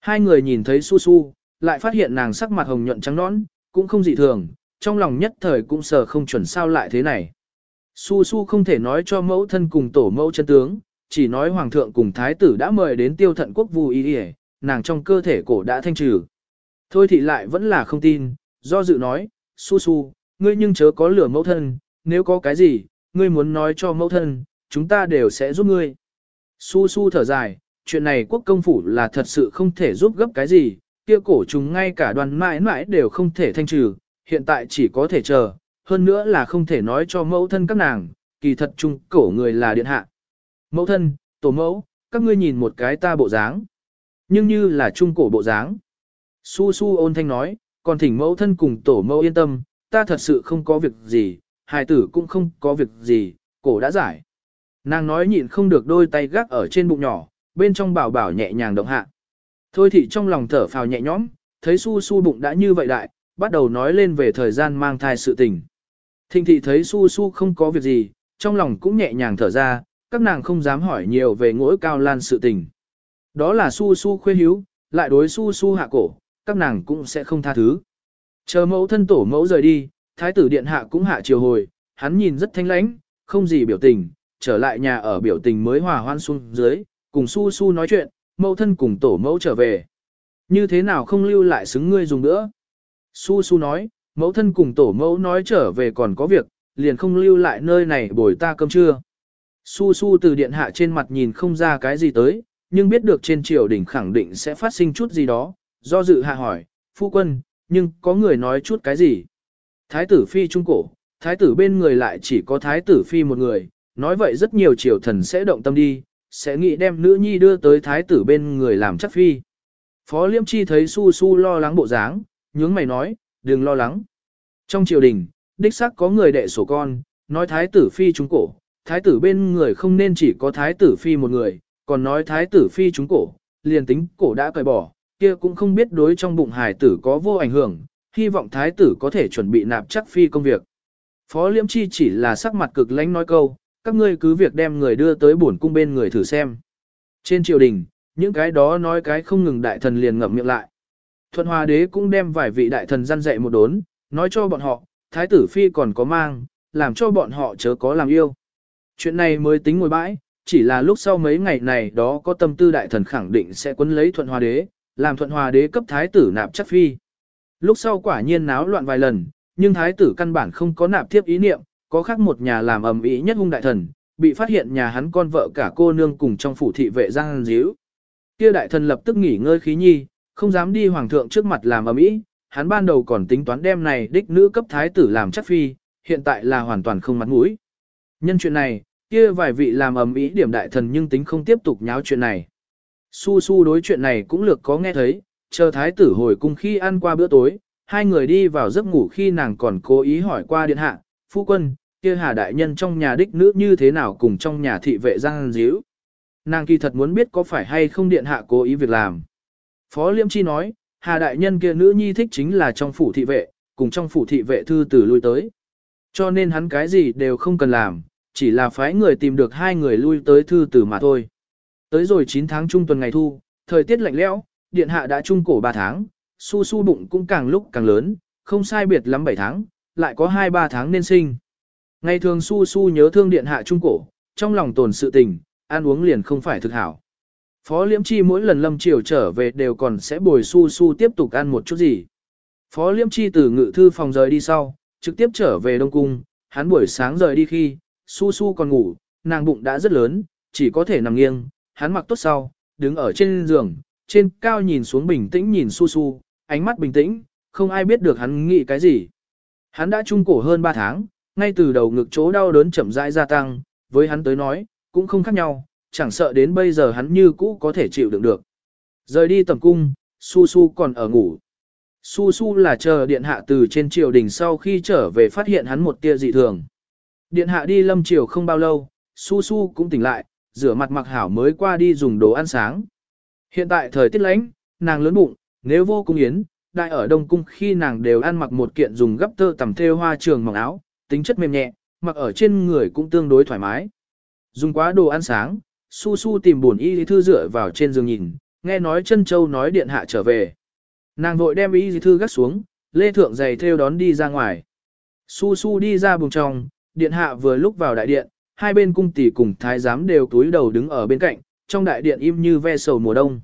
Hai người nhìn thấy su su, lại phát hiện nàng sắc mặt hồng nhuận trắng nõn, cũng không dị thường, trong lòng nhất thời cũng sờ không chuẩn sao lại thế này. Su su không thể nói cho mẫu thân cùng tổ mẫu chân tướng, chỉ nói hoàng thượng cùng thái tử đã mời đến tiêu thận quốc vù y đi nàng trong cơ thể cổ đã thanh trừ. Thôi thì lại vẫn là không tin, do dự nói, su su, ngươi nhưng chớ có lửa mẫu thân, nếu có cái gì, ngươi muốn nói cho mẫu thân, chúng ta đều sẽ giúp ngươi. Su su thở dài, chuyện này quốc công phủ là thật sự không thể giúp gấp cái gì, kia cổ trùng ngay cả đoàn mãi mãi đều không thể thanh trừ, hiện tại chỉ có thể chờ, hơn nữa là không thể nói cho mẫu thân các nàng, kỳ thật trung cổ người là điện hạ. Mẫu thân, tổ mẫu, các ngươi nhìn một cái ta bộ dáng. Nhưng như là trung cổ bộ dáng. Su su ôn thanh nói, còn thỉnh mẫu thân cùng tổ mẫu yên tâm, ta thật sự không có việc gì, hài tử cũng không có việc gì, cổ đã giải. Nàng nói nhịn không được đôi tay gác ở trên bụng nhỏ, bên trong bảo bảo nhẹ nhàng động hạ. Thôi thị trong lòng thở phào nhẹ nhõm, thấy su su bụng đã như vậy đại, bắt đầu nói lên về thời gian mang thai sự tình. Thịnh thị thấy su su không có việc gì, trong lòng cũng nhẹ nhàng thở ra, các nàng không dám hỏi nhiều về ngỗi cao lan sự tình. Đó là su su khuê hiếu, lại đối su su hạ cổ, các nàng cũng sẽ không tha thứ. Chờ mẫu thân tổ mẫu rời đi, thái tử điện hạ cũng hạ chiều hồi, hắn nhìn rất thanh lãnh, không gì biểu tình, trở lại nhà ở biểu tình mới hòa hoan xuống dưới, cùng su su nói chuyện, mẫu thân cùng tổ mẫu trở về. Như thế nào không lưu lại xứng ngươi dùng nữa? Su su nói, mẫu thân cùng tổ mẫu nói trở về còn có việc, liền không lưu lại nơi này bồi ta cơm trưa. Su su từ điện hạ trên mặt nhìn không ra cái gì tới, nhưng biết được trên triều đỉnh khẳng định sẽ phát sinh chút gì đó, do dự hạ hỏi, phu quân, nhưng có người nói chút cái gì? Thái tử phi trung cổ, thái tử bên người lại chỉ có thái tử phi một người, nói vậy rất nhiều triều thần sẽ động tâm đi, sẽ nghĩ đem nữ nhi đưa tới thái tử bên người làm chắc phi. Phó Liêm Chi thấy Su Su lo lắng bộ dáng, nhướng mày nói, đừng lo lắng. Trong triều đình, đích xác có người đệ sổ con, nói thái tử phi trúng cổ, thái tử bên người không nên chỉ có thái tử phi một người, còn nói thái tử phi trúng cổ, liền tính cổ đã cởi bỏ, kia cũng không biết đối trong bụng hài tử có vô ảnh hưởng, hy vọng thái tử có thể chuẩn bị nạp chắc phi công việc. Phó Liễm Chi chỉ là sắc mặt cực lãnh nói câu, các ngươi cứ việc đem người đưa tới bổn cung bên người thử xem. Trên triều đình, những cái đó nói cái không ngừng đại thần liền ngậm miệng lại. Thuận Hòa đế cũng đem vài vị đại thần gian dạy một đốn, nói cho bọn họ, thái tử phi còn có mang, làm cho bọn họ chớ có làm yêu. Chuyện này mới tính ngồi bãi, chỉ là lúc sau mấy ngày này đó có tâm tư đại thần khẳng định sẽ quấn lấy Thuận Hòa đế, làm Thuận Hòa đế cấp thái tử nạp chắc phi. Lúc sau quả nhiên náo loạn vài lần, nhưng thái tử căn bản không có nạp tiếp ý niệm, có khác một nhà làm ầm ĩ nhất hung đại thần, bị phát hiện nhà hắn con vợ cả cô nương cùng trong phủ thị vệ giang díu. Kia đại thần lập tức nghỉ ngơi khí nhi, không dám đi hoàng thượng trước mặt làm ầm ĩ, hắn ban đầu còn tính toán đem này đích nữ cấp thái tử làm chắc phi, hiện tại là hoàn toàn không mặt mũi. Nhân chuyện này, kia vài vị làm ầm ĩ điểm đại thần nhưng tính không tiếp tục nháo chuyện này. Su su đối chuyện này cũng lược có nghe thấy, chờ thái tử hồi cung khi ăn qua bữa tối, hai người đi vào giấc ngủ khi nàng còn cố ý hỏi qua điện hạ, phu quân, kia hà đại nhân trong nhà đích nữ như thế nào cùng trong nhà thị vệ giang díu. Nàng kỳ thật muốn biết có phải hay không điện hạ cố ý việc làm. Phó Liêm Chi nói, hà đại nhân kia nữ nhi thích chính là trong phủ thị vệ, cùng trong phủ thị vệ thư tử lui tới. Cho nên hắn cái gì đều không cần làm, chỉ là phái người tìm được hai người lui tới thư tử mà thôi. Tới rồi 9 tháng trung tuần ngày thu, thời tiết lạnh lẽo, điện hạ đã trung cổ 3 tháng, su su bụng cũng càng lúc càng lớn, không sai biệt lắm 7 tháng, lại có 2-3 tháng nên sinh. Ngày thường su su nhớ thương điện hạ trung cổ, trong lòng tồn sự tình, ăn uống liền không phải thực hảo. Phó Liễm Chi mỗi lần lâm chiều trở về đều còn sẽ bồi su su tiếp tục ăn một chút gì. Phó Liễm Chi từ ngự thư phòng rời đi sau, trực tiếp trở về Đông Cung, hắn buổi sáng rời đi khi, su su còn ngủ, nàng bụng đã rất lớn, chỉ có thể nằm nghiêng, hắn mặc tốt sau, đứng ở trên giường, trên cao nhìn xuống bình tĩnh nhìn su su, ánh mắt bình tĩnh, không ai biết được hắn nghĩ cái gì. Hắn đã trung cổ hơn 3 tháng, ngay từ đầu ngực chỗ đau đớn chậm rãi gia tăng, với hắn tới nói, cũng không khác nhau, chẳng sợ đến bây giờ hắn như cũ có thể chịu đựng được. Rời đi tầm cung, Su Su còn ở ngủ. Su Su là chờ điện hạ từ trên triều đình sau khi trở về phát hiện hắn một tia dị thường. Điện hạ đi lâm triều không bao lâu, Su Su cũng tỉnh lại, rửa mặt mặc hảo mới qua đi dùng đồ ăn sáng. Hiện tại thời tiết lạnh, nàng lớn bụng, nếu vô cung yến, đại ở đông cung khi nàng đều ăn mặc một kiện dùng gấp tơ tầm thêu hoa trường mỏng áo, tính chất mềm nhẹ, mặc ở trên người cũng tương đối thoải mái. Dùng quá đồ ăn sáng, su su tìm buồn y thư dựa vào trên giường nhìn, nghe nói chân châu nói điện hạ trở về. Nàng vội đem y thư gắt xuống, lê thượng giày theo đón đi ra ngoài. Su su đi ra buồng trong, điện hạ vừa lúc vào đại điện, hai bên cung tỷ cùng thái giám đều túi đầu đứng ở bên cạnh, trong đại điện im như ve sầu mùa đông.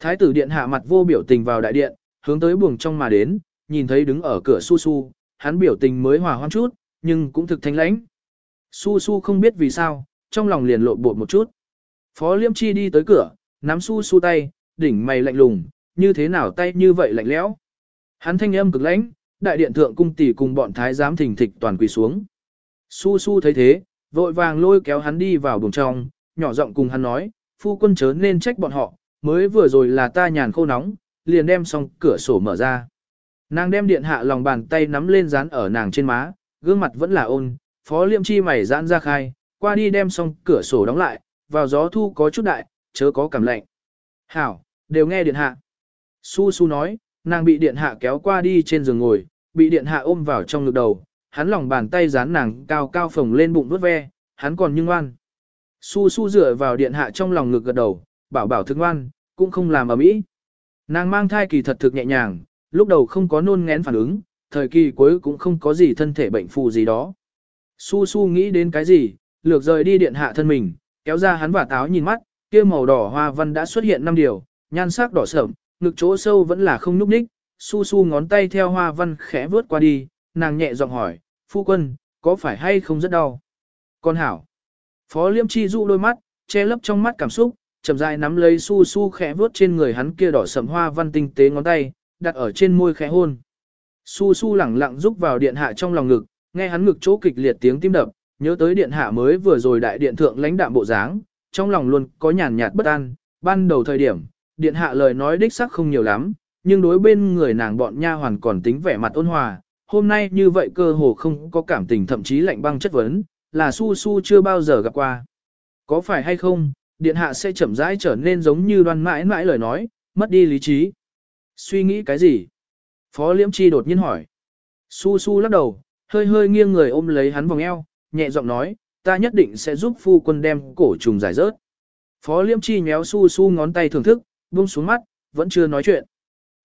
Thái tử điện hạ mặt vô biểu tình vào đại điện, hướng tới buồng trong mà đến, nhìn thấy đứng ở cửa su su, hắn biểu tình mới hòa hoãn chút, nhưng cũng thực thanh lãnh. Su su không biết vì sao, trong lòng liền lộn bột một chút. Phó Liêm Chi đi tới cửa, nắm su su tay, đỉnh mày lạnh lùng, như thế nào tay như vậy lạnh lẽo. Hắn thanh âm cực lãnh, đại điện thượng cung tỷ cùng bọn thái giám thỉnh thịch toàn quỳ xuống. Su su thấy thế, vội vàng lôi kéo hắn đi vào buồng trong, nhỏ giọng cùng hắn nói, phu quân chớ nên trách bọn họ, mới vừa rồi là ta nhàn khô nóng, liền đem xong cửa sổ mở ra. Nàng đem điện hạ lòng bàn tay nắm lên dán ở nàng trên má, gương mặt vẫn là ôn, phó liêm chi mày giãn ra khai, qua đi đem xong cửa sổ đóng lại, vào gió thu có chút đại, chớ có cảm lạnh. Hảo, đều nghe điện hạ. Su su nói, nàng bị điện hạ kéo qua đi trên giường ngồi, bị điện hạ ôm vào trong ngực đầu, hắn lòng bàn tay dán nàng cao cao phồng lên bụng vuốt ve, hắn còn nhưng ngoan. Su su dựa vào điện hạ trong lòng ngực gật đầu, bảo bảo thức ngoan, cũng không làm ở mỹ. Nàng mang thai kỳ thật thực nhẹ nhàng, lúc đầu không có nôn ngén phản ứng, thời kỳ cuối cũng không có gì thân thể bệnh phù gì đó. Su su nghĩ đến cái gì, lược rời đi điện hạ thân mình, kéo ra hắn và táo nhìn mắt, kia màu đỏ hoa văn đã xuất hiện năm điều, nhan sắc đỏ sẫm, ngực chỗ sâu vẫn là không nhúc nhích. Su su ngón tay theo hoa văn khẽ vướt qua đi, nàng nhẹ giọng hỏi, phu quân, có phải hay không rất đau? Con hảo. Phó liêm chi dụ đôi mắt, che lấp trong mắt cảm xúc, chậm rãi nắm lấy su su khẽ vướt trên người hắn kia đỏ sẫm hoa văn tinh tế ngón tay, đặt ở trên môi khẽ hôn. Su su lẳng lặng rúc vào điện hạ trong lòng ngực, nghe hắn ngực chỗ kịch liệt tiếng tim đập, nhớ tới điện hạ mới vừa rồi đại điện thượng lãnh đạm bộ dáng, trong lòng luôn có nhàn nhạt bất an, ban đầu thời điểm, điện hạ lời nói đích xác không nhiều lắm, nhưng đối bên người nàng bọn nha hoàn còn tính vẻ mặt ôn hòa, hôm nay như vậy cơ hồ không có cảm tình thậm chí lạnh băng chất vấn, là su su chưa bao giờ gặp qua. Có phải hay không, điện hạ sẽ chậm rãi trở nên giống như đoan mãi mãi lời nói, mất đi lý trí. Suy nghĩ cái gì? Phó Liễm Chi đột nhiên hỏi. Su su lắc đầu, hơi hơi nghiêng người ôm lấy hắn vòng eo, nhẹ giọng nói, ta nhất định sẽ giúp phu quân đem cổ trùng giải rớt. Phó Liễm Chi nhéo su su ngón tay thưởng thức, buông xuống mắt, vẫn chưa nói chuyện.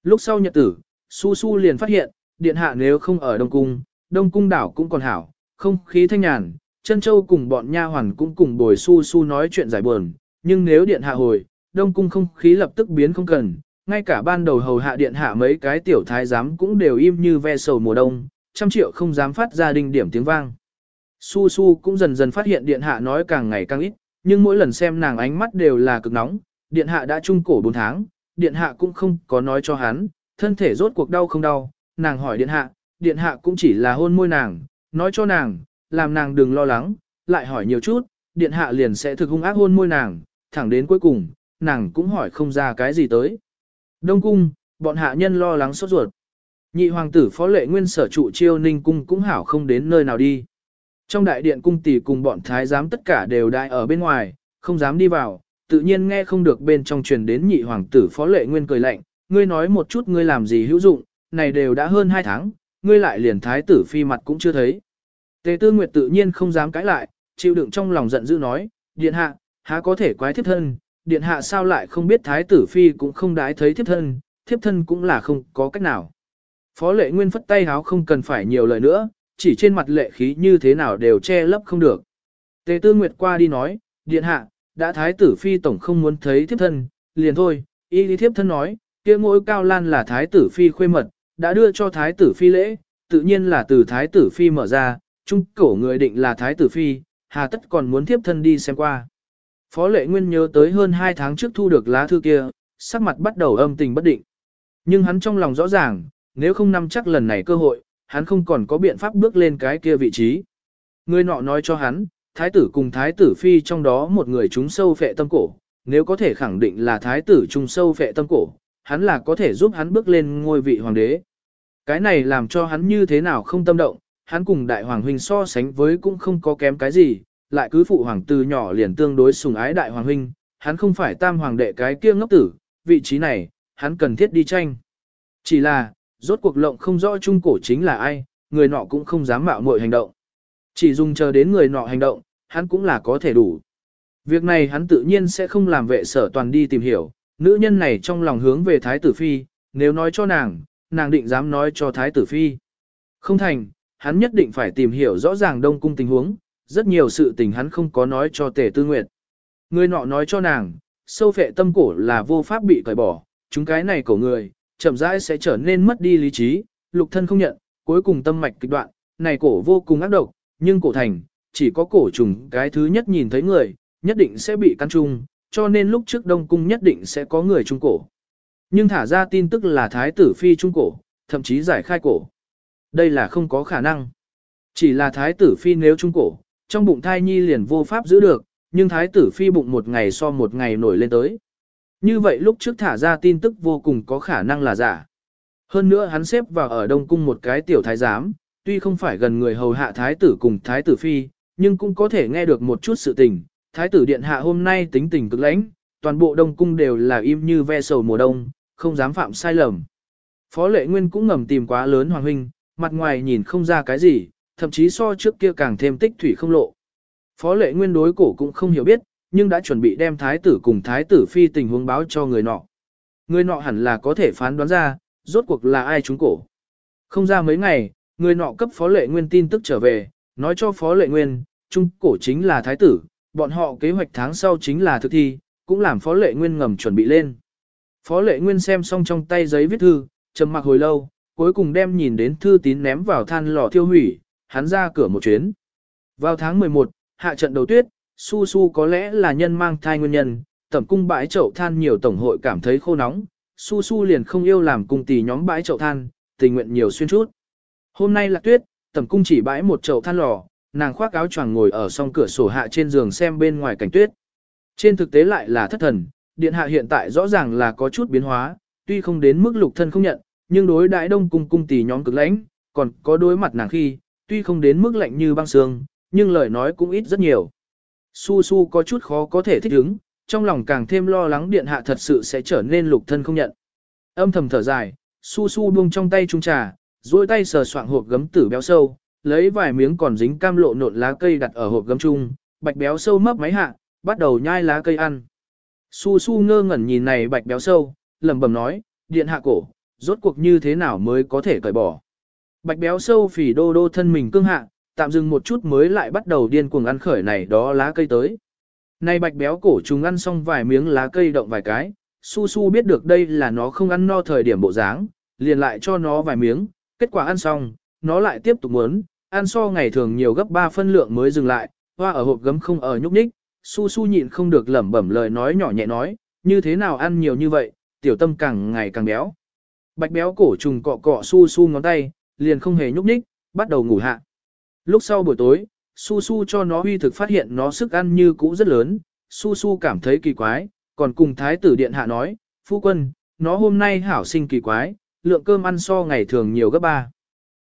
Lúc sau nhật tử, su su liền phát hiện, điện hạ nếu không ở Đông Cung, Đông Cung đảo cũng còn hảo, không khí thanh nhàn, Trân châu cùng bọn nha hoàn cũng cùng bồi su su nói chuyện giải buồn, nhưng nếu điện hạ hồi, Đông Cung không khí lập tức biến không cần, ngay cả ban đầu hầu hạ điện hạ mấy cái tiểu thái giám cũng đều im như ve sầu mùa đông, trăm triệu không dám phát ra đinh điểm tiếng vang. Su Su cũng dần dần phát hiện điện hạ nói càng ngày càng ít, nhưng mỗi lần xem nàng ánh mắt đều là cực nóng, điện hạ đã trung cổ 4 tháng, điện hạ cũng không có nói cho hắn, thân thể rốt cuộc đau không đau, nàng hỏi điện hạ, điện hạ cũng chỉ là hôn môi nàng, nói cho nàng, làm nàng đừng lo lắng, lại hỏi nhiều chút, điện hạ liền sẽ thực hung ác hôn môi nàng, thẳng đến cuối cùng, nàng cũng hỏi không ra cái gì tới. Đông cung, bọn hạ nhân lo lắng sốt ruột. Nhị hoàng tử phó lệ nguyên sở trụ chiêu ninh cung cũng hảo không đến nơi nào đi. Trong đại điện cung tỷ cùng bọn thái giám tất cả đều đại ở bên ngoài, không dám đi vào, tự nhiên nghe không được bên trong truyền đến nhị hoàng tử phó lệ nguyên cười lạnh, ngươi nói một chút ngươi làm gì hữu dụng, này đều đã hơn hai tháng, ngươi lại liền thái tử phi mặt cũng chưa thấy. Tề tư nguyệt tự nhiên không dám cãi lại, chịu đựng trong lòng giận dữ nói, điện hạ, há có thể quái thiếp thân, điện hạ sao lại không biết thái tử phi cũng không đái thấy thiếp thân, thiếp thân cũng là không có cách nào. Phó lệ nguyên phất tay háo không cần phải nhiều lời nữa, chỉ trên mặt lệ khí như thế nào đều che lấp không được. Tề tư nguyệt qua đi nói, điện hạ, đã thái tử phi tổng không muốn thấy thiếp thân, liền thôi, y lý thiếp thân nói, kia ngôi cao lan là thái tử phi khuê mật, đã đưa cho thái tử phi lễ, tự nhiên là từ thái tử phi mở ra, trung cổ người định là thái tử phi, hà tất còn muốn thiếp thân đi xem qua. Phó lệ nguyên nhớ tới hơn 2 tháng trước thu được lá thư kia, sắc mặt bắt đầu âm tình bất định. Nhưng hắn trong lòng rõ ràng, nếu không nắm chắc lần này cơ hội, hắn không còn có biện pháp bước lên cái kia vị trí. Người nọ nói cho hắn, thái tử cùng thái tử phi trong đó một người trúng sâu phệ tâm cổ, nếu có thể khẳng định là thái tử trùng sâu phệ tâm cổ, hắn là có thể giúp hắn bước lên ngôi vị hoàng đế. Cái này làm cho hắn như thế nào không tâm động, hắn cùng đại hoàng huynh so sánh với cũng không có kém cái gì, lại cứ phụ hoàng từ nhỏ liền tương đối sùng ái đại hoàng huynh, hắn không phải tam hoàng đệ cái kia ngốc tử, vị trí này, hắn cần thiết đi tranh. Chỉ là, rốt cuộc lộng không rõ trung cổ chính là ai, người nọ cũng không dám mạo muội hành động. Chỉ dùng chờ đến người nọ hành động, hắn cũng là có thể đủ. Việc này hắn tự nhiên sẽ không làm vệ sở toàn đi tìm hiểu, nữ nhân này trong lòng hướng về thái tử phi, nếu nói cho nàng, nàng định dám nói cho thái tử phi. Không thành, hắn nhất định phải tìm hiểu rõ ràng đông cung tình huống, rất nhiều sự tình hắn không có nói cho tề tư nguyệt. Người nọ nói cho nàng, sâu phệ tâm cổ là vô pháp bị cởi bỏ, chúng cái này cổ người, chậm rãi sẽ trở nên mất đi lý trí, lục thân không nhận, cuối cùng tâm mạch kịch đoạn, này cổ vô cùng ác độc, nhưng cổ thành, chỉ có cổ trùng cái thứ nhất nhìn thấy người, nhất định sẽ bị căn trung, cho nên lúc trước đông cung nhất định sẽ có người trung cổ. Nhưng thả ra tin tức là thái tử phi trung cổ, thậm chí giải khai cổ. Đây là không có khả năng. Chỉ là thái tử phi nếu trung cổ, trong bụng thai nhi liền vô pháp giữ được, nhưng thái tử phi bụng một ngày so một ngày nổi lên tới. Như vậy lúc trước thả ra tin tức vô cùng có khả năng là giả. Hơn nữa hắn xếp vào ở Đông Cung một cái tiểu thái giám, tuy không phải gần người hầu hạ thái tử cùng thái tử phi, nhưng cũng có thể nghe được một chút sự tình. Thái tử điện hạ hôm nay tính tình cực lãnh, toàn bộ Đông Cung đều là im như ve sầu mùa đông, không dám phạm sai lầm. Phó lệ nguyên cũng ngầm tìm quá lớn hoàng huynh, mặt ngoài nhìn không ra cái gì, thậm chí so trước kia càng thêm tích thủy không lộ. Phó lệ nguyên đối cổ cũng không hiểu biết, nhưng đã chuẩn bị đem thái tử cùng thái tử phi tình huống báo cho người nọ. Người nọ hẳn là có thể phán đoán ra, rốt cuộc là ai trúng cổ. Không ra mấy ngày, người nọ cấp phó lệ nguyên tin tức trở về, nói cho phó lệ nguyên, trung cổ chính là thái tử, bọn họ kế hoạch tháng sau chính là thực thi, cũng làm phó lệ nguyên ngầm chuẩn bị lên. Phó lệ nguyên xem xong trong tay giấy viết thư, trầm mặc hồi lâu, cuối cùng đem nhìn đến thư tín ném vào than lò thiêu hủy, hắn ra cửa một chuyến. Vào tháng 11, hạ trận đầu tuyết, su su có lẽ là nhân mang thai nguyên nhân, tẩm cung bãi chậu than nhiều tổng hội cảm thấy khô nóng, su su liền không yêu làm cung tỷ nhóm bãi chậu than, tình nguyện nhiều xuyên chút. Hôm nay là tuyết, tẩm cung chỉ bãi một chậu than lò, nàng khoác áo choàng ngồi ở song cửa sổ hạ trên giường xem bên ngoài cảnh tuyết. Trên thực tế lại là thất thần, điện hạ hiện tại rõ ràng là có chút biến hóa, tuy không đến mức lục thân không nhận, nhưng đối đại đông cung cung tỷ nhóm cực lãnh, còn có đối mặt nàng khi, tuy không đến mức lạnh như băng xương, nhưng lời nói cũng ít rất nhiều. Su Su có chút khó có thể thích ứng, trong lòng càng thêm lo lắng điện hạ thật sự sẽ trở nên lục thân không nhận. Âm thầm thở dài, Su Su buông trong tay trung trà, duỗi tay sờ soạng hộp gấm tử béo sâu, lấy vài miếng còn dính cam lộ nộn lá cây đặt ở hộp gấm chung, bạch béo sâu mấp máy hạ, bắt đầu nhai lá cây ăn. Su Su ngơ ngẩn nhìn này bạch béo sâu, lẩm bẩm nói, điện hạ cổ, rốt cuộc như thế nào mới có thể cởi bỏ. Bạch béo sâu phỉ đô đô thân mình cương hạ, tạm dừng một chút mới lại bắt đầu điên cuồng ăn khởi này đó lá cây tới. Này bạch béo cổ trùng ăn xong vài miếng lá cây động vài cái, su su biết được đây là nó không ăn no thời điểm bộ dáng, liền lại cho nó vài miếng, kết quả ăn xong, nó lại tiếp tục muốn, ăn so ngày thường nhiều gấp 3 phân lượng mới dừng lại, hoa ở hộp gấm không ở nhúc nhích, su su nhịn không được lẩm bẩm lời nói nhỏ nhẹ nói, như thế nào ăn nhiều như vậy, tiểu tâm càng ngày càng béo. Bạch béo cổ trùng cọ cọ su su ngón tay, liền không hề nhúc nhích, bắt đầu ngủ hạ. Lúc sau buổi tối, Su Su cho nó huy thực phát hiện nó sức ăn như cũ rất lớn, Su Su cảm thấy kỳ quái, còn cùng Thái tử Điện Hạ nói, Phu quân, nó hôm nay hảo sinh kỳ quái, lượng cơm ăn so ngày thường nhiều gấp ba.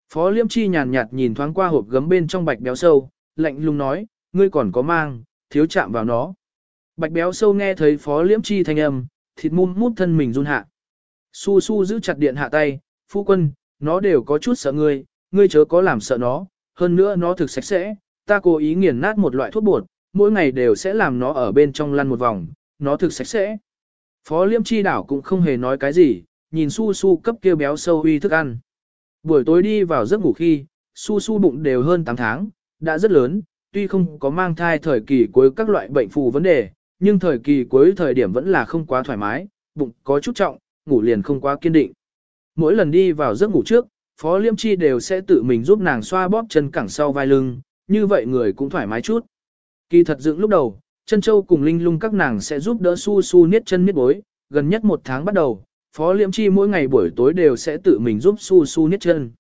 Phó Liêm Chi nhàn nhạt nhìn thoáng qua hộp gấm bên trong bạch béo sâu, lạnh lùng nói, ngươi còn có mang, thiếu chạm vào nó. Bạch béo sâu nghe thấy Phó Liêm Chi thanh âm, thịt mum mút thân mình run hạ. Su Su giữ chặt điện hạ tay, phu quân, nó đều có chút sợ ngươi, ngươi chớ có làm sợ nó, hơn nữa nó thực sạch sẽ, ta cố ý nghiền nát một loại thuốc bột, mỗi ngày đều sẽ làm nó ở bên trong lăn một vòng, nó thực sạch sẽ. Phó liêm chi đảo cũng không hề nói cái gì, nhìn su su cấp kia béo sâu uy thức ăn. Buổi tối đi vào giấc ngủ khi, su su bụng đều hơn 8 tháng, đã rất lớn, tuy không có mang thai thời kỳ cuối các loại bệnh phù vấn đề, nhưng thời kỳ cuối thời điểm vẫn là không quá thoải mái, bụng có chút trọng, ngủ liền không quá kiên định. Mỗi lần đi vào giấc ngủ trước, Phó Liêm Chi đều sẽ tự mình giúp nàng xoa bóp chân cẳng sau vai lưng, như vậy người cũng thoải mái chút. Kỳ thật dựng lúc đầu, chân châu cùng linh lung các nàng sẽ giúp đỡ su su niết chân niết bối, gần nhất một tháng bắt đầu, Phó Liêm Chi mỗi ngày buổi tối đều sẽ tự mình giúp su su niết chân.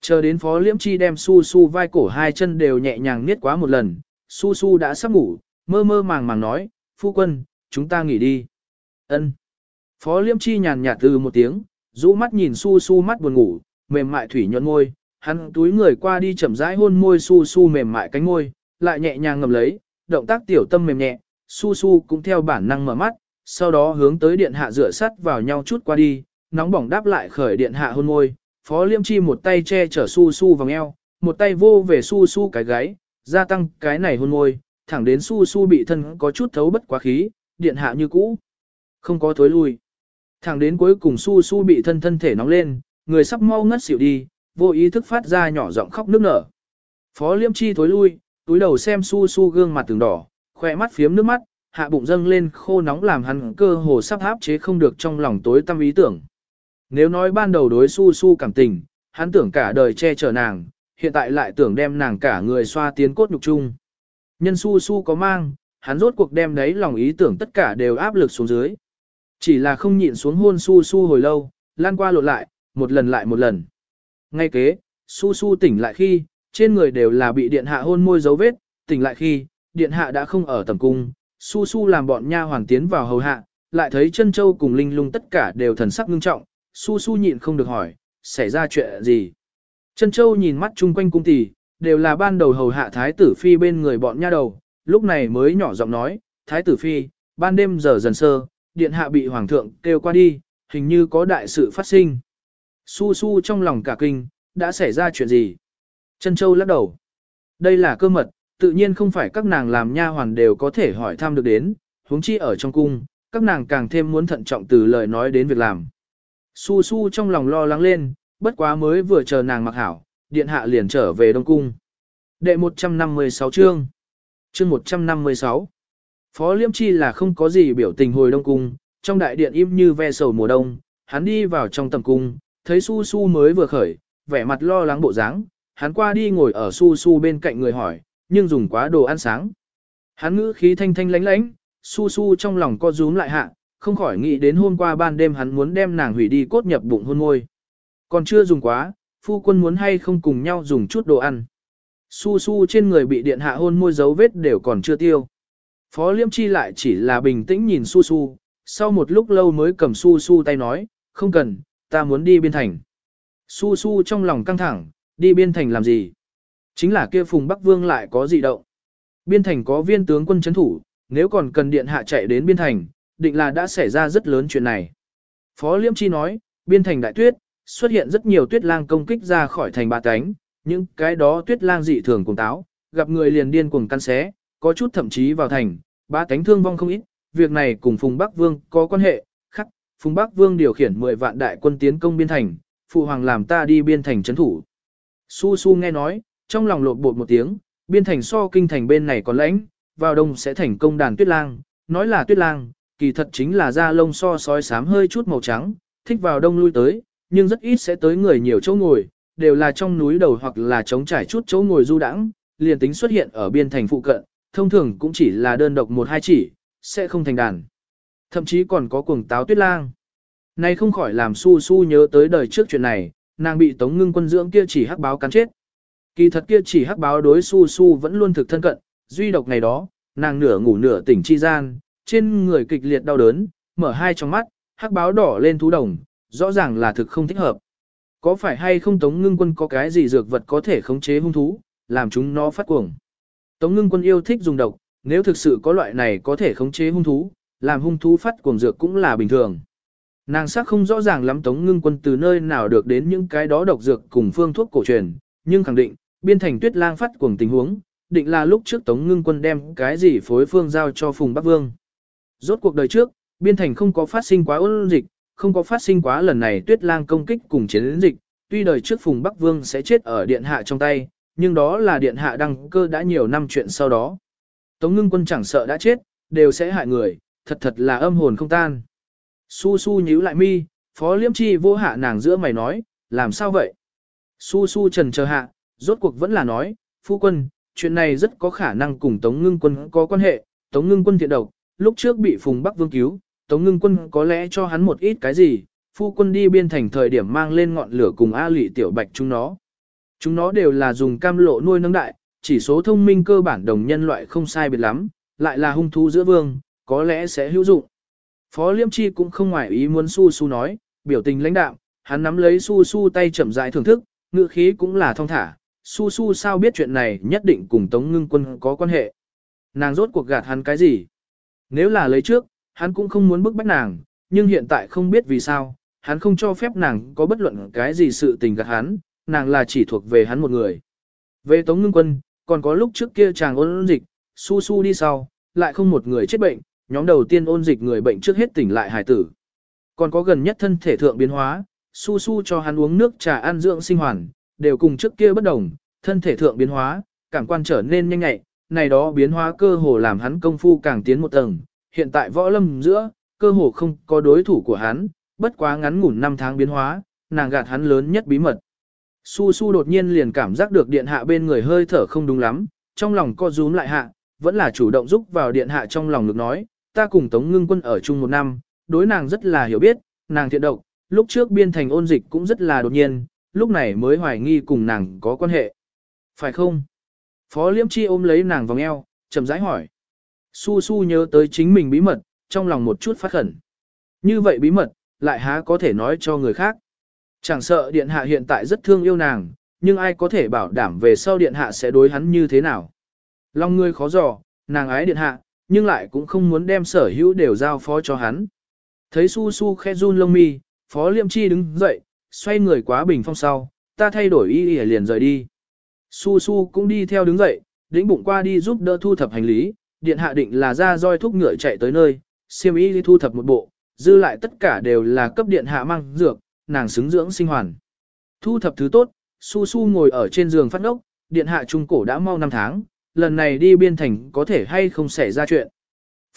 Chờ đến Phó Liễm Chi đem su su vai cổ hai chân đều nhẹ nhàng niết quá một lần, su su đã sắp ngủ, mơ mơ màng màng nói, phu quân, chúng ta nghỉ đi. Ân. Phó Liễm Chi nhàn nhạt từ một tiếng, rũ mắt nhìn su su mắt buồn ngủ, mềm mại thủy nhuận môi, hắn túi người qua đi chậm rãi hôn môi su su mềm mại cánh môi, lại nhẹ nhàng ngầm lấy, động tác tiểu tâm mềm nhẹ, su su cũng theo bản năng mở mắt, sau đó hướng tới điện hạ dựa sắt vào nhau chút qua đi, nóng bỏng đáp lại khởi điện hạ hôn môi, phó liêm chi một tay che chở su su vòng eo, một tay vô về su su cái gáy, gia tăng cái này hôn môi, thẳng đến su su bị thân có chút thấu bất quá khí, điện hạ như cũ. Không có thối lui. Thẳng đến cuối cùng su su bị thân thân thể nóng lên, người sắp mau ngất xỉu đi, vô ý thức phát ra nhỏ giọng khóc nức nở. Phó liêm chi thối lui, túi đầu xem su su gương mặt từng đỏ, khỏe mắt phiếm nước mắt, hạ bụng dâng lên khô nóng làm hắn cơ hồ sắp áp chế không được trong lòng tối tâm ý tưởng. Nếu nói ban đầu đối su su cảm tình, hắn tưởng cả đời che chở nàng, hiện tại lại tưởng đem nàng cả người xoa tiến cốt nhục chung. Nhân su su có mang, hắn rốt cuộc đem đấy lòng ý tưởng tất cả đều áp lực xuống dưới. Chỉ là không nhịn xuống hôn su su hồi lâu, lan qua lộn lại, một lần lại một lần. Ngay kế, su su tỉnh lại khi, trên người đều là bị điện hạ hôn môi dấu vết, tỉnh lại khi, điện hạ đã không ở tầm cung, su su làm bọn nha hoàng tiến vào hầu hạ, lại thấy chân châu cùng linh lung tất cả đều thần sắc ngưng trọng, su su nhịn không được hỏi, xảy ra chuyện gì. Chân châu nhìn mắt chung quanh cung tỷ, đều là ban đầu hầu hạ thái tử phi bên người bọn nha đầu, lúc này mới nhỏ giọng nói, thái tử phi, ban đêm giờ dần sơ, điện hạ bị hoàng thượng kêu qua đi, hình như có đại sự phát sinh. Su su trong lòng cả kinh, đã xảy ra chuyện gì? Trân châu lắc đầu. Đây là cơ mật, tự nhiên không phải các nàng làm nha hoàn đều có thể hỏi thăm được đến, huống chi ở trong cung, các nàng càng thêm muốn thận trọng từ lời nói đến việc làm. Su su trong lòng lo lắng lên, bất quá mới vừa chờ nàng mặc hảo, điện hạ liền trở về Đông Cung. Đệ 156 chương Chương 156 Phó Liêm Chi là không có gì biểu tình hồi Đông Cung, trong đại điện im như ve sầu mùa đông, hắn đi vào trong tầm cung, thấy Su Su mới vừa khởi, vẻ mặt lo lắng bộ dáng, hắn qua đi ngồi ở Su Su bên cạnh người hỏi, nhưng dùng quá đồ ăn sáng. Hắn ngữ khí thanh thanh lánh lánh, Su Su trong lòng co rúm lại hạ, không khỏi nghĩ đến hôm qua ban đêm hắn muốn đem nàng hủy đi cốt nhập bụng hôn môi. Còn chưa dùng quá, phu quân muốn hay không cùng nhau dùng chút đồ ăn. Su su trên người bị điện hạ hôn môi dấu vết đều còn chưa tiêu. Phó liêm chi lại chỉ là bình tĩnh nhìn su su, sau một lúc lâu mới cầm su su tay nói, không cần, ta muốn đi biên thành. Su su trong lòng căng thẳng, đi biên thành làm gì? Chính là kia phùng Bắc Vương lại có gì động. Biên thành có viên tướng quân chấn thủ, nếu còn cần điện hạ chạy đến biên thành, định là đã xảy ra rất lớn chuyện này. Phó Liêm Chi nói, biên thành đại tuyết, xuất hiện rất nhiều tuyết lang công kích ra khỏi thành ba cánh, những cái đó tuyết lang dị thường cùng táo, gặp người liền điên cuồng căn xé, có chút thậm chí vào thành, ba cánh thương vong không ít, việc này cùng Phùng Bắc Vương có quan hệ, khắc, Phùng Bắc Vương điều khiển 10 vạn đại quân tiến công biên thành, phụ hoàng làm ta đi biên thành trấn thủ. Su Su nghe nói, trong lòng lột bột một tiếng, biên thành so kinh thành bên này còn lãnh, vào đông sẽ thành công đàn tuyết lang, nói là tuyết lang, kỳ thật chính là da lông so sói xám hơi chút màu trắng, thích vào đông lui tới, nhưng rất ít sẽ tới người nhiều chỗ ngồi, đều là trong núi đầu hoặc là trống trải chút chỗ ngồi du đãng, liền tính xuất hiện ở biên thành phụ cận, thông thường cũng chỉ là đơn độc một hai chỉ, sẽ không thành đàn. Thậm chí còn có cuồng táo tuyết lang. Này không khỏi làm su su nhớ tới đời trước chuyện này, nàng bị tống ngưng quân dưỡng kia chỉ hắc báo cắn chết. Kỳ thật kia chỉ hắc báo đối su su vẫn luôn thực thân cận, duy độc ngày đó, nàng nửa ngủ nửa tỉnh chi gian, trên người kịch liệt đau đớn, mở hai trong mắt, hắc báo đỏ lên thú đồng, rõ ràng là thực không thích hợp. Có phải hay không Tống Ngưng Quân có cái gì dược vật có thể khống chế hung thú, làm chúng nó phát cuồng. Tống Ngưng Quân yêu thích dùng độc, nếu thực sự có loại này có thể khống chế hung thú, làm hung thú phát cuồng dược cũng là bình thường. Nàng sắc không rõ ràng lắm Tống Ngưng Quân từ nơi nào được đến những cái đó độc dược cùng phương thuốc cổ truyền, nhưng khẳng định, biên thành tuyết lang phát cuồng tình huống, định là lúc trước Tống Ngưng Quân đem cái gì phối phương giao cho Phùng Bắc Vương. Rốt cuộc đời trước, biên thành không có phát sinh quá ôn dịch, không có phát sinh quá lần này tuyết lang công kích cùng chiến dịch, tuy đời trước Phùng Bắc Vương sẽ chết ở điện hạ trong tay, nhưng đó là điện hạ đăng cơ đã nhiều năm chuyện sau đó. Tống ngưng quân chẳng sợ đã chết, đều sẽ hại người, thật thật là âm hồn không tan. Su su nhíu lại mi, phó liêm chi vô hạ nàng giữa mày nói, làm sao vậy? Su su trần chờ hạ, rốt cuộc vẫn là nói, phu quân, chuyện này rất có khả năng cùng Tống ngưng quân có quan hệ, Tống ngưng quân thiện độc, lúc trước bị Phùng Bắc Vương cứu, Tống ngưng quân có lẽ cho hắn một ít cái gì, phu quân đi biên thành thời điểm mang lên ngọn lửa cùng A lị tiểu bạch chúng nó. Chúng nó đều là dùng cam lộ nuôi nấng đại, chỉ số thông minh cơ bản đồng nhân loại không sai biệt lắm, lại là hung thú giữa vương, có lẽ sẽ hữu dụng. Phó Liêm Chi cũng không ngoài ý muốn Su Su nói, biểu tình lãnh đạm, hắn nắm lấy Su Su tay chậm rãi thưởng thức, ngữ khí cũng là thông thả. Su Su sao biết chuyện này nhất định cùng Tống Ngưng Quân có quan hệ. Nàng rốt cuộc gạt hắn cái gì? Nếu là lấy trước, hắn cũng không muốn bức bách nàng, nhưng hiện tại không biết vì sao, hắn không cho phép nàng có bất luận cái gì sự tình gạt hắn, nàng là chỉ thuộc về hắn một người. Về Tống Ngưng Quân, còn có lúc trước kia chàng ôn dịch, su su đi sau, lại không một người chết bệnh, nhóm đầu tiên ôn dịch người bệnh trước hết tỉnh lại hải tử. Còn có gần nhất thân thể thượng biến hóa, su su cho hắn uống nước trà ăn dưỡng sinh hoàn, đều cùng trước kia bất đồng, thân thể thượng biến hóa, cảm quan trở nên nhanh nhạy, này đó biến hóa cơ hồ làm hắn công phu càng tiến một tầng, hiện tại võ lâm giữa, cơ hồ không có đối thủ của hắn, bất quá ngắn ngủn 5 tháng biến hóa, nàng gạt hắn lớn nhất bí mật. Su su đột nhiên liền cảm giác được điện hạ bên người hơi thở không đúng lắm, trong lòng co rúm lại hạ, vẫn là chủ động giúp vào điện hạ trong lòng được nói, ta cùng Tống Ngưng Quân ở chung một năm, đối nàng rất là hiểu biết, nàng thiện độc, lúc trước biên thành ôn dịch cũng rất là đột nhiên, lúc này mới hoài nghi cùng nàng có quan hệ. Phải không? Phó Liễm Chi ôm lấy nàng vòng eo, chậm rãi hỏi. Su Su nhớ tới chính mình bí mật, trong lòng một chút phát khẩn. Như vậy bí mật, lại há có thể nói cho người khác. Chẳng sợ điện hạ hiện tại rất thương yêu nàng, nhưng ai có thể bảo đảm về sau điện hạ sẽ đối hắn như thế nào. long ngươi khó dò, nàng ái điện hạ, nhưng lại cũng không muốn đem sở hữu đều giao phó cho hắn. Thấy su su khe run lông mi, phó liêm chi đứng dậy, xoay người quá bình phong sau, ta thay đổi y y liền rời đi. Su su cũng đi theo đứng dậy, đĩnh bụng qua đi giúp đỡ thu thập hành lý, điện hạ định là ra roi thúc ngựa chạy tới nơi, siêm y đi thu thập một bộ, dư lại tất cả đều là cấp điện hạ mang dược, nàng xứng dưỡng sinh hoàn. Thu thập thứ tốt, su su ngồi ở trên giường phát ngốc, điện hạ trung cổ đã mau năm tháng, lần này đi biên thành có thể hay không xảy ra chuyện.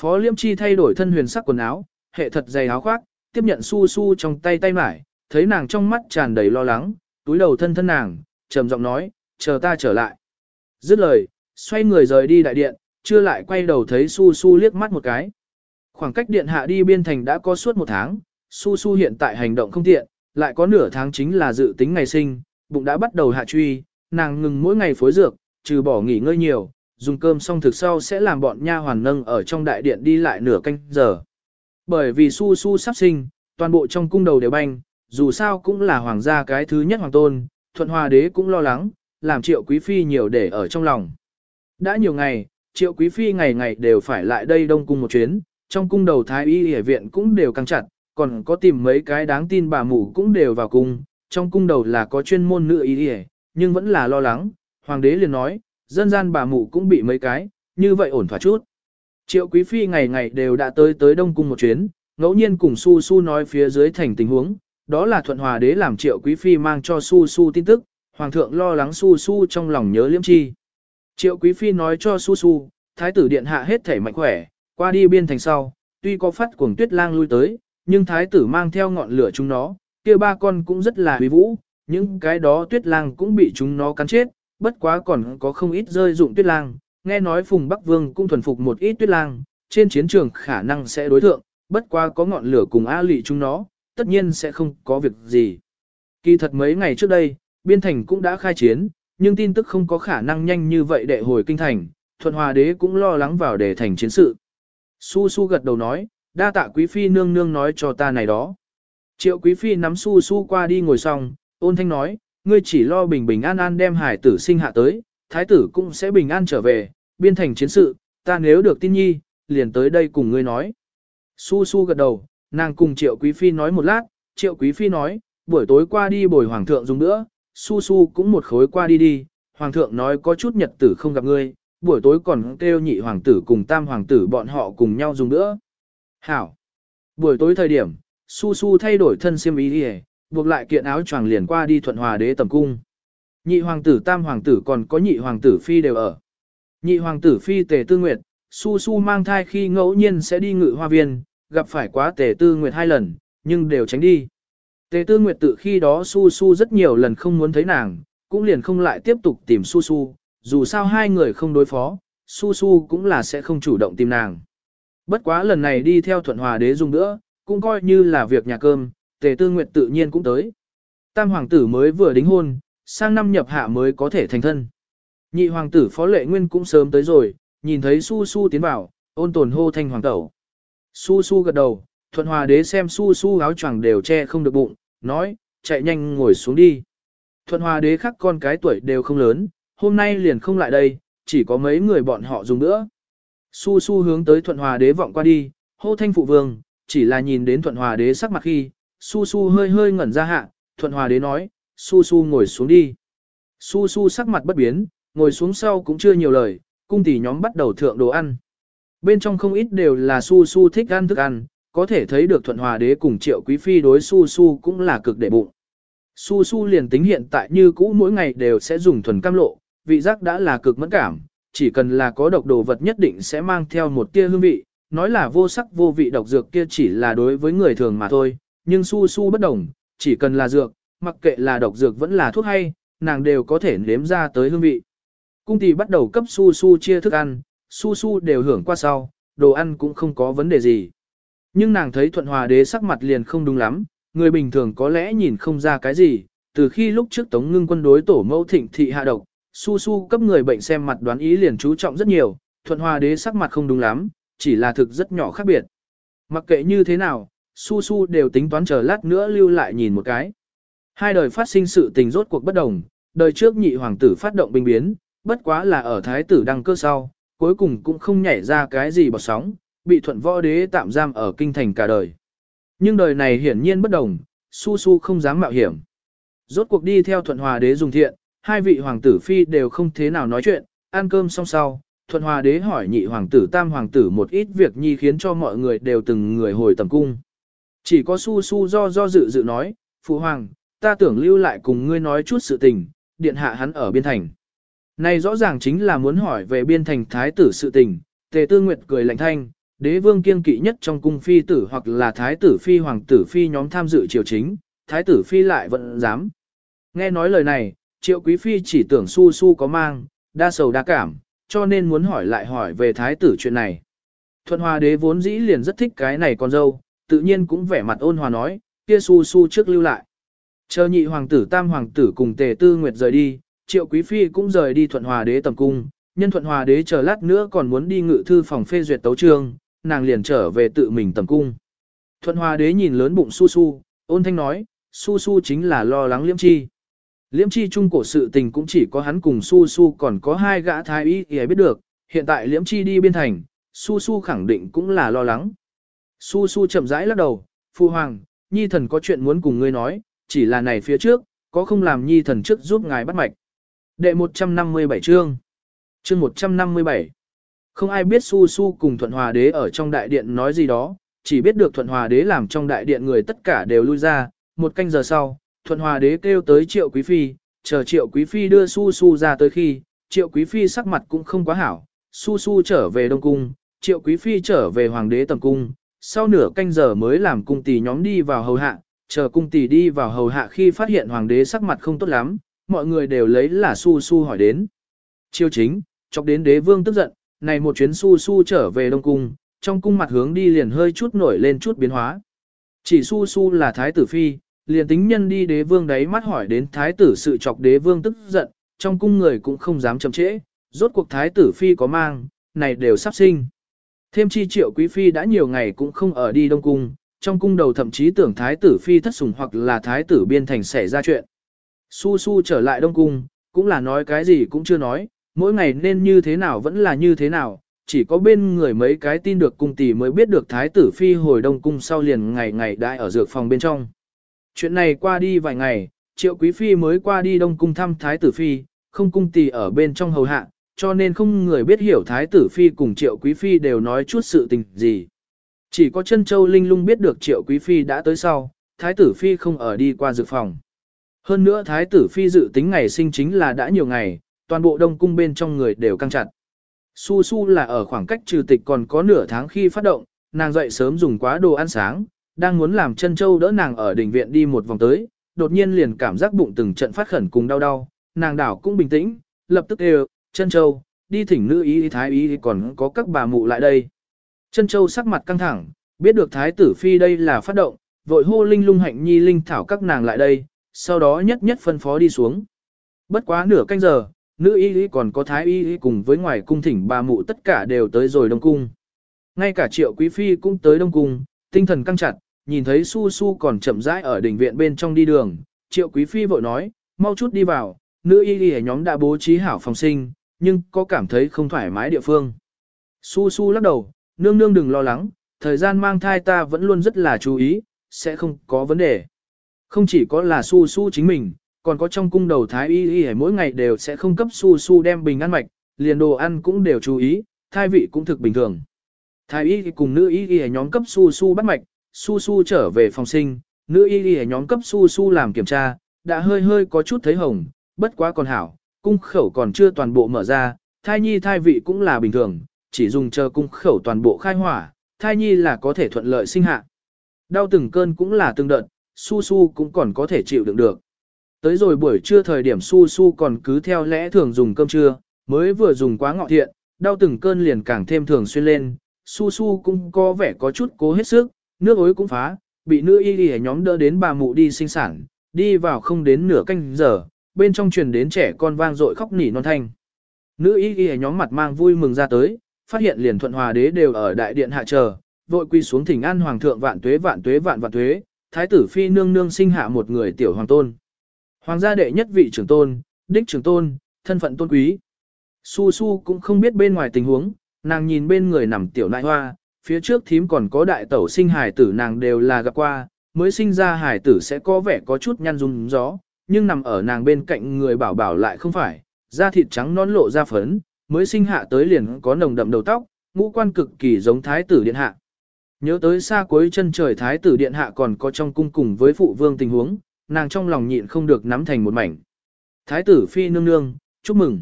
Phó Liêm Chi thay đổi thân huyền sắc quần áo, hệ thật dày áo khoác, tiếp nhận su su trong tay tay mải, thấy nàng trong mắt tràn đầy lo lắng, túi đầu thân thân nàng, trầm giọng nói, chờ ta trở lại. Dứt lời, xoay người rời đi đại điện, chưa lại quay đầu thấy su su liếc mắt một cái. Khoảng cách điện hạ đi biên thành đã có suốt một tháng, su su hiện tại hành động không tiện, lại có nửa tháng chính là dự tính ngày sinh, bụng đã bắt đầu hạ truy, nàng ngừng mỗi ngày phối dược, trừ bỏ nghỉ ngơi nhiều, dùng cơm xong thực sau sẽ làm bọn nha hoàn nâng ở trong đại điện đi lại nửa canh giờ. Bởi vì su su sắp sinh, toàn bộ trong cung đầu đều banh, dù sao cũng là hoàng gia cái thứ nhất hoàng tôn, thuận hòa đế cũng lo lắng, làm triệu quý phi nhiều để ở trong lòng. Đã nhiều ngày, triệu quý phi ngày ngày đều phải lại đây đông cung một chuyến, trong cung đầu thái y y viện cũng đều căng chặt, còn có tìm mấy cái đáng tin bà mụ cũng đều vào cung, trong cung đầu là có chuyên môn nữ ý y, nhưng vẫn là lo lắng, hoàng đế liền nói, dân gian bà mụ cũng bị mấy cái, như vậy ổn thỏa chút. Triệu quý phi ngày ngày đều đã tới tới đông cung một chuyến, ngẫu nhiên cùng su su nói phía dưới thành tình huống, đó là thuận hòa đế làm triệu quý phi mang cho su su tin tức, hoàng thượng lo lắng su su trong lòng nhớ liêm chi. Triệu quý phi nói cho su su, thái tử điện hạ hết thể mạnh khỏe, qua đi biên thành sau, tuy có phát cuồng tuyết lang lui tới, nhưng thái tử mang theo ngọn lửa chúng nó, kia ba con cũng rất là huy vũ, những cái đó tuyết lang cũng bị chúng nó cắn chết, bất quá còn có không ít rơi dụng tuyết lang, nghe nói Phùng Bắc Vương cũng thuần phục một ít tuyết lang, trên chiến trường khả năng sẽ đối thượng, bất quá có ngọn lửa cùng A lị chúng nó, tất nhiên sẽ không có việc gì. Kỳ thật mấy ngày trước đây, biên thành cũng đã khai chiến, nhưng tin tức không có khả năng nhanh như vậy để hồi kinh thành, thuận hòa đế cũng lo lắng vào để thành chiến sự. Su Su gật đầu nói, đa tạ quý phi nương nương nói cho ta này đó. Triệu quý phi nắm Su Su qua đi ngồi xong, ôn thanh nói, ngươi chỉ lo bình bình an an đem hải tử sinh hạ tới, thái tử cũng sẽ bình an trở về, biên thành chiến sự, ta nếu được tin nhi, liền tới đây cùng ngươi nói. Su Su gật đầu, nàng cùng Triệu Quý Phi nói một lát, Triệu Quý Phi nói, buổi tối qua đi bồi Hoàng thượng dùng nữa, Su Su cũng một khối qua đi đi, Hoàng thượng nói có chút nhật tử không gặp ngươi, buổi tối còn kêu nhị hoàng tử cùng tam hoàng tử bọn họ cùng nhau dùng nữa. Hảo! Buổi tối thời điểm, Su Su thay đổi thân xiêm ý đi buộc lại kiện áo choàng liền qua đi thuận hòa đế tầm cung. Nhị hoàng tử tam hoàng tử còn có nhị hoàng tử phi đều ở. Nhị hoàng tử phi tề tư nguyệt, su su mang thai khi ngẫu nhiên sẽ đi ngự hoa viên, gặp phải quá tề tư nguyệt hai lần, nhưng đều tránh đi. Tề tư nguyệt tự khi đó su su rất nhiều lần không muốn thấy nàng, cũng liền không lại tiếp tục tìm su su, dù sao hai người không đối phó, su su cũng là sẽ không chủ động tìm nàng. Bất quá lần này đi theo thuận hòa đế dùng nữa, cũng coi như là việc nhà cơm, tề tư nguyệt tự nhiên cũng tới. Tam hoàng tử mới vừa đính hôn, sang năm nhập hạ mới có thể thành thân. Nhị hoàng tử phó lệ nguyên cũng sớm tới rồi, nhìn thấy su su tiến vào, ôn tồn hô thanh hoàng tẩu. Su su gật đầu, thuận hòa đế xem su su áo choàng đều che không được bụng, nói, chạy nhanh ngồi xuống đi. Thuận hòa đế khắc con cái tuổi đều không lớn, hôm nay liền không lại đây, chỉ có mấy người bọn họ dùng nữa. Su su hướng tới thuận hòa đế vọng qua đi, hô thanh phụ vương, chỉ là nhìn đến thuận hòa đế sắc mặt khi, su su hơi hơi ngẩn ra hạ, thuận hòa đế nói, su su ngồi xuống đi. Su su sắc mặt bất biến, ngồi xuống sau cũng chưa nhiều lời, cung tỷ nhóm bắt đầu thượng đồ ăn. Bên trong không ít đều là su su thích ăn thức ăn, có thể thấy được thuận hòa đế cùng triệu quý phi đối su su cũng là cực để bụng. Su su liền tính hiện tại như cũ mỗi ngày đều sẽ dùng thuần cam lộ, vị giác đã là cực mẫn cảm, chỉ cần là có độc đồ vật nhất định sẽ mang theo một tia hương vị, nói là vô sắc vô vị độc dược kia chỉ là đối với người thường mà thôi, nhưng su su bất đồng, chỉ cần là dược, mặc kệ là độc dược vẫn là thuốc hay, nàng đều có thể nếm ra tới hương vị. Cung tỷ bắt đầu cấp su su chia thức ăn, su su đều hưởng qua sau, đồ ăn cũng không có vấn đề gì. Nhưng nàng thấy thuận hòa đế sắc mặt liền không đúng lắm, người bình thường có lẽ nhìn không ra cái gì, từ khi lúc trước tống ngưng quân đối tổ mẫu thịnh thị hạ độc, su su cấp người bệnh xem mặt đoán ý liền chú trọng rất nhiều, thuận hòa đế sắc mặt không đúng lắm, chỉ là thực rất nhỏ khác biệt. Mặc kệ như thế nào, su su đều tính toán chờ lát nữa lưu lại nhìn một cái. Hai đời phát sinh sự tình rốt cuộc bất đồng, đời trước nhị hoàng tử phát động binh biến, bất quá là ở thái tử đăng cơ sau, cuối cùng cũng không nhảy ra cái gì bọt sóng, bị thuận võ đế tạm giam ở kinh thành cả đời. Nhưng đời này hiển nhiên bất đồng, su su không dám mạo hiểm. Rốt cuộc đi theo thuận hòa đế dùng thiện, hai vị hoàng tử phi đều không thế nào nói chuyện, ăn cơm xong sau, thuận hòa đế hỏi nhị hoàng tử tam hoàng tử một ít việc nhi khiến cho mọi người đều từng người hồi tầm cung. Chỉ có su su do do dự dự nói, phụ hoàng, ta tưởng lưu lại cùng ngươi nói chút sự tình, điện hạ hắn ở biên thành. Này rõ ràng chính là muốn hỏi về biên thành thái tử sự tình, tề tư nguyệt cười lạnh thanh, đế vương kiên kỵ nhất trong cung phi tử hoặc là thái tử phi hoàng tử phi nhóm tham dự triều chính, thái tử phi lại vẫn dám. Nghe nói lời này, triệu quý phi chỉ tưởng su su có mang, đa sầu đa cảm, cho nên muốn hỏi lại hỏi về thái tử chuyện này. Thuận hòa đế vốn dĩ liền rất thích cái này con dâu, tự nhiên cũng vẻ mặt ôn hòa nói, kia su su trước lưu lại. Chờ nhị hoàng tử tam hoàng tử cùng tề tư nguyệt rời đi, triệu quý phi cũng rời đi thuận hòa đế tầm cung, nhân thuận hòa đế chờ lát nữa còn muốn đi ngự thư phòng phê duyệt tấu trương, nàng liền trở về tự mình tầm cung. Thuận hòa đế nhìn lớn bụng su su, ôn thanh nói, su su chính là lo lắng liêm chi. Liễm chi trung cổ sự tình cũng chỉ có hắn cùng su su còn có hai gã thái y thì biết được, hiện tại Liễm chi đi biên thành, su su khẳng định cũng là lo lắng. Su su chậm rãi lắc đầu, phu hoàng, nhi thần có chuyện muốn cùng ngươi nói, chỉ là này phía trước, có không làm nhi thần trước giúp ngài bắt mạch. Đệ 157 chương. Chương 157. Không ai biết Su Su cùng Thuận Hòa Đế ở trong đại điện nói gì đó, chỉ biết được Thuận Hòa Đế làm trong đại điện người tất cả đều lui ra, một canh giờ sau, Thuận Hòa Đế kêu tới Triệu Quý Phi, chờ Triệu Quý Phi đưa Su Su ra tới khi, Triệu Quý Phi sắc mặt cũng không quá hảo, Su Su trở về Đông Cung, Triệu Quý Phi trở về Hoàng Đế Tầm Cung, sau nửa canh giờ mới làm cung tỷ nhóm đi vào hầu hạ, chờ cung tỷ đi vào hầu hạ khi phát hiện Hoàng Đế sắc mặt không tốt lắm, mọi người đều lấy là Su Su hỏi đến. Chiêu chính, chọc đến đế vương tức giận, này một chuyến Su Su trở về Đông Cung, trong cung mặt hướng đi liền hơi chút nổi lên chút biến hóa. Chỉ Su Su là thái tử phi, liền tính nhân đi đế vương đấy mắt hỏi đến thái tử sự chọc đế vương tức giận, trong cung người cũng không dám chậm trễ, rốt cuộc thái tử phi có mang, này đều sắp sinh. Thêm chi triệu quý phi đã nhiều ngày cũng không ở đi đông cung, trong cung đầu thậm chí tưởng thái tử phi thất sủng hoặc là thái tử biên thành xảy ra chuyện. Su su trở lại đông cung, cũng là nói cái gì cũng chưa nói, mỗi ngày nên như thế nào vẫn là như thế nào, chỉ có bên người mấy cái tin được cung tỷ mới biết được thái tử phi hồi đông cung sau liền ngày ngày đại ở dược phòng bên trong. Chuyện này qua đi vài ngày, triệu quý phi mới qua đi đông cung thăm thái tử phi, không cung tỳ ở bên trong hầu hạ, cho nên không người biết hiểu thái tử phi cùng triệu quý phi đều nói chút sự tình gì. Chỉ có chân châu linh lung biết được triệu quý phi đã tới sau, thái tử phi không ở đi qua dự phòng. Hơn nữa thái tử phi dự tính ngày sinh chính là đã nhiều ngày, toàn bộ đông cung bên trong người đều căng chặt. Su su là ở khoảng cách trừ tịch còn có nửa tháng khi phát động, nàng dậy sớm dùng quá đồ ăn sáng, đang muốn làm chân châu đỡ nàng ở đỉnh viện đi một vòng tới, đột nhiên liền cảm giác bụng từng trận phát khẩn cùng đau đau, nàng đảo cũng bình tĩnh, lập tức đều, chân châu, đi thỉnh nữ ý thái ý còn có các bà mụ lại đây. Chân châu sắc mặt căng thẳng, biết được thái tử phi đây là phát động, vội hô linh lung hạnh nhi linh thảo các nàng lại đây, sau đó nhất nhất phân phó đi xuống. Bất quá nửa canh giờ, nữ y còn có thái y cùng với ngoài cung thỉnh bà mụ tất cả đều tới rồi đông cung. Ngay cả triệu quý phi cũng tới đông cung, tinh thần căng chặt, nhìn thấy su su còn chậm rãi ở đỉnh viện bên trong đi đường, triệu quý phi vội nói, mau chút đi vào, nữ y y nhóm đã bố trí hảo phòng sinh, nhưng có cảm thấy không thoải mái địa phương. Su su lắc đầu, nương nương đừng lo lắng, thời gian mang thai ta vẫn luôn rất là chú ý, sẽ không có vấn đề. Không chỉ có là su su chính mình, còn có trong cung đầu thái y y mỗi ngày đều sẽ không cấp su su đem bình ăn mạch, liền đồ ăn cũng đều chú ý, thai vị cũng thực bình thường. Thái y cùng nữ y y nhóm cấp su su bắt mạch, su su trở về phòng sinh, nữ y y nhóm cấp su su làm kiểm tra, đã hơi hơi có chút thấy hồng, bất quá còn hảo, cung khẩu còn chưa toàn bộ mở ra, thai nhi thai vị cũng là bình thường, chỉ dùng chờ cung khẩu toàn bộ khai hỏa, thai nhi là có thể thuận lợi sinh hạ. Đau từng cơn cũng là từng đợt, su su cũng còn có thể chịu đựng được. Tới rồi buổi trưa thời điểm su su còn cứ theo lẽ thường dùng cơm trưa, mới vừa dùng quá ngọ thiện, đau từng cơn liền càng thêm thường xuyên lên, su su cũng có vẻ có chút cố hết sức, nước ối cũng phá, bị nữ y y nhóm đỡ đến bà mụ đi sinh sản, đi vào không đến nửa canh giờ, bên trong truyền đến trẻ con vang dội khóc nỉ non thanh. Nữ y y nhóm mặt mang vui mừng ra tới, phát hiện liền thuận hòa đế đều ở đại điện hạ chờ, vội quy xuống thỉnh an hoàng thượng vạn tuế vạn tuế vạn vạn tuế, thái tử phi nương nương sinh hạ một người tiểu hoàng tôn. Hoàng gia đệ nhất vị trưởng tôn, đích trưởng tôn, thân phận tôn quý. Su Su cũng không biết bên ngoài tình huống, nàng nhìn bên người nằm tiểu nại hoa, phía trước thím còn có đại tẩu sinh hải tử nàng đều là gặp qua, mới sinh ra hải tử sẽ có vẻ có chút nhăn rung gió, nhưng nằm ở nàng bên cạnh người bảo bảo lại không phải, da thịt trắng non lộ ra phấn, mới sinh hạ tới liền có nồng đậm đầu tóc, ngũ quan cực kỳ giống thái tử điện hạ. Nhớ tới xa cuối chân trời thái tử điện hạ còn có trong cung cùng với phụ vương tình huống, nàng trong lòng nhịn không được nắm thành một mảnh. Thái tử phi nương nương, chúc mừng.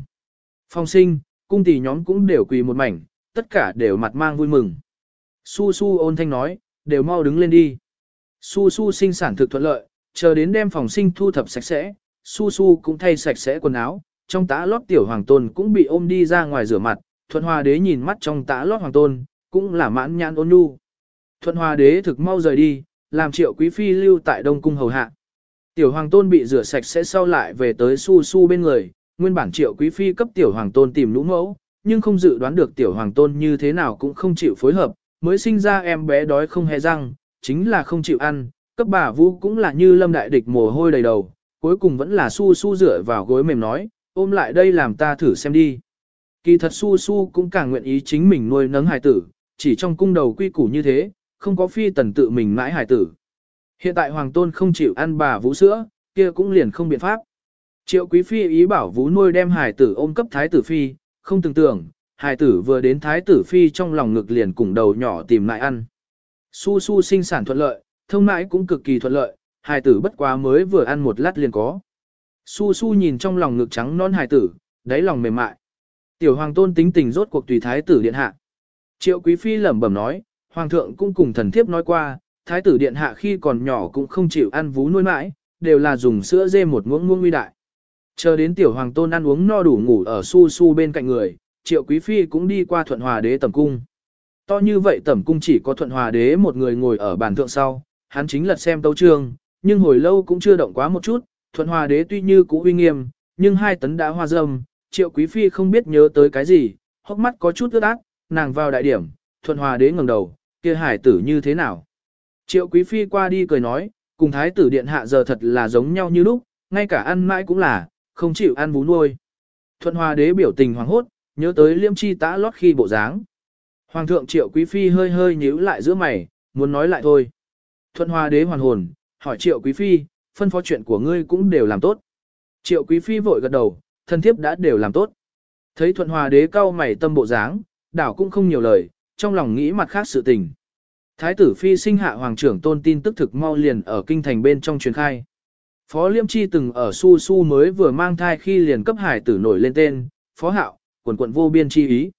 Phong sinh, cung tỷ nhóm cũng đều quỳ một mảnh, tất cả đều mặt mang vui mừng. Su su ôn thanh nói, đều mau đứng lên đi. Su su sinh sản thực thuận lợi, chờ đến đem phòng sinh thu thập sạch sẽ, su su cũng thay sạch sẽ quần áo, trong tã lót tiểu hoàng tôn cũng bị ôm đi ra ngoài rửa mặt, thuận hòa đế nhìn mắt trong tã lót hoàng tôn, cũng là mãn nhãn ôn nhu. Thuận hòa đế thực mau rời đi, làm triệu quý phi lưu tại đông cung hầu hạ. Tiểu hoàng tôn bị rửa sạch sẽ sau lại về tới su su bên người, nguyên bản triệu quý phi cấp tiểu hoàng tôn tìm lũ mẫu, nhưng không dự đoán được tiểu hoàng tôn như thế nào cũng không chịu phối hợp, mới sinh ra em bé đói không hề răng, chính là không chịu ăn, cấp bà vũ cũng là như lâm đại địch mồ hôi đầy đầu, cuối cùng vẫn là su su rửa vào gối mềm nói, ôm lại đây làm ta thử xem đi. Kỳ thật su su cũng càng nguyện ý chính mình nuôi nấng hài tử, chỉ trong cung đầu quy củ như thế, không có phi tần tự mình mãi hài tử. Hiện tại hoàng tôn không chịu ăn bà vũ sữa, kia cũng liền không biện pháp. Triệu quý phi ý bảo vũ nuôi đem hài tử ôm cấp thái tử phi, không tưởng tưởng, hài tử vừa đến thái tử phi trong lòng ngực liền cùng đầu nhỏ tìm lại ăn. Su su sinh sản thuận lợi, thông mãi cũng cực kỳ thuận lợi, hài tử bất quá mới vừa ăn một lát liền có. Su su nhìn trong lòng ngực trắng non hài tử, đáy lòng mềm mại. Tiểu hoàng tôn tính tình rốt cuộc tùy thái tử điện hạ. Triệu quý phi lẩm bẩm nói, hoàng thượng cũng cùng thần thiếp nói qua, thái tử điện hạ khi còn nhỏ cũng không chịu ăn vú nuôi mãi, đều là dùng sữa dê một muỗng muỗng uy đại. Chờ đến tiểu hoàng tôn ăn uống no đủ ngủ ở su su bên cạnh người, triệu quý phi cũng đi qua thuận hòa đế tẩm cung. To như vậy tẩm cung chỉ có thuận hòa đế một người ngồi ở bàn thượng sau, hắn chính lật xem tấu trương, nhưng hồi lâu cũng chưa động quá một chút, thuận hòa đế tuy như cũ uy nghiêm, nhưng hai tấn đã hoa dâm, triệu quý phi không biết nhớ tới cái gì, hốc mắt có chút ướt át, nàng vào đại điểm, thuận hòa đế ngẩng đầu, kia hải tử như thế nào. Triệu quý phi qua đi cười nói, cùng thái tử điện hạ giờ thật là giống nhau như lúc, ngay cả ăn mãi cũng là, không chịu ăn vú nuôi. Thuận hòa đế biểu tình hoàng hốt, nhớ tới liêm chi tã lót khi bộ dáng. Hoàng thượng triệu quý phi hơi hơi nhíu lại giữa mày, muốn nói lại thôi. Thuận hòa đế hoàn hồn, hỏi triệu quý phi, phân phó chuyện của ngươi cũng đều làm tốt. Triệu quý phi vội gật đầu, thân thiếp đã đều làm tốt. Thấy thuận hòa đế cao mày tâm bộ dáng, đảo cũng không nhiều lời, trong lòng nghĩ mặt khác sự tình. Thái tử phi sinh hạ hoàng trưởng tôn tin tức thực mau liền ở kinh thành bên trong truyền khai. Phó Liêm Chi từng ở Su Su mới vừa mang thai khi liền cấp hải tử nổi lên tên, Phó Hạo, quần quận vô biên chi ý.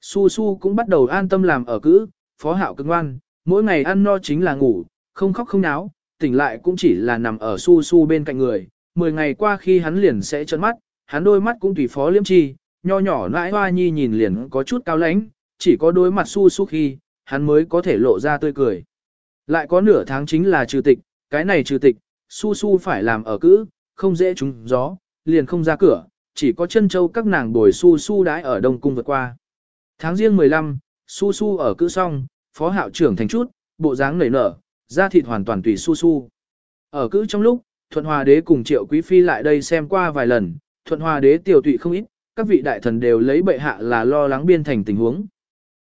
Su Su cũng bắt đầu an tâm làm ở cữ, Phó Hạo cực ngoan, mỗi ngày ăn no chính là ngủ, không khóc không náo, tỉnh lại cũng chỉ là nằm ở Su Su bên cạnh người. Mười ngày qua khi hắn liền sẽ trợn mắt, hắn đôi mắt cũng tùy Phó Liêm Chi, nho nhỏ nãi hoa nhi nhìn liền có chút cao lãnh, chỉ có đôi mặt Su Su khi, hắn mới có thể lộ ra tươi cười. Lại có nửa tháng chính là trừ tịch, cái này trừ tịch, su su phải làm ở cữ, không dễ trúng gió, liền không ra cửa, chỉ có chân châu các nàng bồi su su đãi ở Đông Cung vượt qua. Tháng riêng 15, su su ở cữ xong, phó hạo trưởng thành chút, bộ dáng nảy nở, da thịt hoàn toàn tùy su su. Ở cữ trong lúc, Thuận Hòa Đế cùng Triệu Quý Phi lại đây xem qua vài lần, Thuận Hòa Đế tiểu tụy không ít, các vị đại thần đều lấy bệ hạ là lo lắng biên thành tình huống.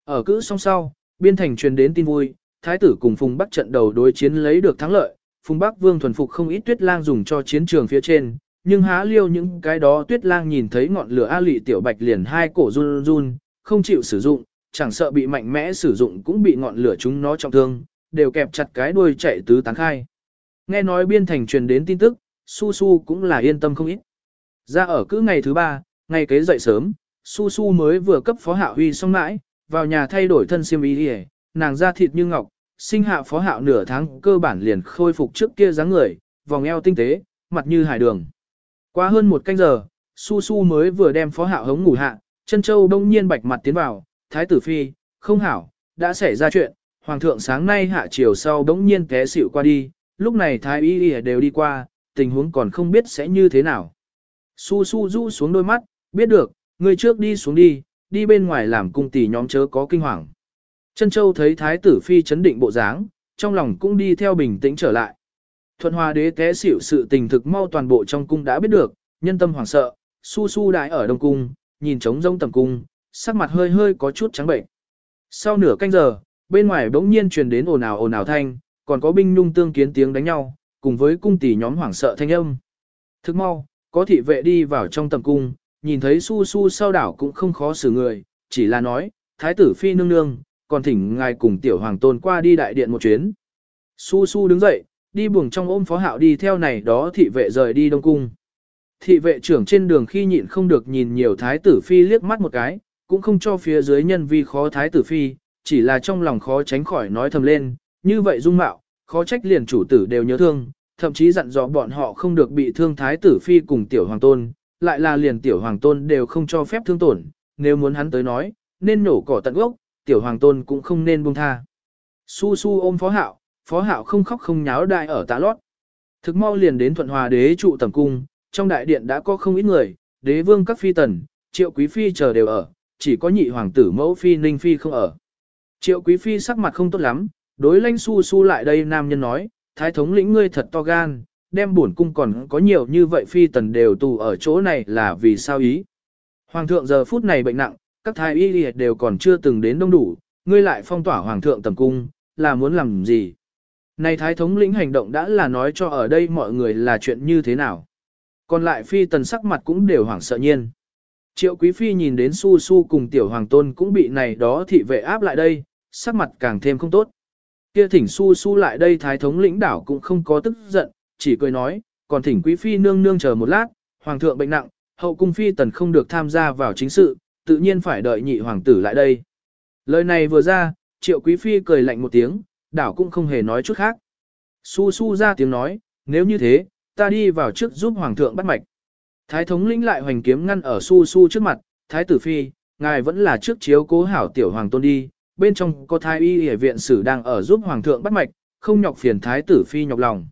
Ở cữ song sau, biên thành truyền đến tin vui, thái tử cùng Phùng Bắc trận đầu đối chiến lấy được thắng lợi, Phùng Bắc Vương thuần phục không ít tuyết lang dùng cho chiến trường phía trên, nhưng há liêu những cái đó tuyết lang nhìn thấy ngọn lửa A lị tiểu bạch liền hai cổ run run, không chịu sử dụng, chẳng sợ bị mạnh mẽ sử dụng cũng bị ngọn lửa chúng nó trọng thương, đều kẹp chặt cái đuôi chạy tứ tán khai. Nghe nói biên thành truyền đến tin tức, Su Su cũng là yên tâm không ít. Ra ở cứ ngày thứ ba, ngày kế dậy sớm, Su Su mới vừa cấp phó hạ huy xong mãi, vào nhà thay đổi thân xiêm y đi nàng da thịt như ngọc, sinh hạ phó hạo nửa tháng cơ bản liền khôi phục trước kia dáng người, vòng eo tinh tế, mặt như hải đường. Qua hơn một canh giờ, Su Su mới vừa đem phó hạo hống ngủ hạ, chân châu đông nhiên bạch mặt tiến vào, thái tử phi, không hảo, đã xảy ra chuyện, hoàng thượng sáng nay hạ chiều sau đông nhiên té xỉu qua đi, lúc này thái y y đều đi qua, tình huống còn không biết sẽ như thế nào. Su Su du xuống đôi mắt, biết được, người trước đi xuống đi, đi bên ngoài làm cung tỷ nhóm chớ có kinh hoàng. Chân Châu thấy thái tử phi chấn định bộ dáng, trong lòng cũng đi theo bình tĩnh trở lại. Thuận hòa đế té xỉu sự tình thực mau toàn bộ trong cung đã biết được, nhân tâm hoảng sợ, su su đại ở đông cung, nhìn trống rông tầm cung, sắc mặt hơi hơi có chút trắng bệnh. Sau nửa canh giờ, bên ngoài bỗng nhiên truyền đến ồn ào ồn ào thanh, còn có binh nhung tương kiến tiếng đánh nhau, cùng với cung tỷ nhóm hoảng sợ thanh âm. Thức mau, có thị vệ đi vào trong tầm cung, nhìn thấy su su sau đảo cũng không khó xử người, chỉ là nói, thái tử phi nương nương, còn thỉnh ngài cùng tiểu hoàng tôn qua đi đại điện một chuyến. Su su đứng dậy, đi buồng trong ôm phó hạo đi theo này đó thị vệ rời đi đông cung. Thị vệ trưởng trên đường khi nhịn không được nhìn nhiều thái tử phi liếc mắt một cái, cũng không cho phía dưới nhân vi khó thái tử phi, chỉ là trong lòng khó tránh khỏi nói thầm lên, như vậy dung mạo, khó trách liền chủ tử đều nhớ thương, thậm chí dặn dò bọn họ không được bị thương thái tử phi cùng tiểu hoàng tôn, lại là liền tiểu hoàng tôn đều không cho phép thương tổn, nếu muốn hắn tới nói, nên nổ cỏ tận gốc, tiểu hoàng tôn cũng không nên buông tha. Su su ôm phó hạo, phó hạo không khóc không nháo đại ở tạ lót. Thực mau liền đến thuận hòa đế trụ tầm cung, trong đại điện đã có không ít người, đế vương các phi tần, triệu quý phi chờ đều ở, chỉ có nhị hoàng tử mẫu phi ninh phi không ở. Triệu quý phi sắc mặt không tốt lắm, đối lanh su su lại đây nam nhân nói, thái thống lĩnh ngươi thật to gan, đem bổn cung còn có nhiều như vậy phi tần đều tù ở chỗ này là vì sao ý. Hoàng thượng giờ phút này bệnh nặng, các thái y đều còn chưa từng đến đông đủ, ngươi lại phong tỏa hoàng thượng tầm cung, là muốn làm gì? Này thái thống lĩnh hành động đã là nói cho ở đây mọi người là chuyện như thế nào. Còn lại phi tần sắc mặt cũng đều hoảng sợ nhiên. Triệu quý phi nhìn đến su su cùng tiểu hoàng tôn cũng bị này đó thị vệ áp lại đây, sắc mặt càng thêm không tốt. Kia thỉnh su su lại đây thái thống lĩnh đảo cũng không có tức giận, chỉ cười nói, còn thỉnh quý phi nương nương chờ một lát, hoàng thượng bệnh nặng, hậu cung phi tần không được tham gia vào chính sự, tự nhiên phải đợi nhị hoàng tử lại đây. Lời này vừa ra, triệu quý phi cười lạnh một tiếng, đảo cũng không hề nói chút khác. Su su ra tiếng nói, nếu như thế, ta đi vào trước giúp hoàng thượng bắt mạch. Thái thống lĩnh lại hoành kiếm ngăn ở su su trước mặt, thái tử phi, ngài vẫn là trước chiếu cố hảo tiểu hoàng tôn đi, bên trong có thái y y viện sử đang ở giúp hoàng thượng bắt mạch, không nhọc phiền thái tử phi nhọc lòng.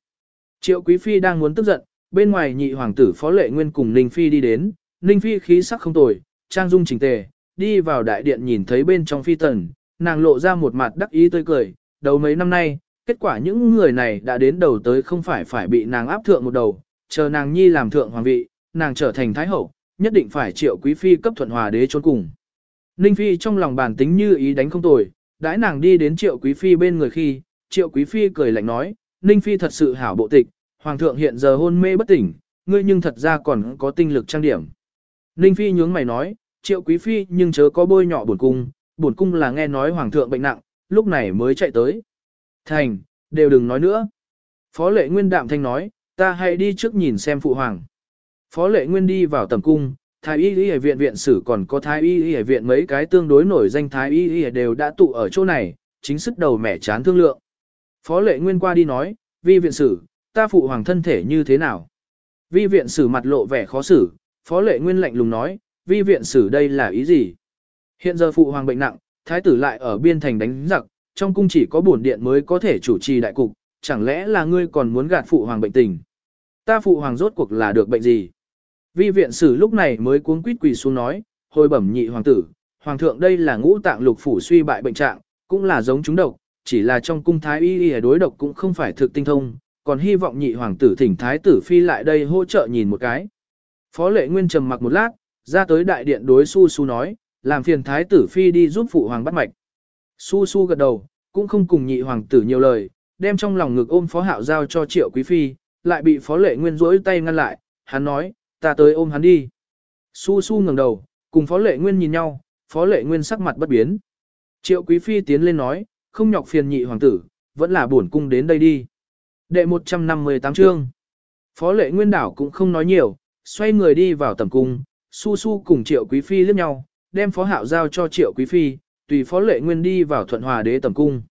Triệu quý phi đang muốn tức giận, bên ngoài nhị hoàng tử phó lệ nguyên cùng ninh phi đi đến, ninh phi khí sắc không tồi, trang dung chỉnh tề, đi vào đại điện nhìn thấy bên trong phi tần, nàng lộ ra một mặt đắc ý tươi cười, đầu mấy năm nay, kết quả những người này đã đến đầu tới không phải phải bị nàng áp thượng một đầu, chờ nàng nhi làm thượng hoàng vị, nàng trở thành thái hậu, nhất định phải triệu quý phi cấp thuận hòa đế trốn cùng. Ninh phi trong lòng bản tính như ý đánh không tồi, đãi nàng đi đến triệu quý phi bên người khi, triệu quý phi cười lạnh nói, Ninh phi thật sự hảo bộ tịch, hoàng thượng hiện giờ hôn mê bất tỉnh, ngươi nhưng thật ra còn có tinh lực trang điểm. Ninh phi nhướng mày nói, triệu quý phi nhưng chớ có bôi nhọ bổn cung, bổn cung là nghe nói hoàng thượng bệnh nặng, lúc này mới chạy tới. Thành, đều đừng nói nữa. Phó lệ nguyên đạm thanh nói, ta hãy đi trước nhìn xem phụ hoàng. Phó lệ nguyên đi vào tầm cung, thái y y viện viện sử còn có thái y y viện mấy cái tương đối nổi danh thái y y đều đã tụ ở chỗ này, chính sức đầu mẻ chán thương lượng. Phó lệ nguyên qua đi nói, vi viện sử, ta phụ hoàng thân thể như thế nào? Vi viện sử mặt lộ vẻ khó xử, phó lệ nguyên lạnh lùng nói, vi viện sử đây là ý gì? Hiện giờ phụ hoàng bệnh nặng, thái tử lại ở biên thành đánh giặc, trong cung chỉ có bổn điện mới có thể chủ trì đại cục, chẳng lẽ là ngươi còn muốn gạt phụ hoàng bệnh tình? Ta phụ hoàng rốt cuộc là được bệnh gì? Vi viện sử lúc này mới cuống quýt quỳ xuống nói, hồi bẩm nhị hoàng tử, hoàng thượng đây là ngũ tạng lục phủ suy bại bệnh trạng, cũng là giống chúng độc, chỉ là trong cung thái y y đối độc cũng không phải thực tinh thông, còn hy vọng nhị hoàng tử thỉnh thái tử phi lại đây hỗ trợ nhìn một cái. Phó lệ nguyên trầm mặc một lát, ra tới đại điện đối su su nói, làm phiền thái tử phi đi giúp phụ hoàng bắt mạch. Su su gật đầu, cũng không cùng nhị hoàng tử nhiều lời, đem trong lòng ngực ôm phó hạo giao cho triệu quý phi, lại bị phó lệ nguyên rỗi tay ngăn lại, hắn nói, ta tới ôm hắn đi. Su su ngẩng đầu, cùng phó lệ nguyên nhìn nhau, phó lệ nguyên sắc mặt bất biến. Triệu Quý Phi tiến lên nói, không nhọc phiền nhị hoàng tử, vẫn là bổn cung đến đây đi. Đệ 158 chương. Phó lệ nguyên đảo cũng không nói nhiều, xoay người đi vào tầm cung, su su cùng triệu quý phi liếc nhau, đem phó hạo giao cho triệu quý phi, tùy phó lệ nguyên đi vào thuận hòa đế tầm cung.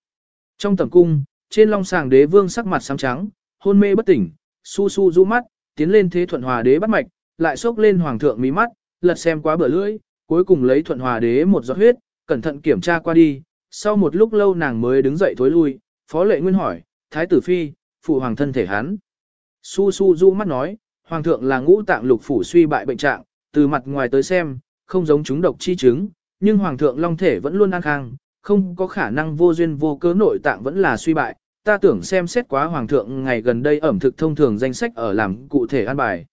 Trong tầm cung, trên long sàng đế vương sắc mặt xám trắng, hôn mê bất tỉnh, su su rũ mắt, tiến lên thế thuận hòa đế bắt mạch, lại xốc lên hoàng thượng mí mắt, lật xem quá bờ lưỡi, cuối cùng lấy thuận hòa đế một giọt huyết, cẩn thận kiểm tra qua đi, sau một lúc lâu nàng mới đứng dậy thối lui, phó lệ nguyên hỏi, thái tử phi, phụ hoàng thân thể hắn. Su su du mắt nói, hoàng thượng là ngũ tạng lục phủ suy bại bệnh trạng, từ mặt ngoài tới xem, không giống chúng độc chi chứng, nhưng hoàng thượng long thể vẫn luôn an khang, không có khả năng vô duyên vô cớ nội tạng vẫn là suy bại. Ta tưởng xem xét quá hoàng thượng ngày gần đây ẩm thực thông thường danh sách ở làm cụ thể an bài.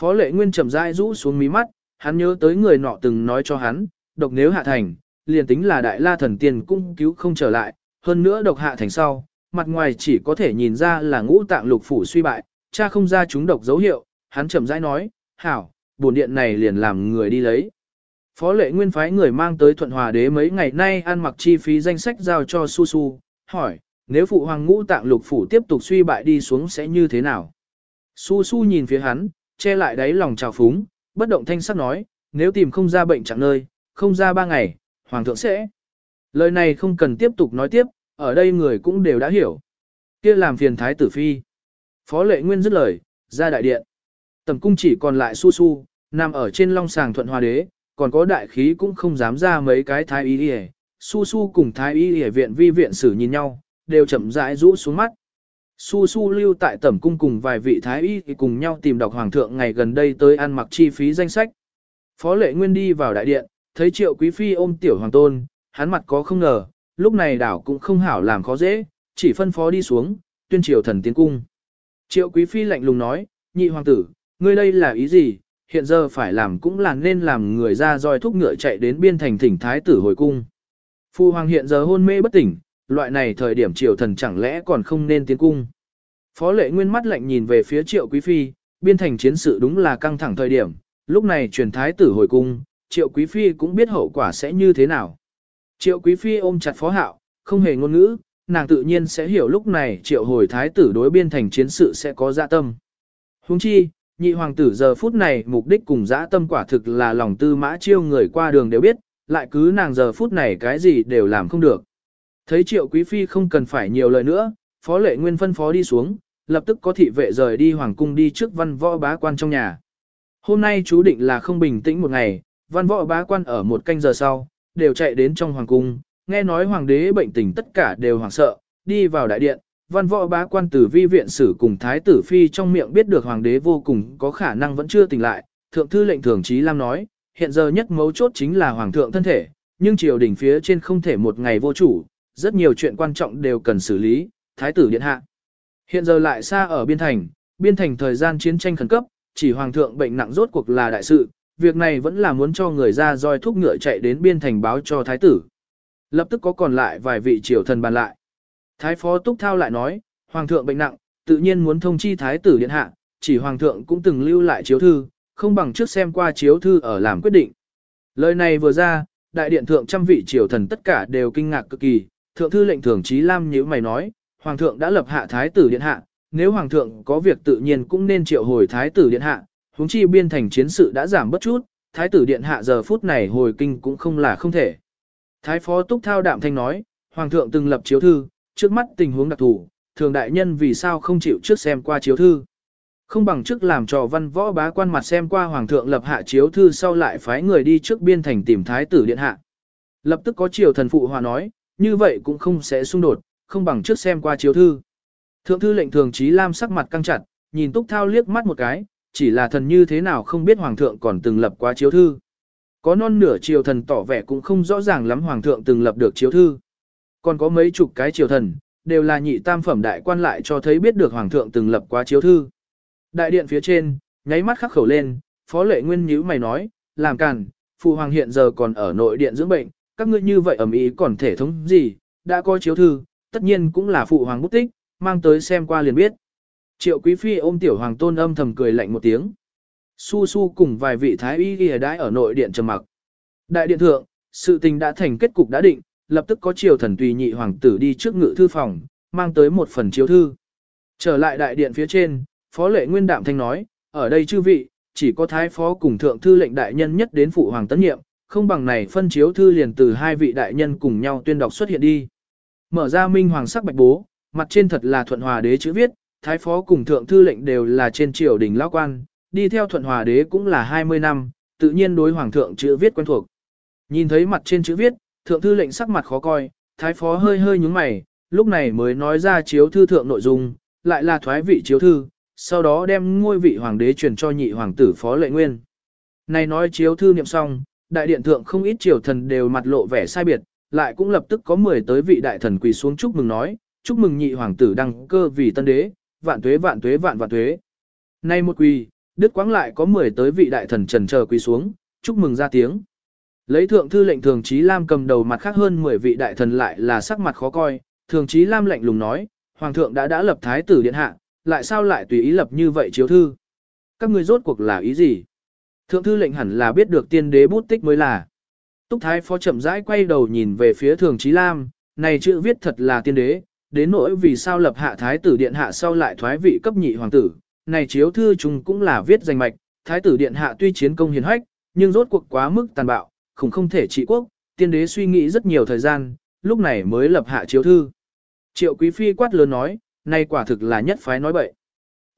Phó lệ nguyên chậm rãi rũ xuống mí mắt, hắn nhớ tới người nọ từng nói cho hắn, độc nếu hạ thành, liền tính là đại la thần tiên cũng cứu không trở lại, hơn nữa độc hạ thành sau, mặt ngoài chỉ có thể nhìn ra là ngũ tạng lục phủ suy bại, cha không ra chúng độc dấu hiệu, hắn chậm rãi nói, hảo, buồn điện này liền làm người đi lấy. Phó lệ nguyên phái người mang tới thuận hòa đế mấy ngày nay ăn mặc chi phí danh sách giao cho Su Su, hỏi, nếu phụ hoàng ngũ tạng lục phủ tiếp tục suy bại đi xuống sẽ như thế nào? Su Su nhìn phía hắn, che lại đáy lòng trào phúng, bất động thanh sắc nói, nếu tìm không ra bệnh chẳng nơi, không ra ba ngày, hoàng thượng sẽ. Lời này không cần tiếp tục nói tiếp, ở đây người cũng đều đã hiểu. kia làm phiền thái tử phi. Phó lệ nguyên dứt lời, ra đại điện. Tầm cung chỉ còn lại su su, nằm ở trên long sàng thuận hòa đế, còn có đại khí cũng không dám ra mấy cái thái y y Su su cùng thái y y viện vi viện sử nhìn nhau, đều chậm rãi rũ xuống mắt. Su su lưu tại tẩm cung cùng vài vị thái y cùng nhau tìm đọc hoàng thượng ngày gần đây tới ăn mặc chi phí danh sách. Phó lệ nguyên đi vào đại điện, thấy triệu quý phi ôm tiểu hoàng tôn, hắn mặt có không ngờ, lúc này đảo cũng không hảo làm khó dễ, chỉ phân phó đi xuống, tuyên triều thần tiến cung. Triệu quý phi lạnh lùng nói, nhị hoàng tử, ngươi đây là ý gì, hiện giờ phải làm cũng là nên làm người ra roi thúc ngựa chạy đến biên thành thỉnh thái tử hồi cung. Phu hoàng hiện giờ hôn mê bất tỉnh, loại này thời điểm triều thần chẳng lẽ còn không nên tiến cung. Phó lệ nguyên mắt lạnh nhìn về phía triệu quý phi, biên thành chiến sự đúng là căng thẳng thời điểm, lúc này truyền thái tử hồi cung, triệu quý phi cũng biết hậu quả sẽ như thế nào. Triệu quý phi ôm chặt phó hạo, không hề ngôn ngữ, nàng tự nhiên sẽ hiểu lúc này triệu hồi thái tử đối biên thành chiến sự sẽ có dạ tâm. Huống chi, nhị hoàng tử giờ phút này mục đích cùng dã tâm quả thực là lòng tư mã chiêu người qua đường đều biết, lại cứ nàng giờ phút này cái gì đều làm không được. Thấy triệu quý phi không cần phải nhiều lời nữa, phó lệ nguyên phân phó đi xuống, lập tức có thị vệ rời đi hoàng cung đi trước văn võ bá quan trong nhà. Hôm nay chú định là không bình tĩnh một ngày, văn võ bá quan ở một canh giờ sau, đều chạy đến trong hoàng cung, nghe nói hoàng đế bệnh tình tất cả đều hoảng sợ, đi vào đại điện, văn võ bá quan tử vi viện sử cùng thái tử phi trong miệng biết được hoàng đế vô cùng có khả năng vẫn chưa tỉnh lại, thượng thư lệnh thường trí lam nói, hiện giờ nhất mấu chốt chính là hoàng thượng thân thể, nhưng triều đình phía trên không thể một ngày vô chủ, rất nhiều chuyện quan trọng đều cần xử lý, thái tử điện hạ. Hiện giờ lại xa ở biên thành, biên thành thời gian chiến tranh khẩn cấp, chỉ hoàng thượng bệnh nặng rốt cuộc là đại sự, việc này vẫn là muốn cho người ra roi thúc ngựa chạy đến biên thành báo cho thái tử. Lập tức có còn lại vài vị triều thần bàn lại. Thái phó Túc Thao lại nói, Hoàng thượng bệnh nặng, tự nhiên muốn thông chi Thái tử điện hạ, chỉ Hoàng thượng cũng từng lưu lại chiếu thư, không bằng trước xem qua chiếu thư ở làm quyết định. Lời này vừa ra, đại điện thượng trăm vị triều thần tất cả đều kinh ngạc cực kỳ, thượng thư lệnh thường trí Lam nhíu mày nói, Hoàng thượng đã lập hạ Thái tử điện hạ, nếu Hoàng thượng có việc tự nhiên cũng nên triệu hồi Thái tử điện hạ, huống chi biên thành chiến sự đã giảm bất chút, Thái tử điện hạ giờ phút này hồi kinh cũng không là không thể. Thái phó Túc Thao đạm thanh nói, Hoàng thượng từng lập chiếu thư, trước mắt tình huống đặc thù, thường đại nhân vì sao không chịu trước xem qua chiếu thư. Không bằng trước làm trò văn võ bá quan mặt xem qua hoàng thượng lập hạ chiếu thư sau lại phái người đi trước biên thành tìm thái tử điện hạ. Lập tức có triều thần phụ hòa nói, như vậy cũng không sẽ xung đột, không bằng trước xem qua chiếu thư. Thượng thư lệnh thường trí lam sắc mặt căng chặt, nhìn túc thao liếc mắt một cái, chỉ là thần như thế nào không biết hoàng thượng còn từng lập qua chiếu thư. Có non nửa triều thần tỏ vẻ cũng không rõ ràng lắm hoàng thượng từng lập được chiếu thư. Còn có mấy chục cái triều thần, đều là nhị tam phẩm đại quan lại cho thấy biết được hoàng thượng từng lập quá chiếu thư. Đại điện phía trên, nháy mắt khắc khẩu lên, phó lệ nguyên nhíu mày nói, làm càn, phụ hoàng hiện giờ còn ở nội điện dưỡng bệnh, các ngươi như vậy ẩm ý còn thể thống gì, đã có chiếu thư, tất nhiên cũng là phụ hoàng bút tích, mang tới xem qua liền biết. Triệu quý phi ôm tiểu hoàng tôn âm thầm cười lạnh một tiếng. Su su cùng vài vị thái y ghi đãi ở nội điện trầm mặc. Đại điện thượng, sự tình đã thành kết cục đã định, lập tức có triều thần tùy nhị hoàng tử đi trước ngự thư phòng, mang tới một phần chiếu thư. Trở lại đại điện phía trên, phó lệ nguyên đạm thanh nói, ở đây chư vị, chỉ có thái phó cùng thượng thư lệnh đại nhân nhất đến phụ hoàng tấn nhiệm, không bằng này phân chiếu thư liền từ hai vị đại nhân cùng nhau tuyên đọc xuất hiện đi. Mở ra minh hoàng sắc bạch bố, mặt trên thật là thuận hòa đế chữ viết, thái phó cùng thượng thư lệnh đều là trên triều đình lão quan, đi theo thuận hòa đế cũng là 20 năm, tự nhiên đối hoàng thượng chữ viết quen thuộc. Nhìn thấy mặt trên chữ viết, thượng thư lệnh sắc mặt khó coi, thái phó hơi hơi nhúng mày, lúc này mới nói ra chiếu thư thượng nội dung, lại là thoái vị chiếu thư, sau đó đem ngôi vị hoàng đế truyền cho nhị hoàng tử phó lệ nguyên. Này nói chiếu thư niệm xong, đại điện thượng không ít triều thần đều mặt lộ vẻ sai biệt, lại cũng lập tức có 10 tới vị đại thần quỳ xuống chúc mừng nói, chúc mừng nhị hoàng tử đăng cơ vì tân đế, vạn tuế vạn tuế vạn vạn tuế. Nay một quỳ, đức quáng lại có 10 tới vị đại thần trần chờ quỳ xuống, chúc mừng ra tiếng. Lấy thượng thư lệnh thường chí Lam cầm đầu mặt khác hơn 10 vị đại thần lại là sắc mặt khó coi, thường chí Lam lệnh lùng nói, hoàng thượng đã đã lập thái tử điện hạ, lại sao lại tùy ý lập như vậy chiếu thư? Các người rốt cuộc là ý gì? Thượng thư lệnh hẳn là biết được tiên đế bút tích mới là. Túc Thái Phó chậm rãi quay đầu nhìn về phía Thường Chí Lam, này chữ viết thật là tiên đế, đến nỗi vì sao lập hạ Thái tử Điện Hạ sau lại thoái vị cấp nhị hoàng tử, này chiếu thư chúng cũng là viết danh mạch, Thái tử Điện Hạ tuy chiến công hiền hách, nhưng rốt cuộc quá mức tàn bạo, không không thể trị quốc, tiên đế suy nghĩ rất nhiều thời gian, lúc này mới lập hạ chiếu thư. Triệu Quý Phi quát lớn nói, nay quả thực là nhất phái nói bậy.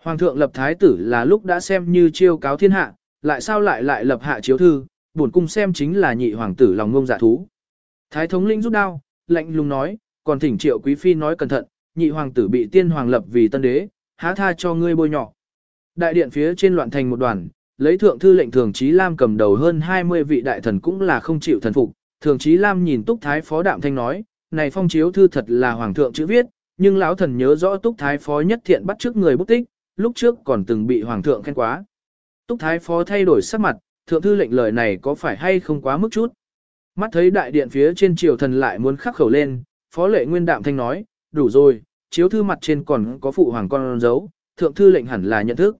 Hoàng thượng lập thái tử là lúc đã xem như chiêu cáo thiên hạ, lại sao lại lại lập hạ chiếu thư, bổn cung xem chính là nhị hoàng tử lòng ngông dạ thú. Thái thống lĩnh rút đao, lạnh lùng nói, còn thỉnh triệu quý phi nói cẩn thận, nhị hoàng tử bị tiên hoàng lập vì tân đế, há tha cho ngươi bôi nhỏ. Đại điện phía trên loạn thành một đoàn, lấy thượng thư lệnh thường chí lam cầm đầu hơn 20 vị đại thần cũng là không chịu thần phục. Thường chí lam nhìn túc thái phó đạm thanh nói, này phong chiếu thư thật là hoàng thượng chữ viết, nhưng lão thần nhớ rõ túc thái phó nhất thiện bắt trước người bút tích, lúc trước còn từng bị hoàng thượng khen quá. Túc Thái Phó thay đổi sắc mặt, thượng thư lệnh lời này có phải hay không quá mức chút. Mắt thấy đại điện phía trên triều thần lại muốn khắc khẩu lên, Phó lệ nguyên đạm thanh nói, đủ rồi, chiếu thư mặt trên còn có phụ hoàng con dấu, thượng thư lệnh hẳn là nhận thức.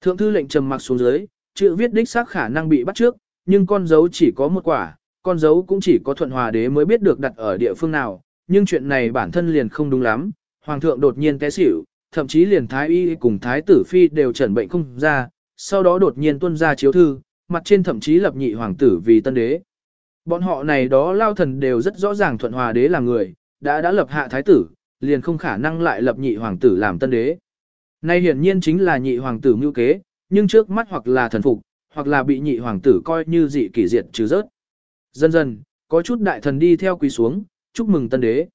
Thượng thư lệnh trầm mặc xuống dưới, chữ viết đích xác khả năng bị bắt trước, nhưng con dấu chỉ có một quả, con dấu cũng chỉ có thuận hòa đế mới biết được đặt ở địa phương nào, nhưng chuyện này bản thân liền không đúng lắm, hoàng thượng đột nhiên té xỉu, thậm chí liền thái y cùng thái tử phi đều chẩn bệnh không ra, sau đó đột nhiên tuân ra chiếu thư, mặt trên thậm chí lập nhị hoàng tử vì tân đế. Bọn họ này đó lao thần đều rất rõ ràng thuận hòa đế là người, đã đã lập hạ thái tử, liền không khả năng lại lập nhị hoàng tử làm tân đế. Nay hiển nhiên chính là nhị hoàng tử mưu kế, nhưng trước mắt hoặc là thần phục, hoặc là bị nhị hoàng tử coi như dị kỷ diệt trừ rớt. Dần dần, có chút đại thần đi theo quỳ xuống, chúc mừng tân đế.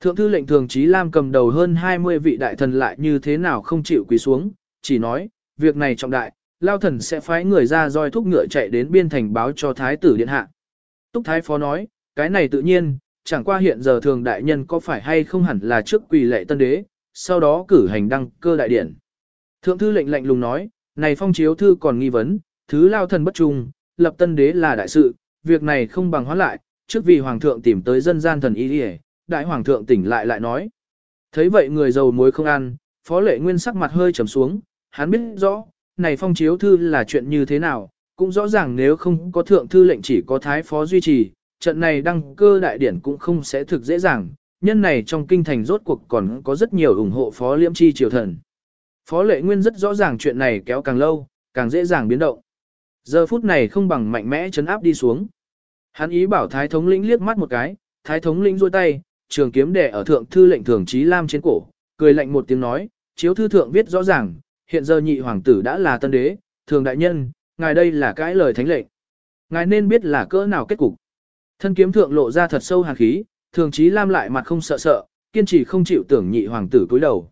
Thượng thư lệnh thường chí Lam cầm đầu hơn 20 vị đại thần lại như thế nào không chịu quỳ xuống, chỉ nói, việc này trọng đại, lao thần sẽ phái người ra roi thúc ngựa chạy đến biên thành báo cho thái tử điện hạ. Túc thái phó nói, cái này tự nhiên, chẳng qua hiện giờ thường đại nhân có phải hay không hẳn là trước quỳ lệ tân đế, sau đó cử hành đăng cơ đại điển. Thượng thư lệnh lệnh lùng nói, này phong chiếu thư còn nghi vấn, thứ lao thần bất trung, lập tân đế là đại sự, việc này không bằng hóa lại, trước vì hoàng thượng tìm tới dân gian thần y đi đại hoàng thượng tỉnh lại lại nói. Thấy vậy người giàu muối không ăn, phó lệ nguyên sắc mặt hơi trầm xuống, hắn biết rõ, này phong chiếu thư là chuyện như thế nào, cũng rõ ràng nếu không có thượng thư lệnh chỉ có thái phó duy trì, trận này đăng cơ đại điển cũng không sẽ thực dễ dàng, nhân này trong kinh thành rốt cuộc còn có rất nhiều ủng hộ phó liễm chi triều thần. Phó lệ nguyên rất rõ ràng chuyện này kéo càng lâu, càng dễ dàng biến động. Giờ phút này không bằng mạnh mẽ chấn áp đi xuống. Hắn ý bảo thái thống lĩnh liếc mắt một cái, thái thống lĩnh duỗi tay, trường kiếm đè ở thượng thư lệnh thường trí lam trên cổ, cười lạnh một tiếng nói, chiếu thư thượng viết rõ ràng, hiện giờ nhị hoàng tử đã là tân đế, thường đại nhân, ngài đây là cái lời thánh lệnh. Ngài nên biết là cỡ nào kết cục. Thân kiếm thượng lộ ra thật sâu hàn khí, thường trí lam lại mặt không sợ sợ, kiên trì không chịu tưởng nhị hoàng tử cúi đầu.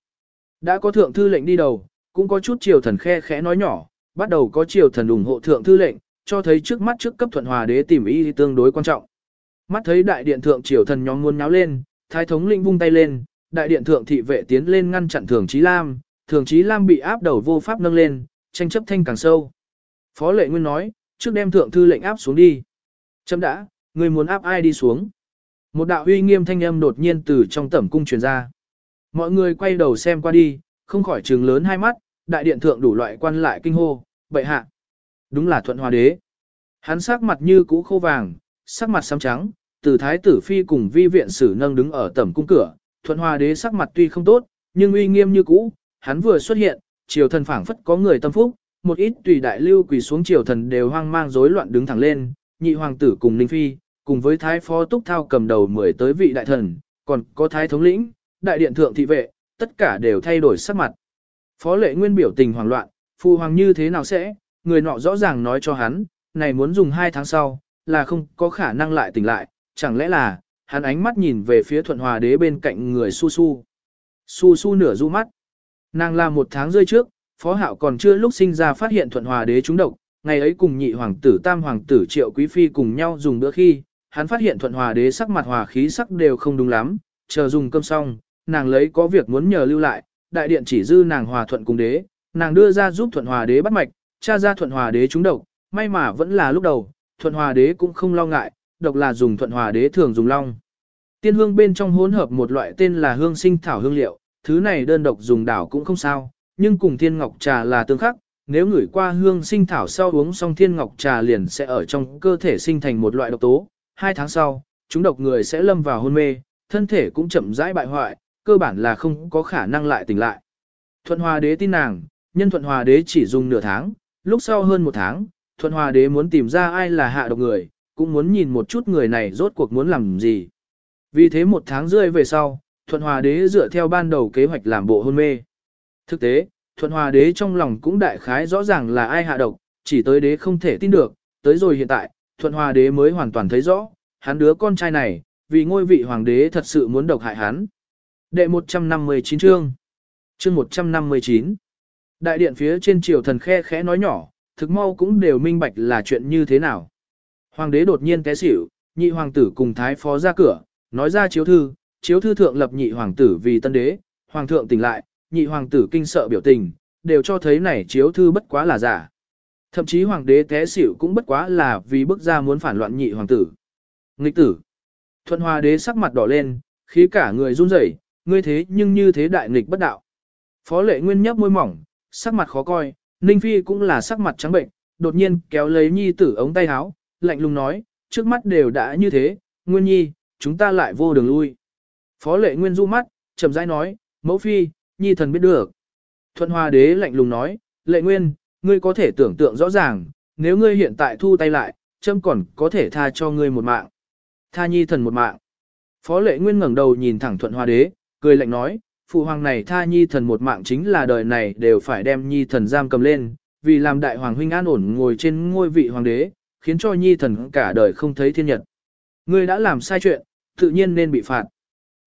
Đã có thượng thư lệnh đi đầu, cũng có chút triều thần khe khẽ nói nhỏ, bắt đầu có triều thần ủng hộ thượng thư lệnh, cho thấy trước mắt trước cấp thuận hòa đế tìm ý tương đối quan trọng. Mắt thấy đại điện thượng triều thần nhóm muốn nháo lên, thái thống lĩnh vung tay lên, đại điện thượng thị vệ tiến lên ngăn chặn thường trí lam, thường chí Lam bị áp đầu vô pháp nâng lên, tranh chấp thanh càng sâu. Phó lệ nguyên nói, trước đem thượng thư lệnh áp xuống đi. Chấm đã, người muốn áp ai đi xuống. Một đạo uy nghiêm thanh âm đột nhiên từ trong tẩm cung truyền ra. Mọi người quay đầu xem qua đi, không khỏi trừng lớn hai mắt, đại điện thượng đủ loại quan lại kinh hô, bệ hạ. Đúng là thuận hòa đế. Hắn sắc mặt như cũ khô vàng, sắc mặt xám trắng, từ thái tử phi cùng vi viện sử nâng đứng ở tẩm cung cửa, thuận hòa đế sắc mặt tuy không tốt, nhưng uy nghiêm như cũ, hắn vừa xuất hiện, triều thần phảng phất có người tâm phúc, một ít tùy đại lưu quỳ xuống triều thần đều hoang mang rối loạn đứng thẳng lên, nhị hoàng tử cùng ninh phi, cùng với thái phó túc thao cầm đầu mười tới vị đại thần, còn có thái thống lĩnh, đại điện thượng thị vệ, tất cả đều thay đổi sắc mặt. Phó lệ nguyên biểu tình hoảng loạn, phụ hoàng như thế nào sẽ, người nọ rõ ràng nói cho hắn, này muốn dùng hai tháng sau, là không có khả năng lại tỉnh lại, chẳng lẽ là, hắn ánh mắt nhìn về phía thuận hòa đế bên cạnh người su su. Su su nửa du mắt. Nàng là một tháng rơi trước, phó hạo còn chưa lúc sinh ra phát hiện thuận hòa đế trúng độc, ngày ấy cùng nhị hoàng tử tam hoàng tử triệu quý phi cùng nhau dùng bữa khi, hắn phát hiện thuận hòa đế sắc mặt hòa khí sắc đều không đúng lắm, chờ dùng cơm xong, nàng lấy có việc muốn nhờ lưu lại, đại điện chỉ dư nàng hòa thuận cùng đế, nàng đưa ra giúp thuận hòa đế bắt mạch, cha ra thuận hòa đế trúng độc, may mà vẫn là lúc đầu, thuận hòa đế cũng không lo ngại, độc là dùng thuận hòa đế thường dùng long. Tiên hương bên trong hỗn hợp một loại tên là hương sinh thảo hương liệu, thứ này đơn độc dùng đảo cũng không sao, nhưng cùng thiên ngọc trà là tương khắc, nếu ngửi qua hương sinh thảo sau uống xong thiên ngọc trà liền sẽ ở trong cơ thể sinh thành một loại độc tố, hai tháng sau, chúng độc người sẽ lâm vào hôn mê, thân thể cũng chậm rãi bại hoại, cơ bản là không có khả năng lại tỉnh lại. Thuận Hòa Đế tin nàng, nhân Thuận Hòa Đế chỉ dùng nửa tháng, lúc sau hơn một tháng, Thuận Hòa Đế muốn tìm ra ai là hạ độc người, cũng muốn nhìn một chút người này rốt cuộc muốn làm gì. Vì thế một tháng rưỡi về sau, Thuận Hòa Đế dựa theo ban đầu kế hoạch làm bộ hôn mê. Thực tế, Thuận Hòa Đế trong lòng cũng đại khái rõ ràng là ai hạ độc, chỉ tới đế không thể tin được, tới rồi hiện tại, Thuận Hòa Đế mới hoàn toàn thấy rõ, hắn đứa con trai này, vì ngôi vị hoàng đế thật sự muốn độc hại hắn. Đệ 159 chương. Chương 159. Đại điện phía trên triều thần khe khẽ nói nhỏ, thực mau cũng đều minh bạch là chuyện như thế nào. Hoàng đế đột nhiên té xỉu, nhị hoàng tử cùng thái phó ra cửa, nói ra chiếu thư, chiếu thư thượng lập nhị hoàng tử vì tân đế, hoàng thượng tỉnh lại, nhị hoàng tử kinh sợ biểu tình, đều cho thấy này chiếu thư bất quá là giả. Thậm chí hoàng đế té xỉu cũng bất quá là vì bức ra muốn phản loạn nhị hoàng tử. Nghịch tử. Thuận hòa đế sắc mặt đỏ lên, khí cả người run rẩy, ngươi thế nhưng như thế đại nghịch bất đạo. Phó lệ nguyên nhấp môi mỏng, sắc mặt khó coi, Ninh Phi cũng là sắc mặt trắng bệnh, đột nhiên kéo lấy nhi tử ống tay áo, lạnh lùng nói, trước mắt đều đã như thế, Nguyên Nhi, chúng ta lại vô đường lui. Phó lệ Nguyên du mắt, chậm rãi nói, mẫu phi, Nhi thần biết được. Thuận Hoa đế lạnh lùng nói, lệ Nguyên, ngươi có thể tưởng tượng rõ ràng, nếu ngươi hiện tại thu tay lại, châm còn có thể tha cho ngươi một mạng. Tha Nhi thần một mạng. Phó lệ Nguyên ngẩng đầu nhìn thẳng Thuận Hoa đế, cười lạnh nói, phụ hoàng này tha Nhi thần một mạng chính là đời này đều phải đem Nhi thần giam cầm lên, vì làm đại hoàng huynh an ổn ngồi trên ngôi vị hoàng đế, khiến cho nhi thần cả đời không thấy thiên nhật. Ngươi đã làm sai chuyện, tự nhiên nên bị phạt.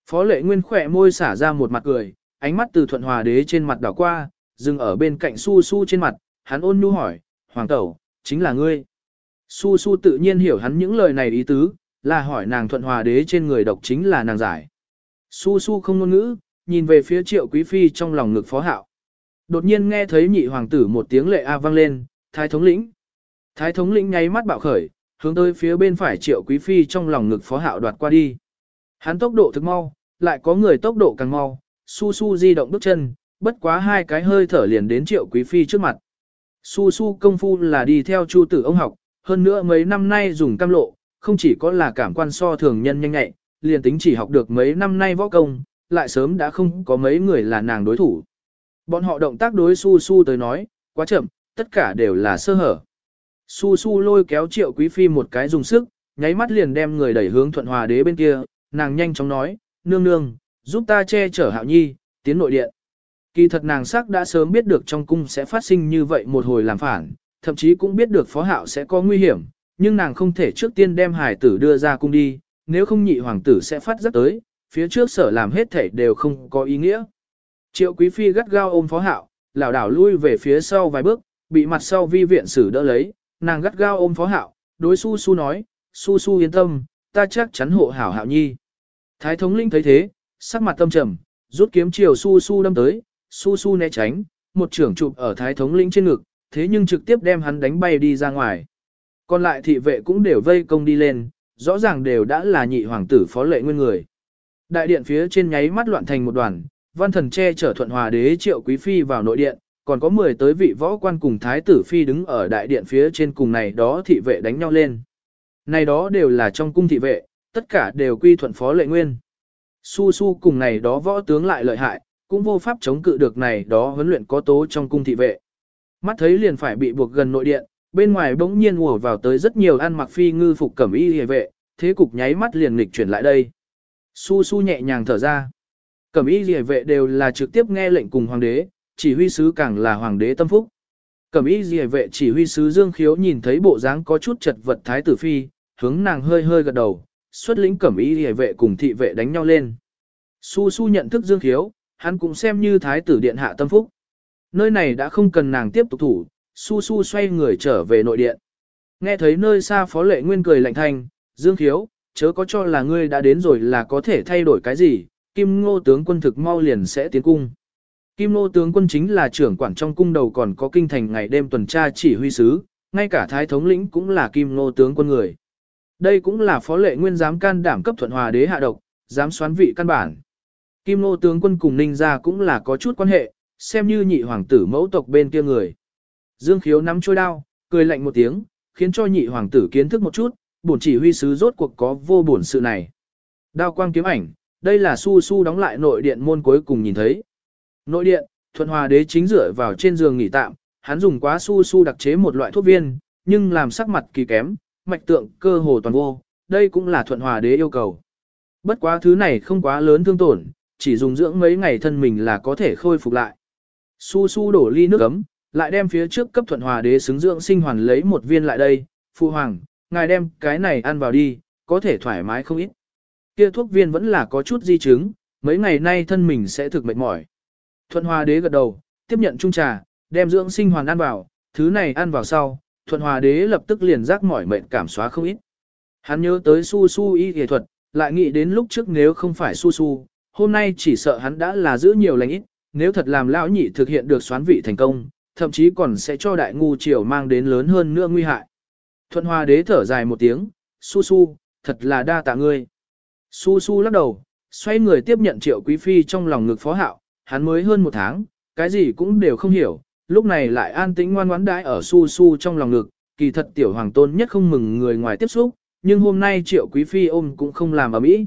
Phó lệ nguyên khỏe môi xả ra một mặt cười, ánh mắt từ thuận hòa đế trên mặt đảo qua, dừng ở bên cạnh su su trên mặt, hắn ôn nhu hỏi, hoàng tẩu, chính là ngươi. Su su tự nhiên hiểu hắn những lời này ý tứ, là hỏi nàng thuận hòa đế trên người độc chính là nàng giải. Su su không ngôn ngữ, nhìn về phía triệu quý phi trong lòng ngực phó hạo. Đột nhiên nghe thấy nhị hoàng tử một tiếng lệ a vang lên, thái thống lĩnh. Thái thống lĩnh nháy mắt bạo khởi, hướng tới phía bên phải triệu quý phi trong lòng ngực phó hạo đoạt qua đi. Hắn tốc độ thực mau, lại có người tốc độ càng mau, su su di động bước chân, bất quá hai cái hơi thở liền đến triệu quý phi trước mặt. Su su công phu là đi theo chu tử ông học, hơn nữa mấy năm nay dùng cam lộ, không chỉ có là cảm quan so thường nhân nhanh nhẹ, liền tính chỉ học được mấy năm nay võ công, lại sớm đã không có mấy người là nàng đối thủ. Bọn họ động tác đối su su tới nói, quá chậm, tất cả đều là sơ hở. Su su lôi kéo triệu quý phi một cái dùng sức, nháy mắt liền đem người đẩy hướng thuận hòa đế bên kia, nàng nhanh chóng nói, nương nương, giúp ta che chở hạo nhi, tiến nội điện. Kỳ thật nàng sắc đã sớm biết được trong cung sẽ phát sinh như vậy một hồi làm phản, thậm chí cũng biết được phó hạo sẽ có nguy hiểm, nhưng nàng không thể trước tiên đem hải tử đưa ra cung đi, nếu không nhị hoàng tử sẽ phát rất tới, phía trước sở làm hết thể đều không có ý nghĩa. Triệu quý phi gắt gao ôm phó hạo, lảo đảo lui về phía sau vài bước, bị mặt sau vi viện sử đỡ lấy, nàng gắt gao ôm phó hạo, đối su su nói, su su yên tâm, ta chắc chắn hộ hảo hạo nhi. Thái thống linh thấy thế, sắc mặt tâm trầm, rút kiếm chiều su su đâm tới, su su né tránh, một trưởng chụp ở thái thống lĩnh trên ngực, thế nhưng trực tiếp đem hắn đánh bay đi ra ngoài. Còn lại thị vệ cũng đều vây công đi lên, rõ ràng đều đã là nhị hoàng tử phó lệ nguyên người. Đại điện phía trên nháy mắt loạn thành một đoàn, văn thần che chở thuận hòa đế triệu quý phi vào nội điện, còn có 10 tới vị võ quan cùng thái tử phi đứng ở đại điện phía trên cùng này đó thị vệ đánh nhau lên. Này đó đều là trong cung thị vệ, tất cả đều quy thuận phó lệ nguyên. Su su cùng này đó võ tướng lại lợi hại, cũng vô pháp chống cự được này đó huấn luyện có tố trong cung thị vệ. Mắt thấy liền phải bị buộc gần nội điện, bên ngoài bỗng nhiên ùa vào tới rất nhiều ăn mặc phi ngư phục cẩm y hề vệ, thế cục nháy mắt liền nghịch chuyển lại đây. Su su nhẹ nhàng thở ra. Cẩm y hề vệ đều là trực tiếp nghe lệnh cùng hoàng đế, chỉ huy sứ càng là hoàng đế tâm phúc. Cẩm y hề vệ chỉ huy sứ Dương Khiếu nhìn thấy bộ dáng có chút chật vật thái tử phi, hướng nàng hơi hơi gật đầu, xuất lĩnh cẩm y hề vệ cùng thị vệ đánh nhau lên. Su su nhận thức Dương Khiếu, hắn cũng xem như thái tử điện hạ tâm phúc. Nơi này đã không cần nàng tiếp tục thủ, su su xoay người trở về nội điện. Nghe thấy nơi xa phó lệ nguyên cười lạnh thanh, Dương Khiếu, chớ có cho là ngươi đã đến rồi là có thể thay đổi cái gì, Kim Ngô tướng quân thực mau liền sẽ tiến cung. Kim Ngô tướng quân chính là trưởng quản trong cung đầu còn có kinh thành ngày đêm tuần tra chỉ huy sứ, ngay cả thái thống lĩnh cũng là Kim Ngô tướng quân người. Đây cũng là phó lệ nguyên dám can đảm cấp thuận hòa đế hạ độc, dám xoán vị căn bản. Kim Nô tướng quân cùng Ninh gia cũng là có chút quan hệ, xem như nhị hoàng tử mẫu tộc bên kia người. Dương Khiếu nắm trôi đao, cười lạnh một tiếng, khiến cho nhị hoàng tử kiến thức một chút, bổn chỉ huy sứ rốt cuộc có vô bổn sự này. Đao quang kiếm ảnh, đây là su su đóng lại nội điện môn cuối cùng nhìn thấy. Nội điện, thuận hòa đế chính dựa vào trên giường nghỉ tạm, hắn dùng quá su su đặc chế một loại thuốc viên, nhưng làm sắc mặt kỳ kém, mạch tượng cơ hồ toàn vô, đây cũng là thuận hòa đế yêu cầu. Bất quá thứ này không quá lớn thương tổn, chỉ dùng dưỡng mấy ngày thân mình là có thể khôi phục lại. Su su đổ ly nước ấm, lại đem phía trước cấp thuận hòa đế xứng dưỡng sinh hoàn lấy một viên lại đây, phụ hoàng, ngài đem cái này ăn vào đi, có thể thoải mái không ít. Kia thuốc viên vẫn là có chút di chứng, mấy ngày nay thân mình sẽ thực mệt mỏi. Thuận hòa đế gật đầu, tiếp nhận chung trà, đem dưỡng sinh hoàn ăn vào, thứ này ăn vào sau, thuận hòa đế lập tức liền giác mỏi mệt cảm xóa không ít. Hắn nhớ tới su su y y thuật, lại nghĩ đến lúc trước nếu không phải su su, hôm nay chỉ sợ hắn đã là giữ nhiều lành ít, nếu thật làm lão nhị thực hiện được xoán vị thành công, thậm chí còn sẽ cho đại ngu triều mang đến lớn hơn nữa nguy hại. Thuận Hoa đế thở dài một tiếng, su su, thật là đa tạ ngươi. Su su lắc đầu, xoay người tiếp nhận triệu quý phi trong lòng ngực phó hạo, hắn mới hơn một tháng, cái gì cũng đều không hiểu, lúc này lại an tĩnh ngoan ngoãn đãi ở su su trong lòng ngực, kỳ thật tiểu hoàng tôn nhất không mừng người ngoài tiếp xúc, nhưng hôm nay triệu quý phi ôm cũng không làm ở mỹ.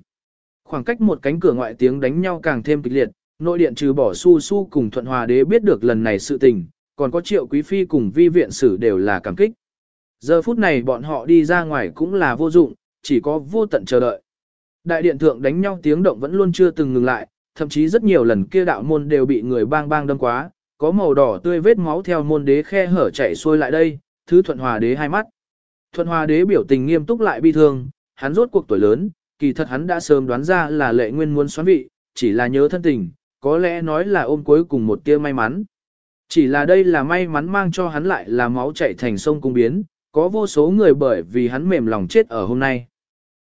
Khoảng cách một cánh cửa ngoại tiếng đánh nhau càng thêm kịch liệt, nội điện trừ bỏ su su cùng thuận hòa đế biết được lần này sự tình, còn có triệu quý phi cùng vi viện sử đều là cảm kích. Giờ phút này bọn họ đi ra ngoài cũng là vô dụng, chỉ có vô tận chờ đợi. Đại điện thượng đánh nhau tiếng động vẫn luôn chưa từng ngừng lại, thậm chí rất nhiều lần kia đạo môn đều bị người bang bang đâm quá, có màu đỏ tươi vết máu theo môn đế khe hở chảy xuôi lại đây, thứ thuận hòa đế hai mắt. Thuận hòa đế biểu tình nghiêm túc lại bi thương, hắn rốt cuộc tuổi lớn, kỳ thật hắn đã sớm đoán ra là lệ nguyên muốn xoán vị, chỉ là nhớ thân tình, có lẽ nói là ôm cuối cùng một tia may mắn. Chỉ là đây là may mắn mang cho hắn lại là máu chảy thành sông cung biến, có vô số người bởi vì hắn mềm lòng chết ở hôm nay.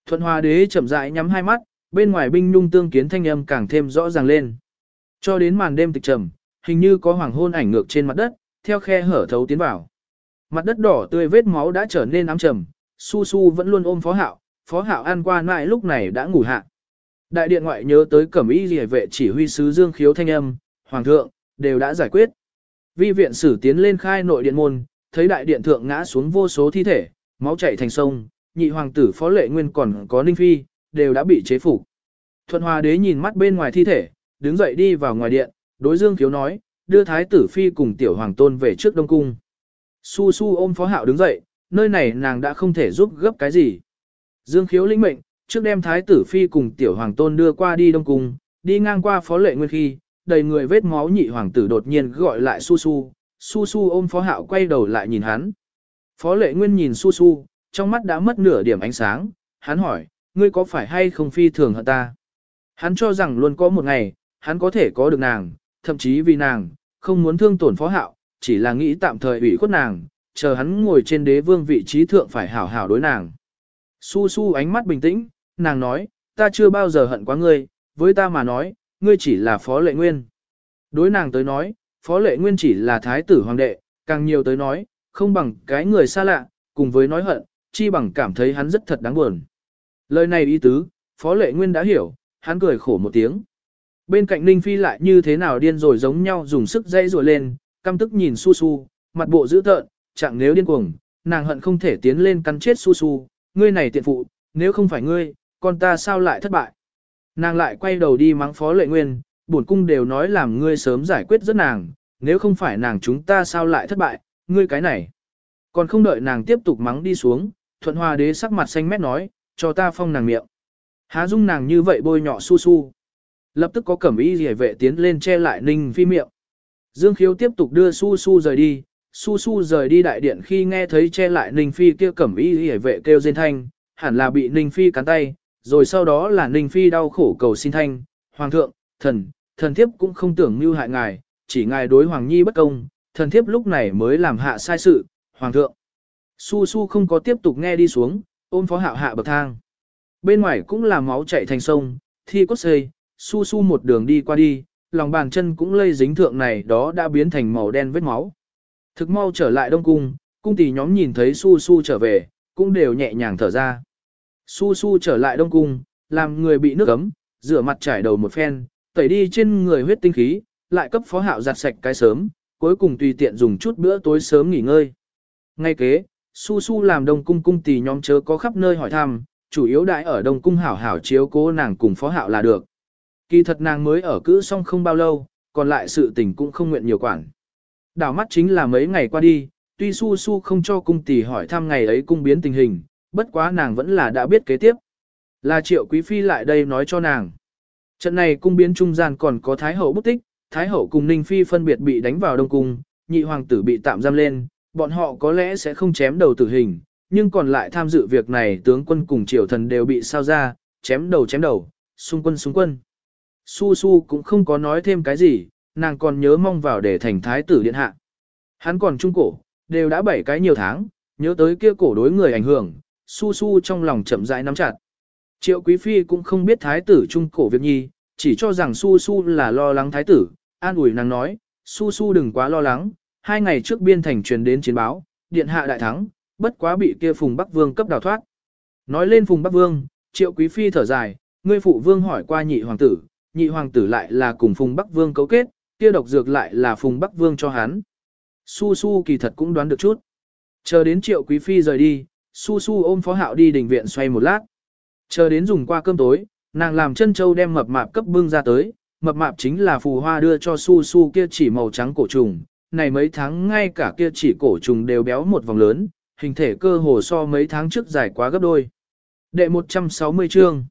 Thuận Hòa đế chậm rãi nhắm hai mắt, bên ngoài binh nhung tương kiến thanh âm càng thêm rõ ràng lên. Cho đến màn đêm tịch trầm, hình như có hoàng hôn ảnh ngược trên mặt đất, theo khe hở thấu tiến vào. Mặt đất đỏ tươi vết máu đã trở nên ám trầm, Su Su vẫn luôn ôm Phó Hạo, Phó Hạo An qua mãi lúc này đã ngủ hạ. Đại điện ngoại nhớ tới cẩm y rìa vệ chỉ huy sứ Dương Khiếu thanh âm, Hoàng thượng, đều đã giải quyết. Vi viện sử tiến lên khai nội điện môn, thấy đại điện thượng ngã xuống vô số thi thể, máu chảy thành sông, nhị hoàng tử phó lệ nguyên còn có ninh phi, đều đã bị chế phục. Thuận hòa đế nhìn mắt bên ngoài thi thể, đứng dậy đi vào ngoài điện, đối Dương Khiếu nói, đưa thái tử phi cùng tiểu hoàng tôn về trước đông cung. Su su ôm phó hạo đứng dậy, nơi này nàng đã không thể giúp gấp cái gì. Dương Khiếu lĩnh mệnh, trước đem thái tử phi cùng tiểu hoàng tôn đưa qua đi đông cung, đi ngang qua phó lệ nguyên khi, đầy người vết máu nhị hoàng tử đột nhiên gọi lại su su, su su ôm phó hạo quay đầu lại nhìn hắn. Phó lệ nguyên nhìn su su, trong mắt đã mất nửa điểm ánh sáng, hắn hỏi, ngươi có phải hay không phi thường hận ta? Hắn cho rằng luôn có một ngày, hắn có thể có được nàng, thậm chí vì nàng, không muốn thương tổn phó hạo, chỉ là nghĩ tạm thời ủy khuất nàng, chờ hắn ngồi trên đế vương vị trí thượng phải hảo hảo đối nàng. Su su ánh mắt bình tĩnh, nàng nói, ta chưa bao giờ hận quá ngươi, với ta mà nói, ngươi chỉ là phó lệ nguyên. Đối nàng tới nói, phó lệ nguyên chỉ là thái tử hoàng đệ, càng nhiều tới nói, không bằng cái người xa lạ, cùng với nói hận, chi bằng cảm thấy hắn rất thật đáng buồn. Lời này ý tứ, phó lệ nguyên đã hiểu, hắn cười khổ một tiếng. Bên cạnh Ninh Phi lại như thế nào điên rồi giống nhau dùng sức dây rùa lên, căm tức nhìn su su, mặt bộ dữ tợn, chẳng nếu điên cuồng, nàng hận không thể tiến lên cắn chết su su, ngươi này tiện phụ, nếu không phải ngươi, con ta sao lại thất bại. Nàng lại quay đầu đi mắng phó lệ nguyên, bổn cung đều nói làm ngươi sớm giải quyết rất nàng, nếu không phải nàng chúng ta sao lại thất bại, ngươi cái này. Còn không đợi nàng tiếp tục mắng đi xuống, thuận hòa đế sắc mặt xanh mét nói, cho ta phong nàng miệng. Há dung nàng như vậy bôi nhọ su su. Lập tức có cẩm y rỉa vệ tiến lên che lại ninh phi miệng. Dương khiếu tiếp tục đưa su su rời đi, su su rời đi đại điện khi nghe thấy che lại ninh phi kia cẩm y hề vệ kêu rên thanh, hẳn là bị ninh phi cắn tay, rồi sau đó là ninh phi đau khổ cầu xin thanh, hoàng thượng, thần, thần thiếp cũng không tưởng mưu hại ngài, chỉ ngài đối hoàng nhi bất công, thần thiếp lúc này mới làm hạ sai sự, hoàng thượng. Su su không có tiếp tục nghe đi xuống, ôm phó hạo hạ bậc thang. Bên ngoài cũng là máu chảy thành sông, thi cốt xê, su su một đường đi qua đi, lòng bàn chân cũng lây dính thượng này đó đã biến thành màu đen vết máu. Thực mau trở lại đông cung, cung tỷ nhóm nhìn thấy su su trở về, cũng đều nhẹ nhàng thở ra. Su su trở lại đông cung, làm người bị nước ấm, rửa mặt trải đầu một phen, tẩy đi trên người huyết tinh khí, lại cấp phó hạo giặt sạch cái sớm, cuối cùng tùy tiện dùng chút bữa tối sớm nghỉ ngơi. Ngay kế, Su Su làm đông cung cung tỷ nhóm chớ có khắp nơi hỏi thăm, chủ yếu đại ở đông cung hảo hảo chiếu cố nàng cùng phó hạo là được. Kỳ thật nàng mới ở cữ xong không bao lâu, còn lại sự tình cũng không nguyện nhiều quản. Đảo mắt chính là mấy ngày qua đi, tuy Su Su không cho cung tỷ hỏi thăm ngày ấy cung biến tình hình, bất quá nàng vẫn là đã biết kế tiếp. Là triệu quý phi lại đây nói cho nàng. Trận này cung biến trung gian còn có Thái hậu bút tích, Thái hậu cùng Ninh Phi phân biệt bị đánh vào đông cung, nhị hoàng tử bị tạm giam lên, bọn họ có lẽ sẽ không chém đầu tử hình, nhưng còn lại tham dự việc này tướng quân cùng triều thần đều bị sao ra, chém đầu chém đầu, xung quân xung quân. Su Su cũng không có nói thêm cái gì, nàng còn nhớ mong vào để thành thái tử điện hạ. Hắn còn trung cổ, đều đã bảy cái nhiều tháng, nhớ tới kia cổ đối người ảnh hưởng, Su Su trong lòng chậm rãi nắm chặt. Triệu Quý Phi cũng không biết thái tử trung cổ việc nhi, chỉ cho rằng Su Su là lo lắng thái tử, an ủi nàng nói, Su Su đừng quá lo lắng, hai ngày trước biên thành truyền đến chiến báo, điện hạ đại thắng, bất quá bị kia Phùng Bắc Vương cấp đào thoát. Nói lên Phùng Bắc Vương, Triệu Quý Phi thở dài, ngươi phụ vương hỏi qua nhị hoàng tử, nhị hoàng tử lại là cùng Phùng Bắc Vương cấu kết, kia độc dược lại là Phùng Bắc Vương cho hắn. Su Su kỳ thật cũng đoán được chút. Chờ đến Triệu Quý Phi rời đi, Su Su ôm Phó Hạo đi đình viện xoay một lát. Chờ đến dùng qua cơm tối, nàng làm chân châu đem mập mạp cấp bưng ra tới, mập mạp chính là phù hoa đưa cho Su Su kia chỉ màu trắng cổ trùng, này mấy tháng ngay cả kia chỉ cổ trùng đều béo một vòng lớn, hình thể cơ hồ so mấy tháng trước dài quá gấp đôi. Đệ 160 chương.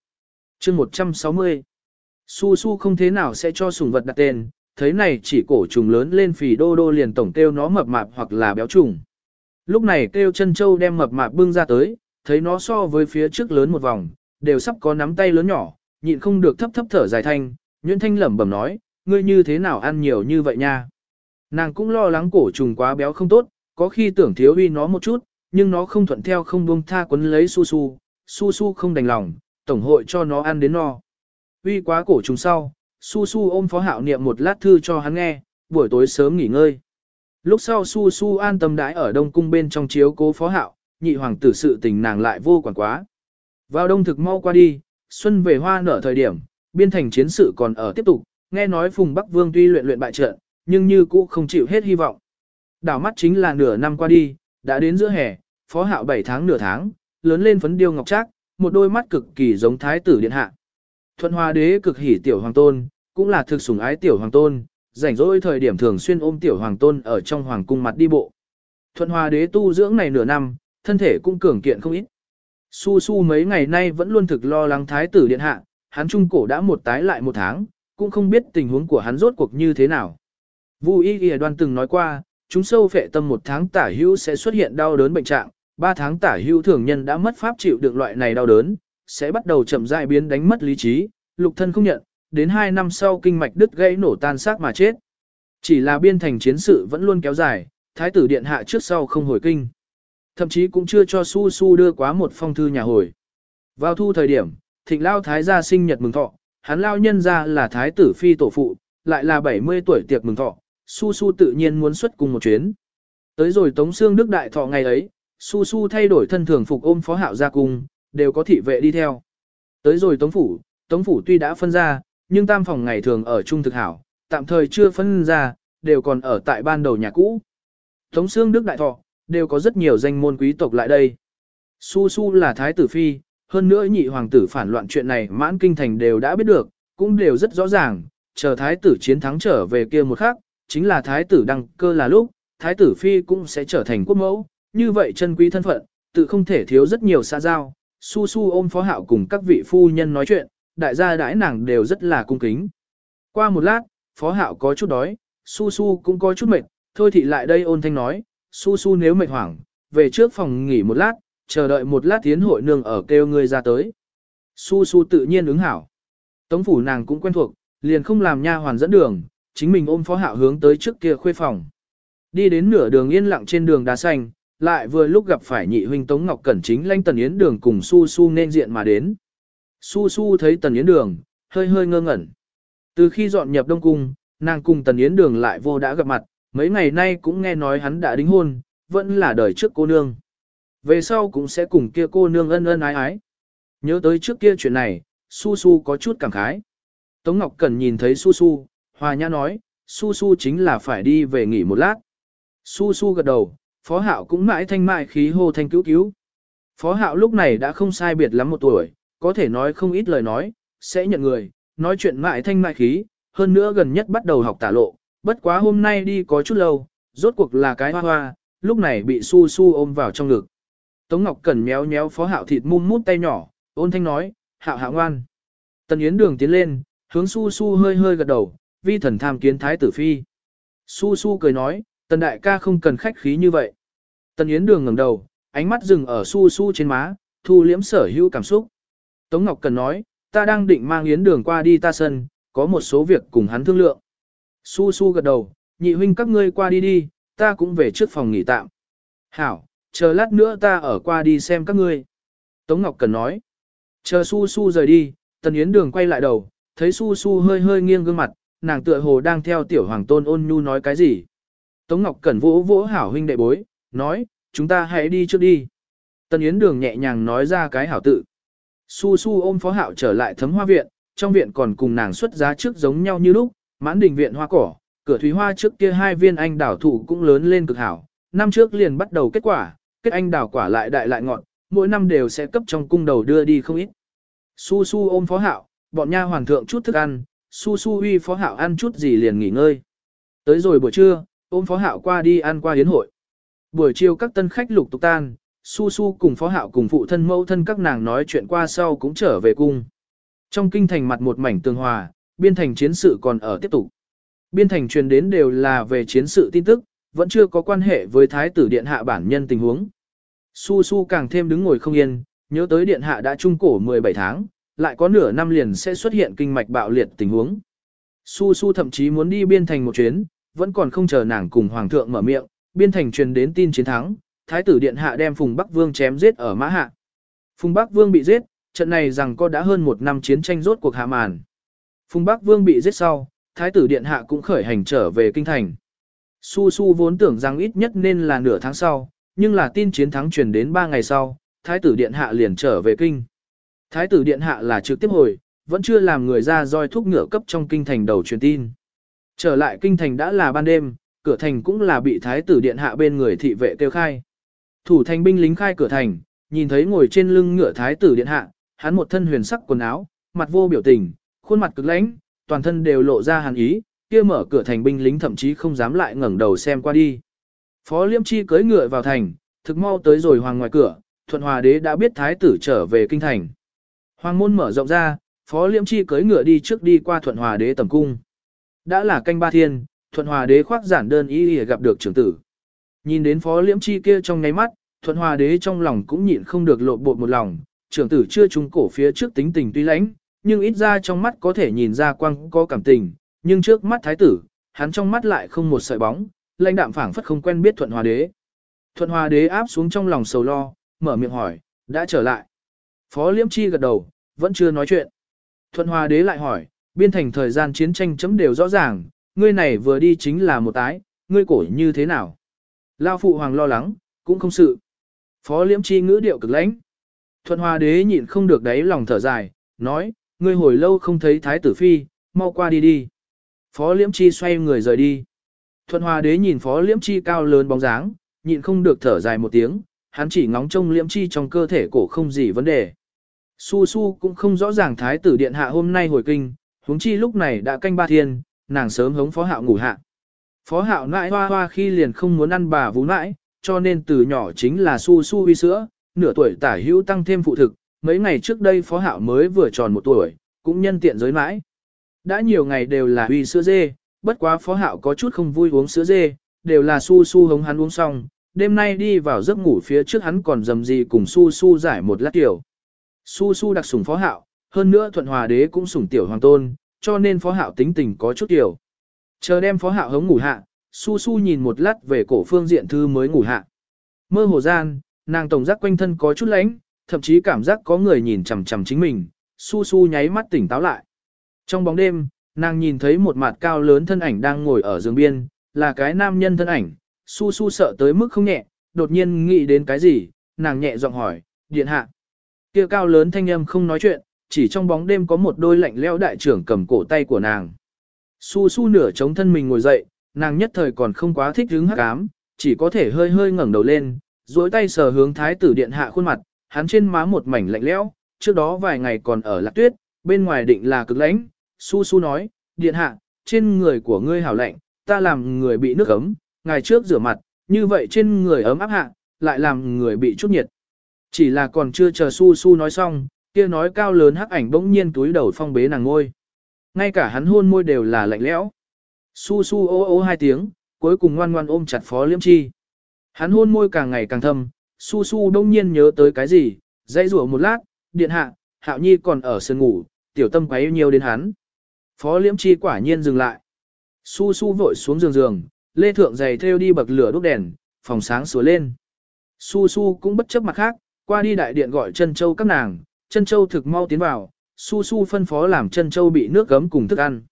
Chương 160. Su Su không thế nào sẽ cho sủng vật đặt tên, thấy này chỉ cổ trùng lớn lên phì đô đô liền tổng kêu nó mập mạp hoặc là béo trùng. Lúc này kêu chân châu đem mập mạp bưng ra tới, thấy nó so với phía trước lớn một vòng, đều sắp có nắm tay lớn nhỏ, nhịn không được thấp thấp thở dài thanh, Nguyễn Thanh lẩm bẩm nói, ngươi như thế nào ăn nhiều như vậy nha. Nàng cũng lo lắng cổ trùng quá béo không tốt, có khi tưởng thiếu uy nó một chút, nhưng nó không thuận theo không buông tha quấn lấy su su, su su không đành lòng, tổng hội cho nó ăn đến no. Uy quá cổ trùng sau, su su ôm phó hạo niệm một lát thư cho hắn nghe, buổi tối sớm nghỉ ngơi. Lúc sau su su an tâm đãi ở đông cung bên trong chiếu cố phó hạo, nhị hoàng tử sự tình nàng lại vô quản quá. Vào đông thực mau qua đi, xuân về hoa nở thời điểm, biên thành chiến sự còn ở tiếp tục, nghe nói Phùng Bắc Vương tuy luyện luyện bại trận, nhưng như cũ không chịu hết hy vọng. Đảo mắt chính là nửa năm qua đi, đã đến giữa hè, phó hạo 7 tháng nửa tháng, lớn lên phấn điêu ngọc trác, một đôi mắt cực kỳ giống thái tử điện hạ. Thuận Hoa đế cực hỉ tiểu hoàng tôn, cũng là thực sủng ái tiểu hoàng tôn, rảnh rỗi thời điểm thường xuyên ôm tiểu hoàng tôn ở trong hoàng cung mặt đi bộ. Thuận Hoa đế tu dưỡng này nửa năm, thân thể cũng cường kiện không ít. Su su mấy ngày nay vẫn luôn thực lo lắng thái tử điện hạ, hắn trung cổ đã một tái lại một tháng, cũng không biết tình huống của hắn rốt cuộc như thế nào. Vu y Y đoan từng nói qua, chúng sâu phệ tâm một tháng tả hữu sẽ xuất hiện đau đớn bệnh trạng, ba tháng tả hữu thường nhân đã mất pháp chịu đựng loại này đau đớn, sẽ bắt đầu chậm rãi biến đánh mất lý trí, lục thân không nhận, đến hai năm sau kinh mạch đứt gãy nổ tan xác mà chết. Chỉ là biên thành chiến sự vẫn luôn kéo dài, thái tử điện hạ trước sau không hồi kinh. Thậm chí cũng chưa cho Su Su đưa quá một phong thư nhà hồi. Vào thu thời điểm, thịnh lao thái gia sinh nhật mừng thọ, hắn lao nhân ra là thái tử phi tổ phụ, lại là 70 tuổi tiệc mừng thọ, Su Su tự nhiên muốn xuất cùng một chuyến. Tới rồi Tống Sương Đức đại thọ ngày ấy, Su Su thay đổi thân thường phục ôm phó hạo ra cùng đều có thị vệ đi theo. Tới rồi Tống Phủ, Tống Phủ tuy đã phân ra, nhưng tam phòng ngày thường ở trung thực hảo, tạm thời chưa phân ra, đều còn ở tại ban đầu nhà cũ. Tống xương Đức đại thọ, đều có rất nhiều danh môn quý tộc lại đây. Su Su là thái tử phi, hơn nữa nhị hoàng tử phản loạn chuyện này mãn kinh thành đều đã biết được, cũng đều rất rõ ràng, chờ thái tử chiến thắng trở về kia một khắc, chính là thái tử đăng cơ là lúc, thái tử phi cũng sẽ trở thành quốc mẫu, như vậy chân quý thân phận, tự không thể thiếu rất nhiều xã giao. Su su ôm phó hạo cùng các vị phu nhân nói chuyện, đại gia đãi nàng đều rất là cung kính. Qua một lát, phó hạo có chút đói, su su cũng có chút mệt, thôi thì lại đây ôn thanh nói, su su nếu mệt hoảng, về trước phòng nghỉ một lát, chờ đợi một lát tiến hội nương ở kêu người ra tới. Su su tự nhiên ứng hảo. Tống phủ nàng cũng quen thuộc, liền không làm nha hoàn dẫn đường, chính mình ôm phó hạo hướng tới trước kia khuê phòng. Đi đến nửa đường yên lặng trên đường đá xanh, lại vừa lúc gặp phải nhị huynh Tống Ngọc Cẩn chính lanh Tần Yến Đường cùng Su Su nên diện mà đến. Su Su thấy Tần Yến Đường, hơi hơi ngơ ngẩn. Từ khi dọn nhập Đông Cung, nàng cùng Tần Yến Đường lại vô đã gặp mặt, mấy ngày nay cũng nghe nói hắn đã đính hôn, vẫn là đời trước cô nương. Về sau cũng sẽ cùng kia cô nương ân ân ái ái. Nhớ tới trước kia chuyện này, Su Su có chút cảm khái. Tống Ngọc Cẩn nhìn thấy Su Su, hòa nhã nói, Su Su chính là phải đi về nghỉ một lát. Su Su gật đầu, Phó Hạo cũng mãi thanh mại khí hô thanh cứu cứu. Phó Hạo lúc này đã không sai biệt lắm một tuổi, có thể nói không ít lời nói, sẽ nhận người, nói chuyện mại thanh mại khí, hơn nữa gần nhất bắt đầu học tả lộ, bất quá hôm nay đi có chút lâu, rốt cuộc là cái hoa hoa, lúc này bị Su Su ôm vào trong ngực. Tống Ngọc Cẩn méo méo Phó Hạo thịt mum mút tay nhỏ, ôn thanh nói, Hạo Hạo ngoan. Tần Yến Đường tiến lên, hướng Su Su hơi hơi gật đầu, vi thần tham kiến thái tử phi. Su Su cười nói, Tần đại ca không cần khách khí như vậy. Tần Yến Đường ngẩng đầu, ánh mắt dừng ở Su Su trên má, thu liễm sở hữu cảm xúc. Tống Ngọc Cần nói, ta đang định mang Yến Đường qua đi ta sân, có một số việc cùng hắn thương lượng. Su Su gật đầu, nhị huynh các ngươi qua đi đi, ta cũng về trước phòng nghỉ tạm. Hảo, chờ lát nữa ta ở qua đi xem các ngươi. Tống Ngọc Cần nói, chờ Su Su rời đi, Tần Yến Đường quay lại đầu, thấy Su Su hơi hơi nghiêng gương mặt, nàng tựa hồ đang theo tiểu hoàng tôn ôn nhu nói cái gì. Tống Ngọc Cẩn vỗ vỗ hảo huynh đệ bối, nói, chúng ta hãy đi trước đi. Tần Yến Đường nhẹ nhàng nói ra cái hảo tự. Su Su ôm phó hạo trở lại thấm hoa viện, trong viện còn cùng nàng xuất giá trước giống nhau như lúc, mãn đình viện hoa cỏ, cửa thúy hoa trước kia hai viên anh đảo thủ cũng lớn lên cực hảo. Năm trước liền bắt đầu kết quả, kết anh đảo quả lại đại lại ngọn, mỗi năm đều sẽ cấp trong cung đầu đưa đi không ít. Su Su ôm phó hạo, bọn nha hoàng thượng chút thức ăn, Su Su uy phó hạo ăn chút gì liền nghỉ ngơi. Tới rồi buổi trưa, ôm phó hạo qua đi ăn qua yến hội. Buổi chiều các tân khách lục tục tan, su su cùng phó hạo cùng phụ thân mẫu thân các nàng nói chuyện qua sau cũng trở về cung. Trong kinh thành mặt một mảnh tương hòa, biên thành chiến sự còn ở tiếp tục. Biên thành truyền đến đều là về chiến sự tin tức, vẫn chưa có quan hệ với thái tử điện hạ bản nhân tình huống. Su su càng thêm đứng ngồi không yên, nhớ tới điện hạ đã trung cổ 17 tháng, lại có nửa năm liền sẽ xuất hiện kinh mạch bạo liệt tình huống. Su su thậm chí muốn đi biên thành một chuyến, vẫn còn không chờ nàng cùng hoàng thượng mở miệng, biên thành truyền đến tin chiến thắng, thái tử điện hạ đem Phùng Bắc Vương chém giết ở Mã Hạ. Phùng Bắc Vương bị giết, trận này rằng có đã hơn một năm chiến tranh rốt cuộc hạ màn. Phùng Bắc Vương bị giết sau, thái tử điện hạ cũng khởi hành trở về kinh thành. Su Su vốn tưởng rằng ít nhất nên là nửa tháng sau, nhưng là tin chiến thắng truyền đến 3 ngày sau, thái tử điện hạ liền trở về kinh. Thái tử điện hạ là trực tiếp hồi, vẫn chưa làm người ra roi thuốc ngựa cấp trong kinh thành đầu truyền tin. Trở lại kinh thành đã là ban đêm, cửa thành cũng là bị thái tử điện hạ bên người thị vệ kêu khai. Thủ thành binh lính khai cửa thành, nhìn thấy ngồi trên lưng ngựa thái tử điện hạ, hắn một thân huyền sắc quần áo, mặt vô biểu tình, khuôn mặt cực lãnh, toàn thân đều lộ ra hàn ý, kia mở cửa thành binh lính thậm chí không dám lại ngẩng đầu xem qua đi. Phó Liêm Chi cưỡi ngựa vào thành, thực mau tới rồi hoàng ngoài cửa, Thuận Hòa đế đã biết thái tử trở về kinh thành. Hoàng môn mở rộng ra, Phó Liêm Chi cưỡi ngựa đi trước đi qua Thuận Hòa đế tầm cung. Đã là canh ba thiên, thuận hòa đế khoác giản đơn ý, ý gặp được trưởng tử. Nhìn đến phó liễm chi kia trong ngáy mắt, thuận hòa đế trong lòng cũng nhịn không được lộ bột một lòng, trưởng tử chưa trúng cổ phía trước tính tình tuy lãnh, nhưng ít ra trong mắt có thể nhìn ra quang có cảm tình, nhưng trước mắt thái tử, hắn trong mắt lại không một sợi bóng, lãnh đạm phảng phất không quen biết thuận hòa đế. Thuận hòa đế áp xuống trong lòng sầu lo, mở miệng hỏi, đã trở lại. Phó liễm chi gật đầu, vẫn chưa nói chuyện. Thuận hòa đế lại hỏi, biên thành thời gian chiến tranh chấm đều rõ ràng, ngươi này vừa đi chính là một tái, ngươi cổ như thế nào? Lao phụ hoàng lo lắng, cũng không sự. Phó liễm chi ngữ điệu cực lãnh. Thuận hòa đế nhịn không được đáy lòng thở dài, nói, ngươi hồi lâu không thấy thái tử phi, mau qua đi đi. Phó liễm chi xoay người rời đi. Thuận hòa đế nhìn phó liễm chi cao lớn bóng dáng, nhịn không được thở dài một tiếng, hắn chỉ ngóng trông liễm chi trong cơ thể cổ không gì vấn đề. Su Su cũng không rõ ràng thái tử điện hạ hôm nay hồi kinh, huống chi lúc này đã canh ba thiên, nàng sớm hống phó hạo ngủ hạ. Phó hạo nãi hoa hoa khi liền không muốn ăn bà vú nãi, cho nên từ nhỏ chính là Su Su uy sữa, nửa tuổi tả hữu tăng thêm phụ thực, mấy ngày trước đây phó hạo mới vừa tròn một tuổi, cũng nhân tiện giới mãi. Đã nhiều ngày đều là uy sữa dê, bất quá phó hạo có chút không vui uống sữa dê, đều là Su Su hống hắn uống xong, đêm nay đi vào giấc ngủ phía trước hắn còn dầm gì cùng Su Su giải một lát tiểu. Su Su đặc sủng phó hạo, hơn nữa thuận hòa đế cũng sủng tiểu hoàng tôn, cho nên phó hạo tính tình có chút tiểu. Chờ đem phó hạo hống ngủ hạ, Su Su nhìn một lát về cổ phương diện thư mới ngủ hạ. Mơ hồ gian, nàng tổng giác quanh thân có chút lánh, thậm chí cảm giác có người nhìn chằm chằm chính mình, Su Su nháy mắt tỉnh táo lại. Trong bóng đêm, nàng nhìn thấy một mặt cao lớn thân ảnh đang ngồi ở giường biên, là cái nam nhân thân ảnh, Su Su sợ tới mức không nhẹ, đột nhiên nghĩ đến cái gì, nàng nhẹ giọng hỏi, điện hạ. Kia cao lớn thanh âm không nói chuyện, chỉ trong bóng đêm có một đôi lạnh leo đại trưởng cầm cổ tay của nàng. Su Su nửa chống thân mình ngồi dậy, nàng nhất thời còn không quá thích hứng hắc ám, chỉ có thể hơi hơi ngẩng đầu lên, duỗi tay sờ hướng thái tử điện hạ khuôn mặt, hắn trên má một mảnh lạnh lẽo, trước đó vài ngày còn ở lạc tuyết, bên ngoài định là cực lãnh. Su Su nói, điện hạ, trên người của ngươi hảo lạnh, ta làm người bị nước ấm, ngày trước rửa mặt, như vậy trên người ấm áp hạ, lại làm người bị chút nhiệt. Chỉ là còn chưa chờ Su Su nói xong, kia nói cao lớn hắc ảnh bỗng nhiên túi đầu phong bế nàng ngôi. Ngay cả hắn hôn môi đều là lạnh lẽo. Su Su ô ô hai tiếng, cuối cùng ngoan ngoan ôm chặt Phó liễm Chi. Hắn hôn môi càng ngày càng thâm, Su Su đông nhiên nhớ tới cái gì, dây rủa một lát, điện hạ, Hạo Nhi còn ở sân ngủ, tiểu tâm quấy nhiều đến hắn. Phó Liễm Chi quả nhiên dừng lại. Su Su vội xuống giường giường, lê thượng giày theo đi bậc lửa đốt đèn, phòng sáng sủa lên. Su Su cũng bất chấp mặt khác, qua đi đại điện gọi chân châu các nàng, chân châu thực mau tiến vào, Su Su phân phó làm chân châu bị nước gấm cùng thức ăn.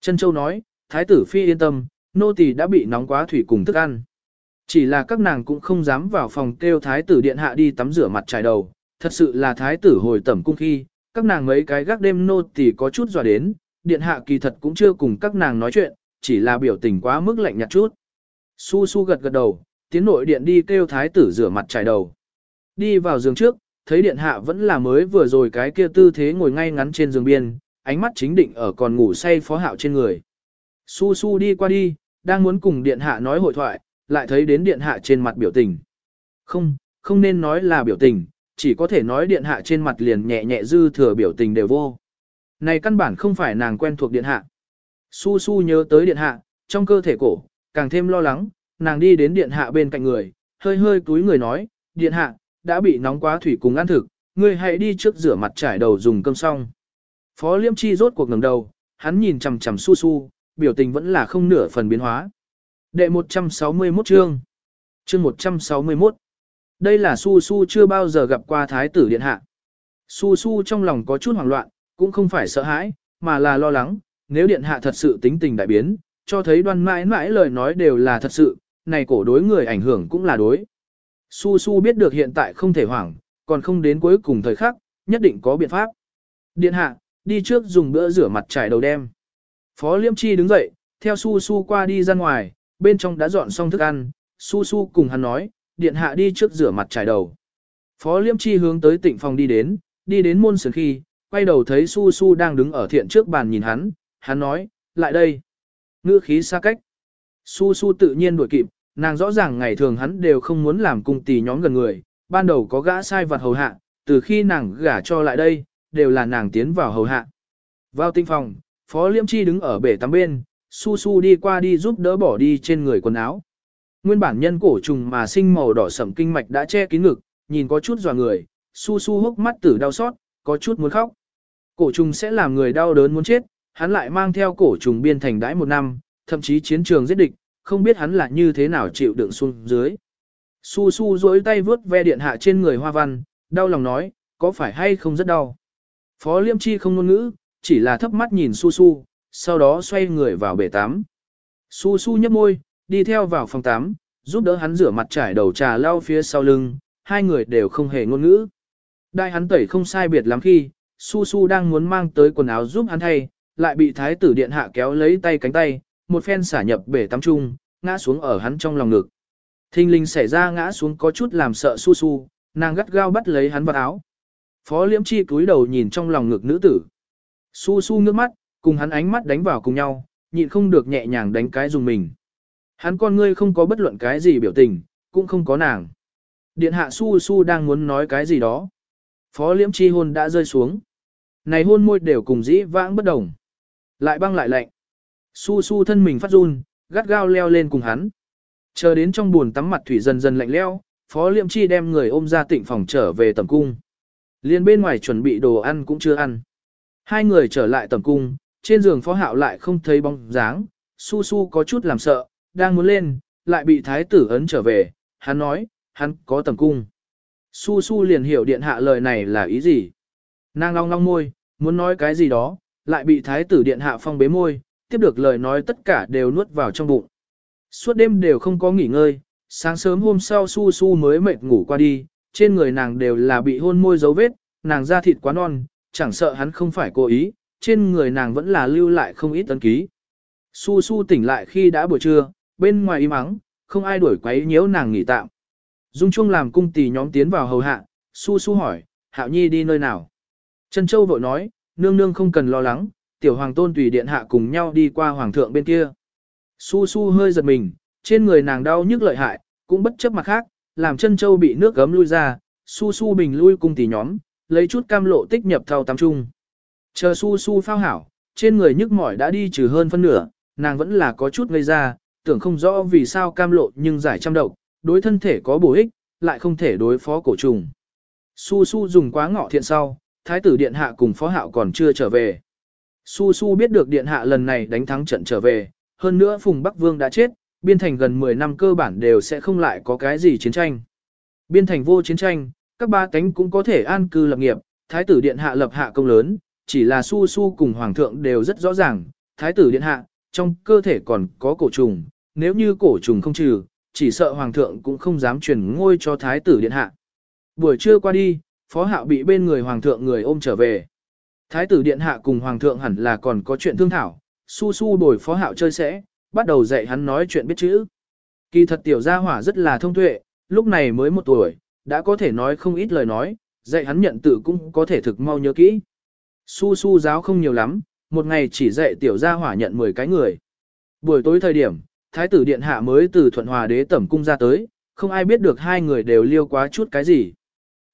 Chân châu nói, thái tử phi yên tâm, nô tỳ đã bị nóng quá thủy cùng thức ăn. Chỉ là các nàng cũng không dám vào phòng kêu thái tử điện hạ đi tắm rửa mặt trải đầu, thật sự là thái tử hồi tẩm cung khi, các nàng mấy cái gác đêm nô tỳ có chút dò đến, điện hạ kỳ thật cũng chưa cùng các nàng nói chuyện, chỉ là biểu tình quá mức lạnh nhạt chút. Su su gật gật đầu, tiến nội điện đi kêu thái tử rửa mặt trải đầu. Đi vào giường trước, thấy điện hạ vẫn là mới vừa rồi cái kia tư thế ngồi ngay ngắn trên giường biên, ánh mắt chính định ở còn ngủ say phó hạo trên người. Su su đi qua đi, đang muốn cùng điện hạ nói hội thoại, lại thấy đến điện hạ trên mặt biểu tình. Không, không nên nói là biểu tình, chỉ có thể nói điện hạ trên mặt liền nhẹ nhẹ dư thừa biểu tình đều vô. Này căn bản không phải nàng quen thuộc điện hạ. Su su nhớ tới điện hạ, trong cơ thể cổ, càng thêm lo lắng, nàng đi đến điện hạ bên cạnh người, hơi hơi túi người nói, điện hạ, đã bị nóng quá thủy cùng ăn thực, ngươi hãy đi trước rửa mặt trải đầu dùng cơm xong. Phó liêm chi rốt cuộc ngẩng đầu, hắn nhìn chằm chằm su su, biểu tình vẫn là không nửa phần biến hóa. Đệ 161 chương. Chương 161. Đây là Su Su chưa bao giờ gặp qua Thái tử Điện Hạ. Su Su trong lòng có chút hoảng loạn, cũng không phải sợ hãi, mà là lo lắng, nếu Điện Hạ thật sự tính tình đại biến, cho thấy đoan mãi mãi lời nói đều là thật sự, này cổ đối người ảnh hưởng cũng là đối. Su Su biết được hiện tại không thể hoảng, còn không đến cuối cùng thời khắc, nhất định có biện pháp. Điện Hạ, đi trước dùng bữa rửa mặt trải đầu đem. Phó Liêm Chi đứng dậy, theo Su Su qua đi ra ngoài, bên trong đã dọn xong thức ăn, Su Su cùng hắn nói, điện hạ đi trước rửa mặt trải đầu. Phó Liêm Chi hướng tới tịnh phòng đi đến, đi đến môn sườn khi, quay đầu thấy Su Su đang đứng ở thiện trước bàn nhìn hắn, hắn nói, lại đây. Ngữ khí xa cách. Su Su tự nhiên đuổi kịp, nàng rõ ràng ngày thường hắn đều không muốn làm cung tỷ nhóm gần người, ban đầu có gã sai vật hầu hạ, từ khi nàng gả cho lại đây, đều là nàng tiến vào hầu hạ. Vào tinh phòng, Phó liễm Chi đứng ở bể tắm bên, Su Su đi qua đi giúp đỡ bỏ đi trên người quần áo. Nguyên bản nhân cổ trùng mà sinh màu đỏ sẫm kinh mạch đã che kín ngực, nhìn có chút dò người, Su Su hốc mắt tử đau xót, có chút muốn khóc. Cổ trùng sẽ làm người đau đớn muốn chết, hắn lại mang theo cổ trùng biên thành đãi một năm, thậm chí chiến trường giết địch, không biết hắn là như thế nào chịu đựng xuống dưới. Su Su duỗi tay vướt ve điện hạ trên người hoa văn, đau lòng nói, có phải hay không rất đau. Phó Liêm Chi không ngôn ngữ, chỉ là thấp mắt nhìn Su Su, sau đó xoay người vào bể tắm. Su Su nhấp môi, đi theo vào phòng tắm, giúp đỡ hắn rửa mặt trải đầu trà lau phía sau lưng, hai người đều không hề ngôn ngữ. Đại hắn tẩy không sai biệt lắm khi, Su Su đang muốn mang tới quần áo giúp hắn thay, lại bị thái tử điện hạ kéo lấy tay cánh tay, một phen xả nhập bể tắm chung, ngã xuống ở hắn trong lòng ngực. Thinh linh xảy ra ngã xuống có chút làm sợ Su Su, nàng gắt gao bắt lấy hắn vào áo. Phó liễm chi cúi đầu nhìn trong lòng ngực nữ tử. Su su nước mắt, cùng hắn ánh mắt đánh vào cùng nhau, nhịn không được nhẹ nhàng đánh cái dùng mình. Hắn con ngươi không có bất luận cái gì biểu tình, cũng không có nàng. Điện hạ su su đang muốn nói cái gì đó. Phó liễm chi hôn đã rơi xuống. Này hôn môi đều cùng dĩ vãng bất đồng. Lại băng lại lạnh. Su su thân mình phát run, gắt gao leo lên cùng hắn. Chờ đến trong buồn tắm mặt thủy dần dần lạnh leo, Phó Liệm Chi đem người ôm ra tịnh phòng trở về tầm cung. Liên bên ngoài chuẩn bị đồ ăn cũng chưa ăn. Hai người trở lại tầm cung, trên giường Phó Hạo lại không thấy bóng dáng, Su Su có chút làm sợ, đang muốn lên, lại bị thái tử ấn trở về, hắn nói, hắn có tầm cung. Su Su liền hiểu điện hạ lời này là ý gì. Nàng long long môi, muốn nói cái gì đó, lại bị thái tử điện hạ phong bế môi, tiếp được lời nói tất cả đều nuốt vào trong bụng. Suốt đêm đều không có nghỉ ngơi, sáng sớm hôm sau su su mới mệt ngủ qua đi, trên người nàng đều là bị hôn môi dấu vết, nàng da thịt quá non, chẳng sợ hắn không phải cố ý, trên người nàng vẫn là lưu lại không ít ấn ký. Su su tỉnh lại khi đã buổi trưa, bên ngoài im ắng, không ai đuổi quấy nhiễu nàng nghỉ tạm. Dung Trung làm cung tỷ nhóm tiến vào hầu hạ, su su hỏi, Hạo Nhi đi nơi nào? Trân Châu vội nói, nương nương không cần lo lắng, tiểu hoàng tôn tùy điện hạ cùng nhau đi qua hoàng thượng bên kia. Su su hơi giật mình, trên người nàng đau nhức lợi hại, cũng bất chấp mặt khác, làm chân châu bị nước gấm lui ra, su su bình lui cùng tỷ nhóm, lấy chút cam lộ tích nhập thao tắm chung. Chờ su su phao hảo, trên người nhức mỏi đã đi trừ hơn phân nửa, nàng vẫn là có chút ngây ra, tưởng không rõ vì sao cam lộ nhưng giải trăm độc, đối thân thể có bổ ích, lại không thể đối phó cổ trùng. Su su dùng quá ngọ thiện sau, thái tử điện hạ cùng phó hạo còn chưa trở về. Su Su biết được điện hạ lần này đánh thắng trận trở về, hơn nữa Phùng Bắc Vương đã chết, biên thành gần 10 năm cơ bản đều sẽ không lại có cái gì chiến tranh. Biên thành vô chiến tranh, các ba cánh cũng có thể an cư lập nghiệp, thái tử điện hạ lập hạ công lớn, chỉ là Su Su cùng hoàng thượng đều rất rõ ràng, thái tử điện hạ, trong cơ thể còn có cổ trùng, nếu như cổ trùng không trừ, chỉ sợ hoàng thượng cũng không dám truyền ngôi cho thái tử điện hạ. Buổi trưa qua đi, phó hạo bị bên người hoàng thượng người ôm trở về. Thái tử điện hạ cùng hoàng thượng hẳn là còn có chuyện thương thảo, su su đổi phó hạo chơi sẽ, bắt đầu dạy hắn nói chuyện biết chữ. Kỳ thật tiểu gia hỏa rất là thông tuệ, lúc này mới một tuổi, đã có thể nói không ít lời nói, dạy hắn nhận tự cũng có thể thực mau nhớ kỹ. Su su giáo không nhiều lắm, một ngày chỉ dạy tiểu gia hỏa nhận 10 cái người. Buổi tối thời điểm, thái tử điện hạ mới từ thuận hòa đế tẩm cung ra tới, không ai biết được hai người đều liêu quá chút cái gì.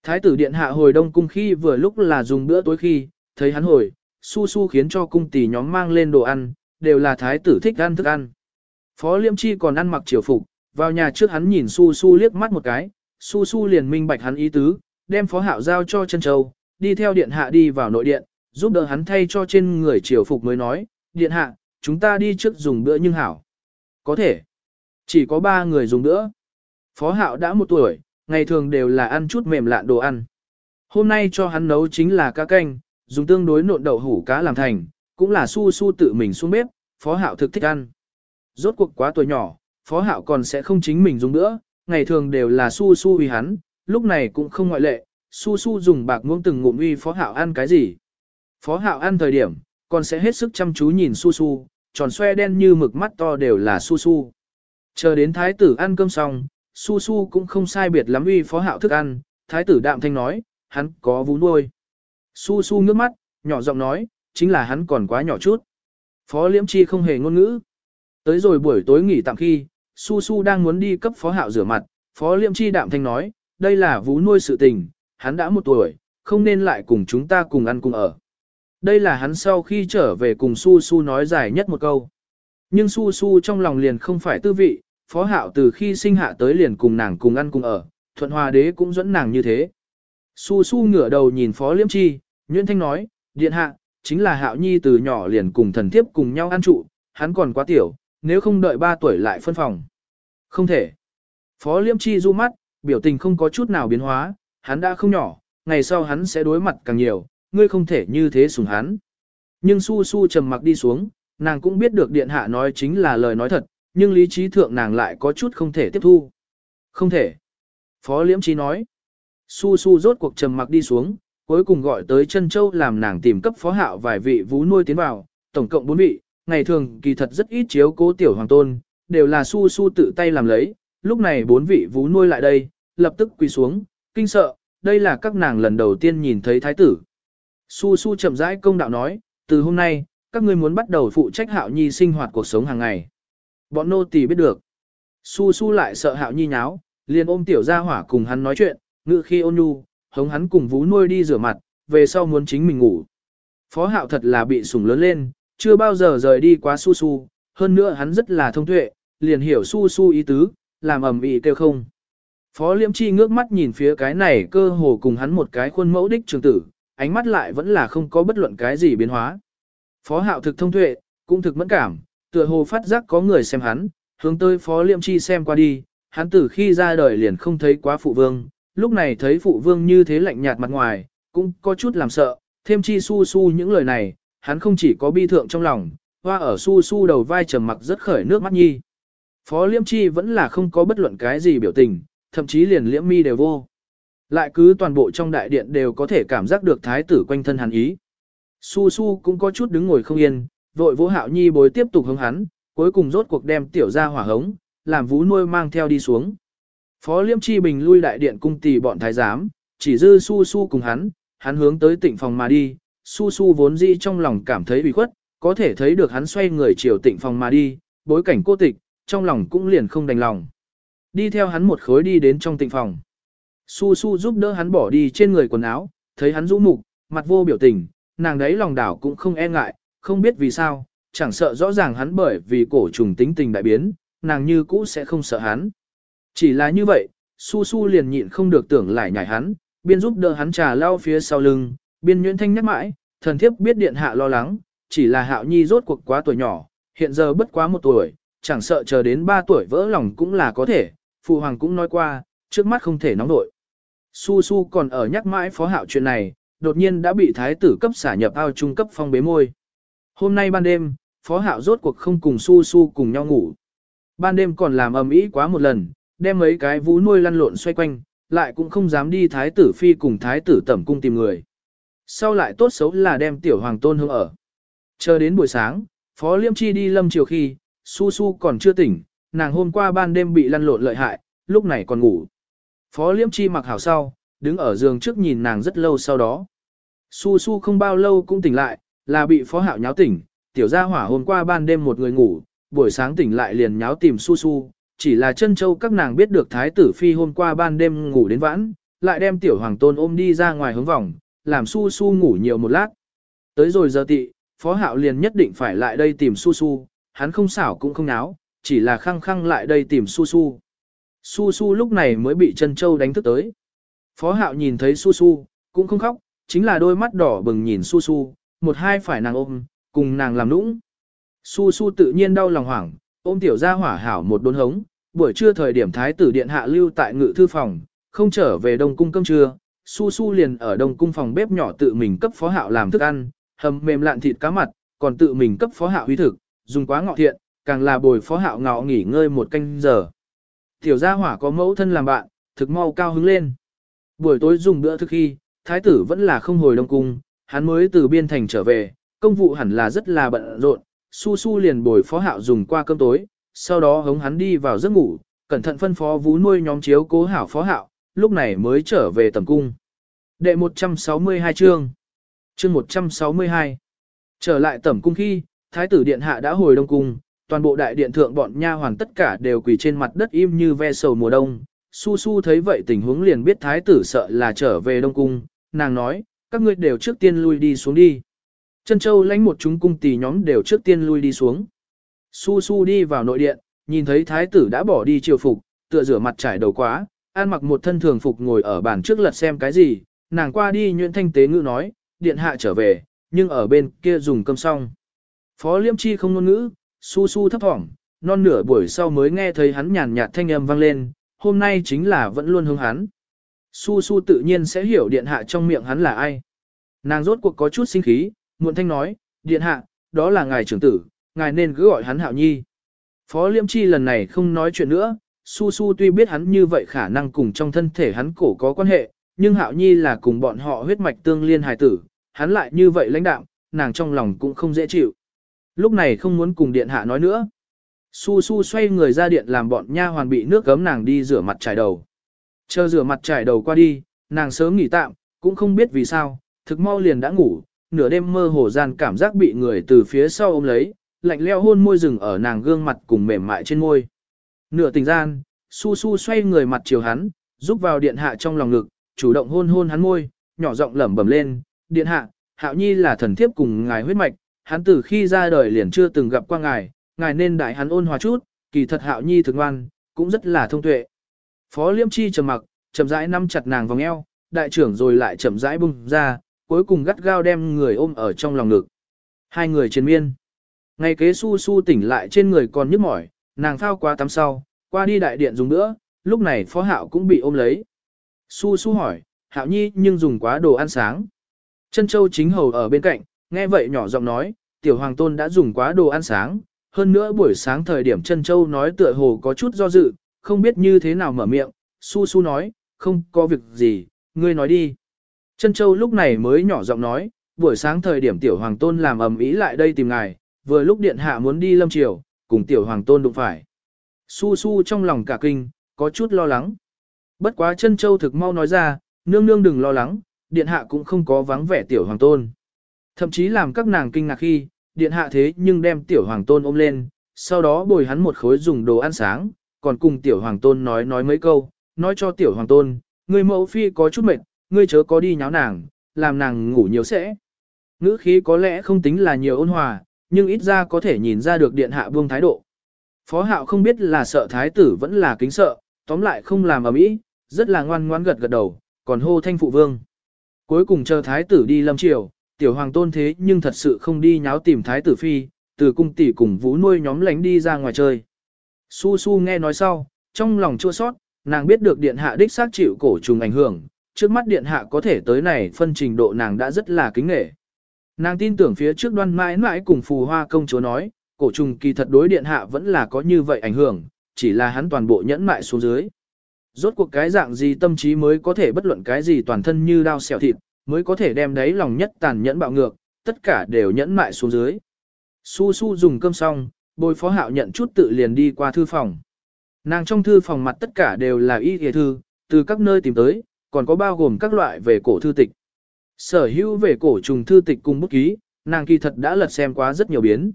Thái tử điện hạ hồi đông cung khi vừa lúc là dùng bữa tối khi, thấy hắn hồi, su su khiến cho cung tỷ nhóm mang lên đồ ăn, đều là thái tử thích ăn thức ăn. Phó Liêm Chi còn ăn mặc triều phục, vào nhà trước hắn nhìn su su liếc mắt một cái, su su liền minh bạch hắn ý tứ, đem phó hạo giao cho chân châu, đi theo điện hạ đi vào nội điện, giúp đỡ hắn thay cho trên người triều phục mới nói, điện hạ, chúng ta đi trước dùng bữa nhưng hảo. Có thể, chỉ có ba người dùng bữa. Phó hạo đã một tuổi, ngày thường đều là ăn chút mềm lạn đồ ăn. Hôm nay cho hắn nấu chính là cá canh, dùng tương đối nộn đậu hủ cá làm thành, cũng là su su tự mình xuống bếp, phó hạo thực thích ăn. Rốt cuộc quá tuổi nhỏ, phó hạo còn sẽ không chính mình dùng nữa, ngày thường đều là su su uy hắn, lúc này cũng không ngoại lệ, su su dùng bạc muỗng từng ngụm uy phó hạo ăn cái gì. Phó hạo ăn thời điểm, còn sẽ hết sức chăm chú nhìn su su, tròn xoe đen như mực mắt to đều là su su. Chờ đến thái tử ăn cơm xong, su su cũng không sai biệt lắm uy phó hạo thức ăn, thái tử đạm thanh nói, hắn có vú nuôi. Su su nước mắt, nhỏ giọng nói, chính là hắn còn quá nhỏ chút. Phó Liễm Chi không hề ngôn ngữ. Tới rồi buổi tối nghỉ tạm khi, Su Su đang muốn đi cấp Phó Hạo rửa mặt, Phó Liễm Chi đạm thanh nói, đây là vú nuôi sự tình, hắn đã một tuổi, không nên lại cùng chúng ta cùng ăn cùng ở. Đây là hắn sau khi trở về cùng Su Su nói dài nhất một câu. Nhưng Su Su trong lòng liền không phải tư vị, Phó Hạo từ khi sinh hạ tới liền cùng nàng cùng ăn cùng ở, thuận hòa đế cũng dẫn nàng như thế. Su Su ngửa đầu nhìn Phó Liễm Chi, Nguyễn Thanh nói, điện hạ, chính là Hạo Nhi từ nhỏ liền cùng thần thiếp cùng nhau ăn trụ, hắn còn quá tiểu, nếu không đợi 3 tuổi lại phân phòng. Không thể. Phó Liêm Chi du mắt, biểu tình không có chút nào biến hóa, hắn đã không nhỏ, ngày sau hắn sẽ đối mặt càng nhiều, ngươi không thể như thế sủng hắn. Nhưng Su Su trầm mặc đi xuống, nàng cũng biết được điện hạ nói chính là lời nói thật, nhưng lý trí thượng nàng lại có chút không thể tiếp thu. Không thể. Phó Liễm Chi nói. Su Su rốt cuộc trầm mặc đi xuống, cuối cùng gọi tới chân châu làm nàng tìm cấp phó hạo vài vị vú nuôi tiến vào, tổng cộng 4 vị, ngày thường kỳ thật rất ít chiếu cố tiểu hoàng tôn, đều là su su tự tay làm lấy, lúc này bốn vị vú nuôi lại đây, lập tức quỳ xuống, kinh sợ, đây là các nàng lần đầu tiên nhìn thấy thái tử. Su Su chậm rãi công đạo nói, từ hôm nay, các ngươi muốn bắt đầu phụ trách Hạo Nhi sinh hoạt cuộc sống hàng ngày. Bọn nô tỳ biết được. Su Su lại sợ Hạo Nhi nháo, liền ôm tiểu gia hỏa cùng hắn nói chuyện, ngự khi ôn nhu, hống hắn cùng vú nuôi đi rửa mặt, về sau muốn chính mình ngủ. Phó Hạo thật là bị sủng lớn lên, chưa bao giờ rời đi quá Su Su, hơn nữa hắn rất là thông tuệ, liền hiểu Su Su ý tứ, làm ầm ĩ kêu không. Phó Liễm Chi ngước mắt nhìn phía cái này cơ hồ cùng hắn một cái khuôn mẫu đích trường tử, ánh mắt lại vẫn là không có bất luận cái gì biến hóa. Phó Hạo thực thông tuệ, cũng thực mẫn cảm, tựa hồ phát giác có người xem hắn, hướng tới Phó Liễm Chi xem qua đi, hắn từ khi ra đời liền không thấy quá phụ vương, lúc này thấy phụ vương như thế lạnh nhạt mặt ngoài, cũng có chút làm sợ, thêm chi su su những lời này, hắn không chỉ có bi thượng trong lòng, hoa ở su su đầu vai trầm mặc rất khởi nước mắt nhi. Phó Liễm Chi vẫn là không có bất luận cái gì biểu tình, thậm chí liền liễm mi đều vô. Lại cứ toàn bộ trong đại điện đều có thể cảm giác được thái tử quanh thân hắn ý. Su Su cũng có chút đứng ngồi không yên, vội vỗ hạo nhi bối tiếp tục hướng hắn, cuối cùng rốt cuộc đem tiểu ra hỏa hống, làm vú nuôi mang theo đi xuống. Phó Liêm Chi Bình lui đại điện cung tỷ bọn thái giám, chỉ dư Su Su cùng hắn, hắn hướng tới tịnh phòng mà đi, Su Su vốn dĩ trong lòng cảm thấy bị khuất, có thể thấy được hắn xoay người chiều tịnh phòng mà đi, bối cảnh cô tịch, trong lòng cũng liền không đành lòng. Đi theo hắn một khối đi đến trong tịnh phòng. Su Su giúp đỡ hắn bỏ đi trên người quần áo, thấy hắn rũ mục, mặt vô biểu tình, nàng đấy lòng đảo cũng không e ngại, không biết vì sao, chẳng sợ rõ ràng hắn bởi vì cổ trùng tính tình đại biến, nàng như cũ sẽ không sợ hắn. Chỉ là như vậy, Su Su liền nhịn không được tưởng lại nhảy hắn, biên giúp đỡ hắn trà lao phía sau lưng, biên nhuyễn thanh nhắc mãi, thần thiếp biết điện hạ lo lắng, chỉ là hạo nhi rốt cuộc quá tuổi nhỏ, hiện giờ bất quá một tuổi, chẳng sợ chờ đến ba tuổi vỡ lòng cũng là có thể, phụ hoàng cũng nói qua, trước mắt không thể nóng nổi. Su Su còn ở nhắc mãi phó hạo chuyện này, đột nhiên đã bị thái tử cấp xả nhập ao trung cấp phong bế môi. Hôm nay ban đêm, phó hạo rốt cuộc không cùng Su Su cùng nhau ngủ. Ban đêm còn làm ầm ĩ quá một lần, đem mấy cái vú nuôi lăn lộn xoay quanh, lại cũng không dám đi thái tử phi cùng thái tử tẩm cung tìm người. Sau lại tốt xấu là đem tiểu hoàng tôn hương ở. Chờ đến buổi sáng, phó liêm chi đi lâm chiều khi, Su Su còn chưa tỉnh, nàng hôm qua ban đêm bị lăn lộn lợi hại, lúc này còn ngủ. Phó liêm chi mặc hảo sau, đứng ở giường trước nhìn nàng rất lâu sau đó. Su Su không bao lâu cũng tỉnh lại, là bị phó hạo nháo tỉnh, tiểu gia hỏa hôm qua ban đêm một người ngủ, buổi sáng tỉnh lại liền nháo tìm Su Su, chỉ là chân châu các nàng biết được thái tử phi hôm qua ban đêm ngủ đến vãn, lại đem tiểu hoàng tôn ôm đi ra ngoài hướng vòng, làm Su Su ngủ nhiều một lát. Tới rồi giờ tị, phó hạo liền nhất định phải lại đây tìm Su Su, hắn không xảo cũng không náo, chỉ là khăng khăng lại đây tìm Su Su. Su Su lúc này mới bị chân châu đánh thức tới. Phó hạo nhìn thấy Su Su, cũng không khóc, chính là đôi mắt đỏ bừng nhìn Su Su, một hai phải nàng ôm, cùng nàng làm nũng. Su Su tự nhiên đau lòng hoảng, ôm tiểu gia hỏa hảo một đốn hống, buổi trưa thời điểm thái tử điện hạ lưu tại ngự thư phòng, không trở về đông cung cơm trưa, Su Su liền ở đông cung phòng bếp nhỏ tự mình cấp phó hạo làm thức ăn, hầm mềm lạn thịt cá mặt, còn tự mình cấp phó hạo huy thực, dùng quá ngọ thiện, càng là bồi phó hạo ngọ nghỉ ngơi một canh giờ. Tiểu gia hỏa có mẫu thân làm bạn, thực mau cao hứng lên. Buổi tối dùng bữa thức khi, thái tử vẫn là không hồi đông cung, hắn mới từ biên thành trở về, công vụ hẳn là rất là bận rộn, su su liền bồi phó hạo dùng qua cơm tối, sau đó hống hắn đi vào giấc ngủ, cẩn thận phân phó vú nuôi nhóm chiếu cố hảo phó hạo, lúc này mới trở về tầm cung. Đệ 162 chương Chương 162 Trở lại tẩm cung khi, thái tử điện hạ đã hồi đông cung, toàn bộ đại điện thượng bọn nha hoàn tất cả đều quỳ trên mặt đất im như ve sầu mùa đông. Su Su thấy vậy tình huống liền biết thái tử sợ là trở về đông cung, nàng nói, các ngươi đều trước tiên lui đi xuống đi. Trân Châu lãnh một chúng cung tỷ nhóm đều trước tiên lui đi xuống. Su Su đi vào nội điện, nhìn thấy thái tử đã bỏ đi triều phục, tựa rửa mặt trải đầu quá, an mặc một thân thường phục ngồi ở bàn trước lật xem cái gì, nàng qua đi nhuyễn thanh tế ngữ nói, điện hạ trở về, nhưng ở bên kia dùng cơm xong. Phó Liêm Chi không ngôn ngữ, su su thấp thỏm, non nửa buổi sau mới nghe thấy hắn nhàn nhạt thanh âm vang lên, hôm nay chính là vẫn luôn hướng hắn. Su su tự nhiên sẽ hiểu điện hạ trong miệng hắn là ai. Nàng rốt cuộc có chút sinh khí, muộn thanh nói, điện hạ, đó là ngài trưởng tử, ngài nên cứ gọi hắn hạo nhi. Phó Liêm Chi lần này không nói chuyện nữa, Su Su tuy biết hắn như vậy khả năng cùng trong thân thể hắn cổ có quan hệ, nhưng hạo nhi là cùng bọn họ huyết mạch tương liên hài tử, hắn lại như vậy lãnh đạo, nàng trong lòng cũng không dễ chịu. Lúc này không muốn cùng điện hạ nói nữa. Su su xoay người ra điện làm bọn nha hoàn bị nước gấm nàng đi rửa mặt trải đầu. Chờ rửa mặt trải đầu qua đi, nàng sớm nghỉ tạm, cũng không biết vì sao, thực mau liền đã ngủ, nửa đêm mơ hồ gian cảm giác bị người từ phía sau ôm lấy, lạnh leo hôn môi rừng ở nàng gương mặt cùng mềm mại trên môi. Nửa tình gian, su su xoay người mặt chiều hắn, giúp vào điện hạ trong lòng ngực, chủ động hôn hôn hắn môi, nhỏ giọng lẩm bẩm lên, điện hạ, hạo nhi là thần thiếp cùng ngài huyết mạch, hắn từ khi ra đời liền chưa từng gặp qua ngài, ngài nên đại hắn ôn hòa chút, kỳ thật hạo nhi thường ngoan, cũng rất là thông tuệ. Phó liêm chi trầm mặc, chậm rãi nắm chặt nàng vòng eo, đại trưởng rồi lại chậm rãi bung ra, cuối cùng gắt gao đem người ôm ở trong lòng ngực. Hai người trên miên. Ngày kế su su tỉnh lại trên người còn nhức mỏi, nàng phao qua tắm sau, qua đi đại điện dùng nữa, lúc này phó hạo cũng bị ôm lấy. Su su hỏi, hạo nhi nhưng dùng quá đồ ăn sáng. Chân châu chính hầu ở bên cạnh, nghe vậy nhỏ giọng nói, tiểu hoàng tôn đã dùng quá đồ ăn sáng, hơn nữa buổi sáng thời điểm chân châu nói tựa hồ có chút do dự, không biết như thế nào mở miệng, su su nói, không có việc gì, ngươi nói đi. Chân châu lúc này mới nhỏ giọng nói, buổi sáng thời điểm tiểu hoàng tôn làm ầm ĩ lại đây tìm ngài, vừa lúc điện hạ muốn đi lâm triều, cùng tiểu hoàng tôn đụng phải. Su su trong lòng cả kinh, có chút lo lắng. Bất quá chân châu thực mau nói ra, nương nương đừng lo lắng, điện hạ cũng không có vắng vẻ tiểu hoàng tôn. Thậm chí làm các nàng kinh ngạc khi, điện hạ thế nhưng đem tiểu hoàng tôn ôm lên, sau đó bồi hắn một khối dùng đồ ăn sáng, còn cùng tiểu hoàng tôn nói nói mấy câu, nói cho tiểu hoàng tôn, người mẫu phi có chút mệt, ngươi chớ có đi nháo nàng, làm nàng ngủ nhiều sẽ. Ngữ khí có lẽ không tính là nhiều ôn hòa, nhưng ít ra có thể nhìn ra được điện hạ buông thái độ. Phó hạo không biết là sợ thái tử vẫn là kính sợ, tóm lại không làm ở mỹ, rất là ngoan ngoãn gật gật đầu, còn hô thanh phụ vương. Cuối cùng chờ thái tử đi lâm triều, tiểu hoàng tôn thế nhưng thật sự không đi nháo tìm thái tử phi, từ cung tỷ cùng vũ nuôi nhóm lánh đi ra ngoài chơi. Su su nghe nói sau, trong lòng chua sót, nàng biết được điện hạ đích xác chịu cổ trùng ảnh hưởng, trước mắt điện hạ có thể tới này phân trình độ nàng đã rất là kính nghệ. Nàng tin tưởng phía trước đoan mãi mãi cùng phù hoa công chúa nói, cổ trùng kỳ thật đối điện hạ vẫn là có như vậy ảnh hưởng, chỉ là hắn toàn bộ nhẫn mại xuống dưới. Rốt cuộc cái dạng gì tâm trí mới có thể bất luận cái gì toàn thân như đao xẻo thịt, mới có thể đem đấy lòng nhất tàn nhẫn bạo ngược, tất cả đều nhẫn mại xuống dưới. Su su dùng cơm xong, bồi phó hạo nhận chút tự liền đi qua thư phòng. Nàng trong thư phòng mặt tất cả đều là y hề thư, từ các nơi tìm tới, còn có bao gồm các loại về cổ thư tịch. Sở hữu về cổ trùng thư tịch cùng bút ký, nàng kỳ thật đã lật xem quá rất nhiều biến.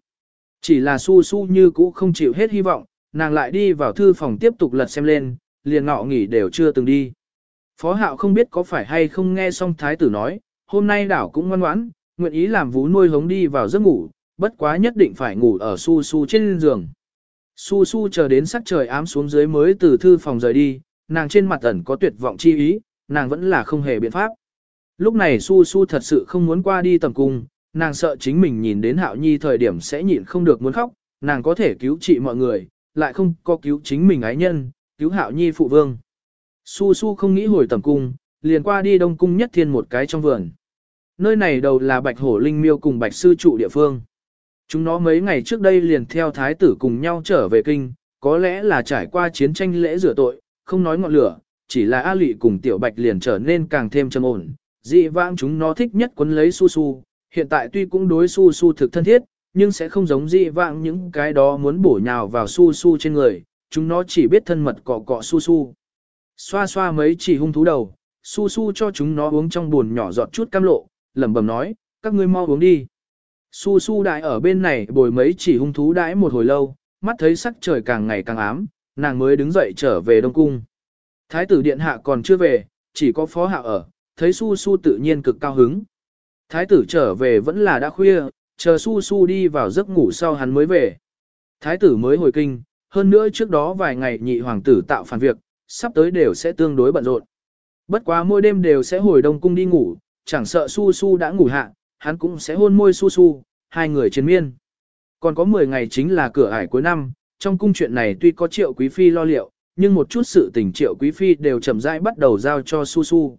Chỉ là su su như cũ không chịu hết hy vọng, nàng lại đi vào thư phòng tiếp tục lật xem lên, liền ngọ nghỉ đều chưa từng đi. Phó hạo không biết có phải hay không nghe xong thái tử nói, hôm nay đảo cũng ngoan ngoãn, nguyện ý làm vú nuôi hống đi vào giấc ngủ, bất quá nhất định phải ngủ ở su su trên giường. Su su chờ đến sắc trời ám xuống dưới mới từ thư phòng rời đi, nàng trên mặt ẩn có tuyệt vọng chi ý, nàng vẫn là không hề biện pháp. Lúc này su su thật sự không muốn qua đi tầm cung, nàng sợ chính mình nhìn đến hạo nhi thời điểm sẽ nhịn không được muốn khóc, nàng có thể cứu trị mọi người, lại không có cứu chính mình ái nhân, cứu hạo nhi phụ vương. Su su không nghĩ hồi tầm cung, liền qua đi đông cung nhất thiên một cái trong vườn. Nơi này đầu là bạch hổ linh miêu cùng bạch sư trụ địa phương. Chúng nó mấy ngày trước đây liền theo thái tử cùng nhau trở về kinh, có lẽ là trải qua chiến tranh lễ rửa tội, không nói ngọn lửa, chỉ là A Lị cùng Tiểu Bạch liền trở nên càng thêm trầm ổn. Dị vãng chúng nó thích nhất quấn lấy su su, hiện tại tuy cũng đối su su thực thân thiết, nhưng sẽ không giống dị vãng những cái đó muốn bổ nhào vào su su trên người, chúng nó chỉ biết thân mật cọ cọ su su. Xoa xoa mấy chỉ hung thú đầu, su su cho chúng nó uống trong buồn nhỏ giọt chút cam lộ, lẩm bẩm nói, các ngươi mau uống đi. Su su đại ở bên này bồi mấy chỉ hung thú đãi một hồi lâu, mắt thấy sắc trời càng ngày càng ám, nàng mới đứng dậy trở về Đông Cung. Thái tử điện hạ còn chưa về, chỉ có phó hạ ở, thấy su su tự nhiên cực cao hứng. Thái tử trở về vẫn là đã khuya, chờ su su đi vào giấc ngủ sau hắn mới về. Thái tử mới hồi kinh, hơn nữa trước đó vài ngày nhị hoàng tử tạo phản việc, sắp tới đều sẽ tương đối bận rộn. Bất quá mỗi đêm đều sẽ hồi đông cung đi ngủ, chẳng sợ su su đã ngủ hạ, hắn cũng sẽ hôn môi su su, hai người trên miên. Còn có 10 ngày chính là cửa ải cuối năm, trong cung chuyện này tuy có triệu quý phi lo liệu, nhưng một chút sự tình triệu quý phi đều chậm rãi bắt đầu giao cho su su.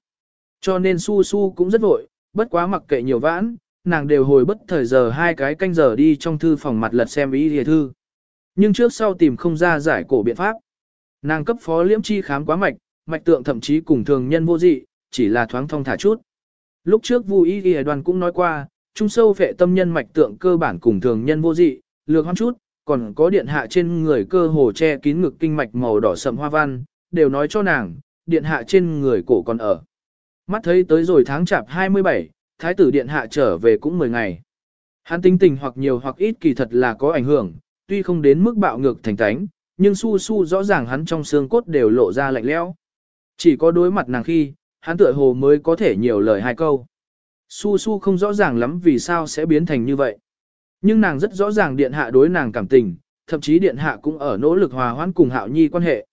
Cho nên su su cũng rất vội, bất quá mặc kệ nhiều vãn, nàng đều hồi bất thời giờ hai cái canh giờ đi trong thư phòng mặt lật xem ý địa thư. Nhưng trước sau tìm không ra giải cổ biện pháp. Nàng cấp phó liễm chi khám quá mạch, mạch tượng thậm chí cùng thường nhân vô dị, chỉ là thoáng thông thả chút. Lúc trước Vu Y Y đoàn cũng nói qua, trung sâu phệ tâm nhân mạch tượng cơ bản cùng thường nhân vô dị, lược hoang chút, còn có điện hạ trên người cơ hồ che kín ngực kinh mạch màu đỏ sậm hoa văn, đều nói cho nàng, điện hạ trên người cổ còn ở. Mắt thấy tới rồi tháng chạp 27, thái tử điện hạ trở về cũng 10 ngày. Hắn tinh tình hoặc nhiều hoặc ít kỳ thật là có ảnh hưởng, tuy không đến mức bạo ngược thành tánh, nhưng su su rõ ràng hắn trong xương cốt đều lộ ra lạnh lẽo. Chỉ có đối mặt nàng khi, hắn tựa hồ mới có thể nhiều lời hai câu. Su su không rõ ràng lắm vì sao sẽ biến thành như vậy. Nhưng nàng rất rõ ràng điện hạ đối nàng cảm tình, thậm chí điện hạ cũng ở nỗ lực hòa hoãn cùng hạo nhi quan hệ.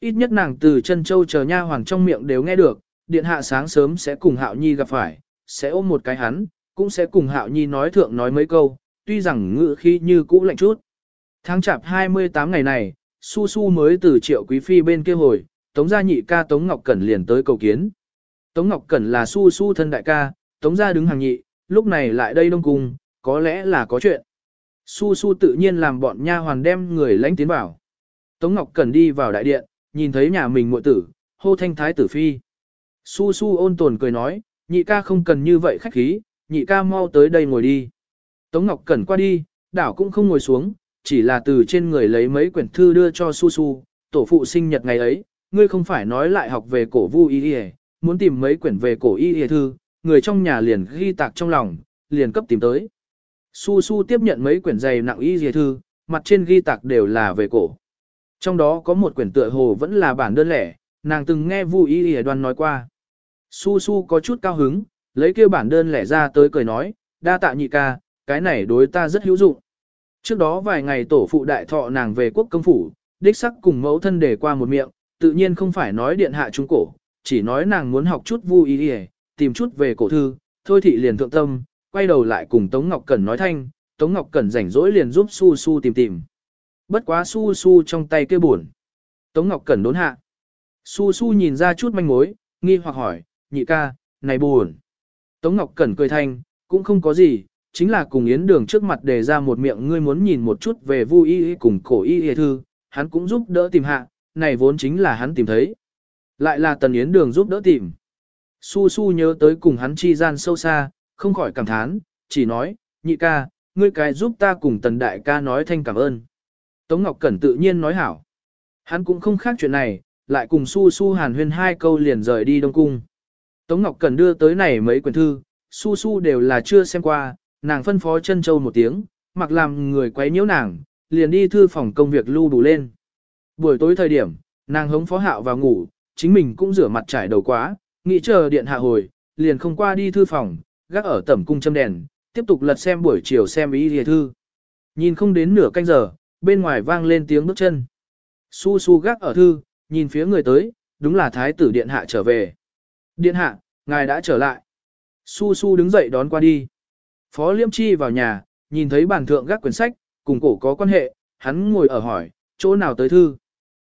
Ít nhất nàng từ chân châu chờ nha hoàng trong miệng đều nghe được, điện hạ sáng sớm sẽ cùng hạo nhi gặp phải, sẽ ôm một cái hắn, cũng sẽ cùng hạo nhi nói thượng nói mấy câu, tuy rằng ngự khi như cũ lạnh chút. Tháng chạp 28 ngày này, Su Su mới từ triệu quý phi bên kia hồi, Tống gia nhị ca Tống Ngọc Cẩn liền tới cầu kiến. Tống Ngọc Cẩn là Su Su thân đại ca, Tống gia đứng hàng nhị, lúc này lại đây đông cung, có lẽ là có chuyện. Su Su tự nhiên làm bọn nha hoàn đem người lãnh tiến vào. Tống Ngọc Cẩn đi vào đại điện, nhìn thấy nhà mình muội tử, hô thanh thái tử phi. Su Su ôn tồn cười nói, nhị ca không cần như vậy khách khí, nhị ca mau tới đây ngồi đi. Tống Ngọc Cẩn qua đi, đảo cũng không ngồi xuống, chỉ là từ trên người lấy mấy quyển thư đưa cho Su Su, tổ phụ sinh nhật ngày ấy, ngươi không phải nói lại học về cổ vu y y, muốn tìm mấy quyển về cổ y y thư, người trong nhà liền ghi tạc trong lòng, liền cấp tìm tới. Su Su tiếp nhận mấy quyển dày nặng y y thư, mặt trên ghi tạc đều là về cổ. Trong đó có một quyển tựa hồ vẫn là bản đơn lẻ, nàng từng nghe Vu Y Y đoan nói qua. Su Su có chút cao hứng, lấy kia bản đơn lẻ ra tới cười nói, đa tạ nhị ca, cái này đối ta rất hữu dụng. Trước đó vài ngày tổ phụ đại thọ nàng về quốc công phủ, đích sắc cùng mẫu thân để qua một miệng, tự nhiên không phải nói điện hạ trung cổ, chỉ nói nàng muốn học chút Vu Y Y, tìm chút về cổ thư, thôi thị liền thượng tâm, quay đầu lại cùng Tống Ngọc Cẩn nói thanh, Tống Ngọc Cẩn rảnh rỗi liền giúp Su Su tìm tìm. Bất quá Su Su trong tay kia buồn. Tống Ngọc Cẩn đốn hạ. Su Su nhìn ra chút manh mối, nghi hoặc hỏi, nhị ca, này buồn. Tống Ngọc Cẩn cười thanh, cũng không có gì, chính là cùng Yến Đường trước mặt đề ra một miệng ngươi muốn nhìn một chút về Vu Y cùng cổ Y Y thư, hắn cũng giúp đỡ tìm hạ, này vốn chính là hắn tìm thấy. Lại là Tần Yến Đường giúp đỡ tìm. Su Su nhớ tới cùng hắn chi gian sâu xa, không khỏi cảm thán, chỉ nói, nhị ca, ngươi cái giúp ta cùng Tần Đại ca nói thanh cảm ơn. Tống Ngọc Cẩn tự nhiên nói hảo. Hắn cũng không khác chuyện này, lại cùng Su Su hàn huyên hai câu liền rời đi Đông Cung. Tống Ngọc cẩn đưa tới này mấy quyển thư, Su Su đều là chưa xem qua, nàng phân phó chân châu một tiếng, mặc làm người quấy nhiễu nàng, liền đi thư phòng công việc lưu đủ lên. Buổi tối thời điểm, nàng hống phó hạo vào ngủ, chính mình cũng rửa mặt trải đầu quá, nghĩ chờ điện hạ hồi, liền không qua đi thư phòng, gác ở tẩm cung châm đèn, tiếp tục lật xem buổi chiều xem ý lìa thư. Nhìn không đến nửa canh giờ, bên ngoài vang lên tiếng bước chân. Su su gác ở thư, nhìn phía người tới, đúng là thái tử điện hạ trở về. Điện hạ, ngài đã trở lại. Su su đứng dậy đón qua đi. Phó Liêm Chi vào nhà, nhìn thấy bàn thượng gác quyển sách, cùng cổ có quan hệ, hắn ngồi ở hỏi, chỗ nào tới thư.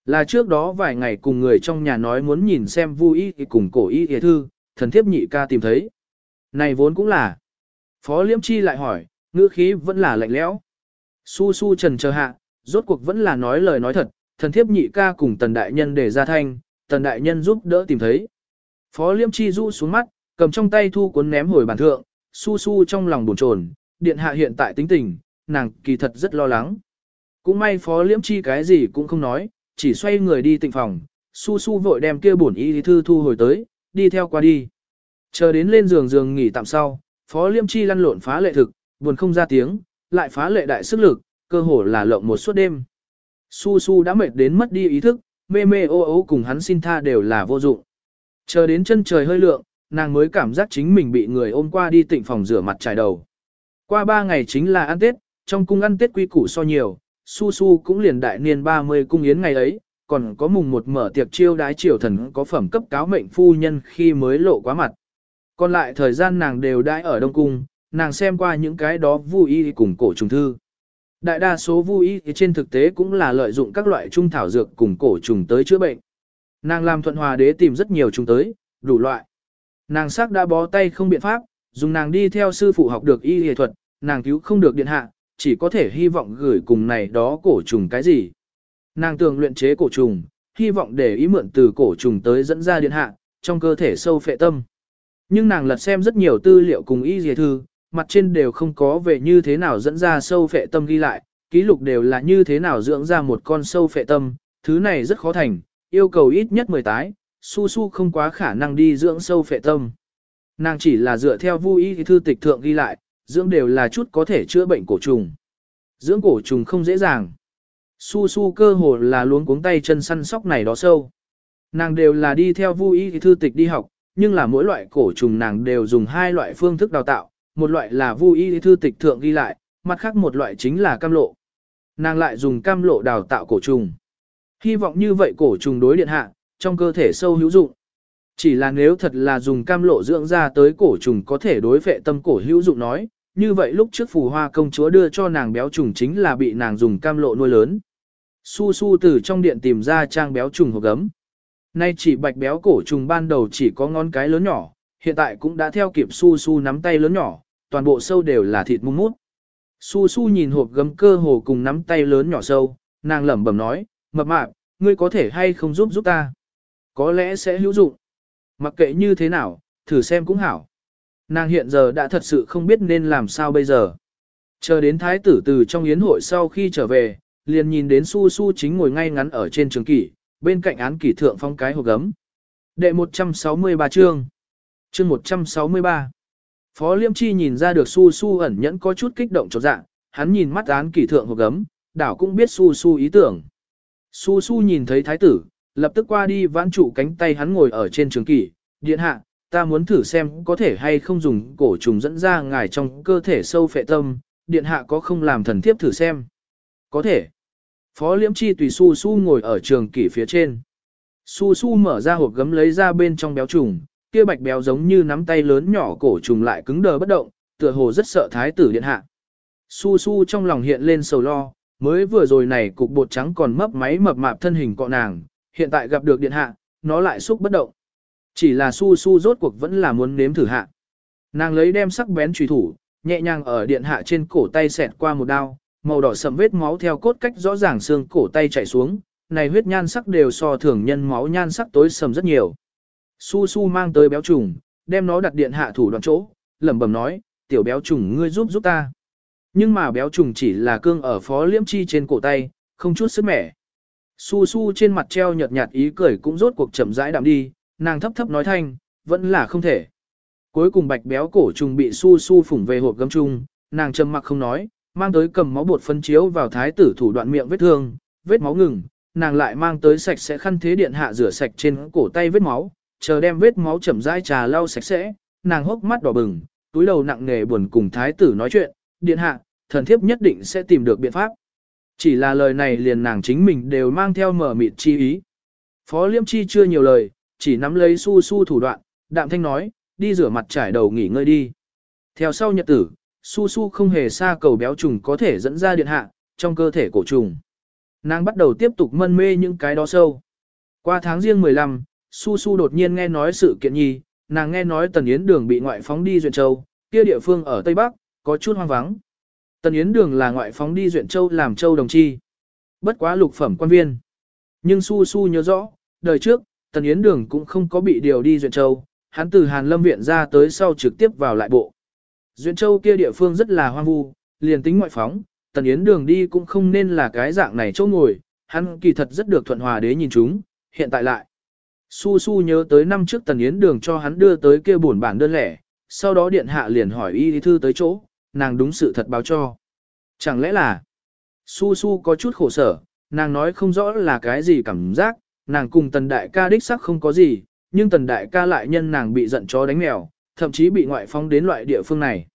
Là trước đó vài ngày cùng người trong nhà nói muốn nhìn xem vui thì cùng cổ y y thư, thần thiếp nhị ca tìm thấy. Này vốn cũng là. Phó Liêm Chi lại hỏi, ngữ khí vẫn là lạnh lẽo. Su su trần chờ hạ, rốt cuộc vẫn là nói lời nói thật, thần thiếp nhị ca cùng tần đại nhân để ra thanh, tần đại nhân giúp đỡ tìm thấy. Phó liêm chi rũ xuống mắt, cầm trong tay thu cuốn ném hồi bàn thượng, su su trong lòng buồn chồn, điện hạ hiện tại tính tình, nàng kỳ thật rất lo lắng. Cũng may phó liêm chi cái gì cũng không nói, chỉ xoay người đi tịnh phòng, su su vội đem kia bổn y thư thu hồi tới, đi theo qua đi. Chờ đến lên giường giường nghỉ tạm sau, phó liêm chi lăn lộn phá lệ thực, buồn không ra tiếng, lại phá lệ đại sức lực, cơ hồ là lộng một suốt đêm. Su Su đã mệt đến mất đi ý thức, mê mê ô ô cùng hắn xin tha đều là vô dụng. Chờ đến chân trời hơi lượng, nàng mới cảm giác chính mình bị người ôm qua đi tịnh phòng rửa mặt trải đầu. Qua ba ngày chính là ăn Tết, trong cung ăn Tết quy củ so nhiều, Su Su cũng liền đại niên 30 cung yến ngày ấy, còn có mùng một mở tiệc chiêu đái triều thần có phẩm cấp cáo mệnh phu nhân khi mới lộ quá mặt. Còn lại thời gian nàng đều đãi ở Đông Cung, nàng xem qua những cái đó vui cùng cổ trùng thư. Đại đa số vui trên thực tế cũng là lợi dụng các loại trung thảo dược cùng cổ trùng tới chữa bệnh. Nàng làm thuận hòa đế tìm rất nhiều trùng tới, đủ loại. Nàng sắc đã bó tay không biện pháp, dùng nàng đi theo sư phụ học được y y thuật, nàng cứu không được điện hạ, chỉ có thể hy vọng gửi cùng này đó cổ trùng cái gì. Nàng tường luyện chế cổ trùng, hy vọng để ý mượn từ cổ trùng tới dẫn ra điện hạ, trong cơ thể sâu phệ tâm. Nhưng nàng lật xem rất nhiều tư liệu cùng y dìa thư, mặt trên đều không có về như thế nào dẫn ra sâu phệ tâm ghi lại, ký lục đều là như thế nào dưỡng ra một con sâu phệ tâm, thứ này rất khó thành, yêu cầu ít nhất 10 tái, su su không quá khả năng đi dưỡng sâu phệ tâm. Nàng chỉ là dựa theo vu y thư tịch thượng ghi lại, dưỡng đều là chút có thể chữa bệnh cổ trùng. Dưỡng cổ trùng không dễ dàng. Su su cơ hồ là luống cuống tay chân săn sóc này đó sâu. Nàng đều là đi theo vu y thư tịch đi học, nhưng là mỗi loại cổ trùng nàng đều dùng hai loại phương thức đào tạo, một loại là vu y thư tịch thượng ghi lại, mặt khác một loại chính là cam lộ. Nàng lại dùng cam lộ đào tạo cổ trùng. Hy vọng như vậy cổ trùng đối điện hạ, trong cơ thể sâu hữu dụng. Chỉ là nếu thật là dùng cam lộ dưỡng ra tới cổ trùng có thể đối phệ tâm cổ hữu dụng nói, như vậy lúc trước phù hoa công chúa đưa cho nàng béo trùng chính là bị nàng dùng cam lộ nuôi lớn. Su su từ trong điện tìm ra trang béo trùng hộp gấm. Nay chỉ bạch béo cổ trùng ban đầu chỉ có ngón cái lớn nhỏ, hiện tại cũng đã theo kịp su su nắm tay lớn nhỏ, toàn bộ sâu đều là thịt mung mút. Su su nhìn hộp gấm cơ hồ cùng nắm tay lớn nhỏ sâu, nàng lẩm bẩm nói, mập mạp, ngươi có thể hay không giúp giúp ta? Có lẽ sẽ hữu dụng. Mặc kệ như thế nào, thử xem cũng hảo. Nàng hiện giờ đã thật sự không biết nên làm sao bây giờ. Chờ đến thái tử từ trong yến hội sau khi trở về, liền nhìn đến su su chính ngồi ngay ngắn ở trên trường kỷ, bên cạnh án kỷ thượng phong cái hộp gấm. Đệ 163 chương. Chương 163. Phó Liêm Chi nhìn ra được Su Su ẩn nhẫn có chút kích động cho dạng, hắn nhìn mắt án kỷ thượng hộp gấm, đảo cũng biết Su Su ý tưởng. Su Su nhìn thấy thái tử, lập tức qua đi vãn trụ cánh tay hắn ngồi ở trên trường kỷ, điện hạ, ta muốn thử xem có thể hay không dùng cổ trùng dẫn ra ngài trong cơ thể sâu phệ tâm, điện hạ có không làm thần thiếp thử xem. Có thể. Phó liễm chi tùy su su ngồi ở trường kỷ phía trên. Su su mở ra hộp gấm lấy ra bên trong béo trùng, kia bạch béo giống như nắm tay lớn nhỏ cổ trùng lại cứng đờ bất động, tựa hồ rất sợ thái tử điện hạ. Su su trong lòng hiện lên sầu lo, mới vừa rồi này cục bột trắng còn mấp máy mập mạp thân hình cọ nàng, hiện tại gặp được điện hạ, nó lại xúc bất động. Chỉ là su su rốt cuộc vẫn là muốn nếm thử hạ. Nàng lấy đem sắc bén trùy thủ, nhẹ nhàng ở điện hạ trên cổ tay xẹt qua một đao, màu đỏ sậm vết máu theo cốt cách rõ ràng xương cổ tay chảy xuống, này huyết nhan sắc đều so thường nhân máu nhan sắc tối sầm rất nhiều. Su su mang tới béo trùng, đem nó đặt điện hạ thủ đoạn chỗ, lẩm bẩm nói, tiểu béo trùng ngươi giúp giúp ta. Nhưng mà béo trùng chỉ là cương ở phó liễm chi trên cổ tay, không chút sức mẻ. Su su trên mặt treo nhợt nhạt ý cười cũng rốt cuộc chậm rãi đạm đi, nàng thấp thấp nói thanh, vẫn là không thể. Cuối cùng bạch béo cổ trùng bị su su phủng về hộp gấm chung, nàng trầm mặc không nói, mang tới cầm máu bột phân chiếu vào thái tử thủ đoạn miệng vết thương, vết máu ngừng, nàng lại mang tới sạch sẽ khăn thế điện hạ rửa sạch trên cổ tay vết máu, chờ đem vết máu chậm rãi trà lau sạch sẽ, nàng hốc mắt đỏ bừng, túi đầu nặng nề buồn cùng thái tử nói chuyện, điện hạ, thần thiếp nhất định sẽ tìm được biện pháp. Chỉ là lời này liền nàng chính mình đều mang theo mở mịt chi ý. Phó Liêm Chi chưa nhiều lời, chỉ nắm lấy su su thủ đoạn, đạm thanh nói, đi rửa mặt trải đầu nghỉ ngơi đi. Theo sau nhật tử, su su không hề xa cầu béo trùng có thể dẫn ra điện hạ, trong cơ thể cổ trùng. Nàng bắt đầu tiếp tục mân mê những cái đó sâu. Qua tháng riêng 15, su su đột nhiên nghe nói sự kiện nhi, nàng nghe nói Tần Yến Đường bị ngoại phóng đi Duyện Châu, kia địa phương ở Tây Bắc, có chút hoang vắng. Tần Yến Đường là ngoại phóng đi Duyện Châu làm Châu đồng chi. Bất quá lục phẩm quan viên. Nhưng su su nhớ rõ, đời trước, Tần Yến Đường cũng không có bị điều đi Duyện Châu, hắn từ Hàn Lâm Viện ra tới sau trực tiếp vào lại bộ. Duyện Châu kia địa phương rất là hoang vu, liền tính ngoại phóng, Tần Yến Đường đi cũng không nên là cái dạng này chỗ ngồi, hắn kỳ thật rất được thuận hòa đế nhìn chúng, hiện tại lại. Su Su nhớ tới năm trước Tần Yến Đường cho hắn đưa tới kia buồn bản đơn lẻ, sau đó điện hạ liền hỏi y thư tới chỗ, nàng đúng sự thật báo cho. Chẳng lẽ là, Su Su có chút khổ sở, nàng nói không rõ là cái gì cảm giác, nàng cùng tần đại ca đích sắc không có gì, nhưng tần đại ca lại nhân nàng bị giận chó đánh mèo, thậm chí bị ngoại phong đến loại địa phương này.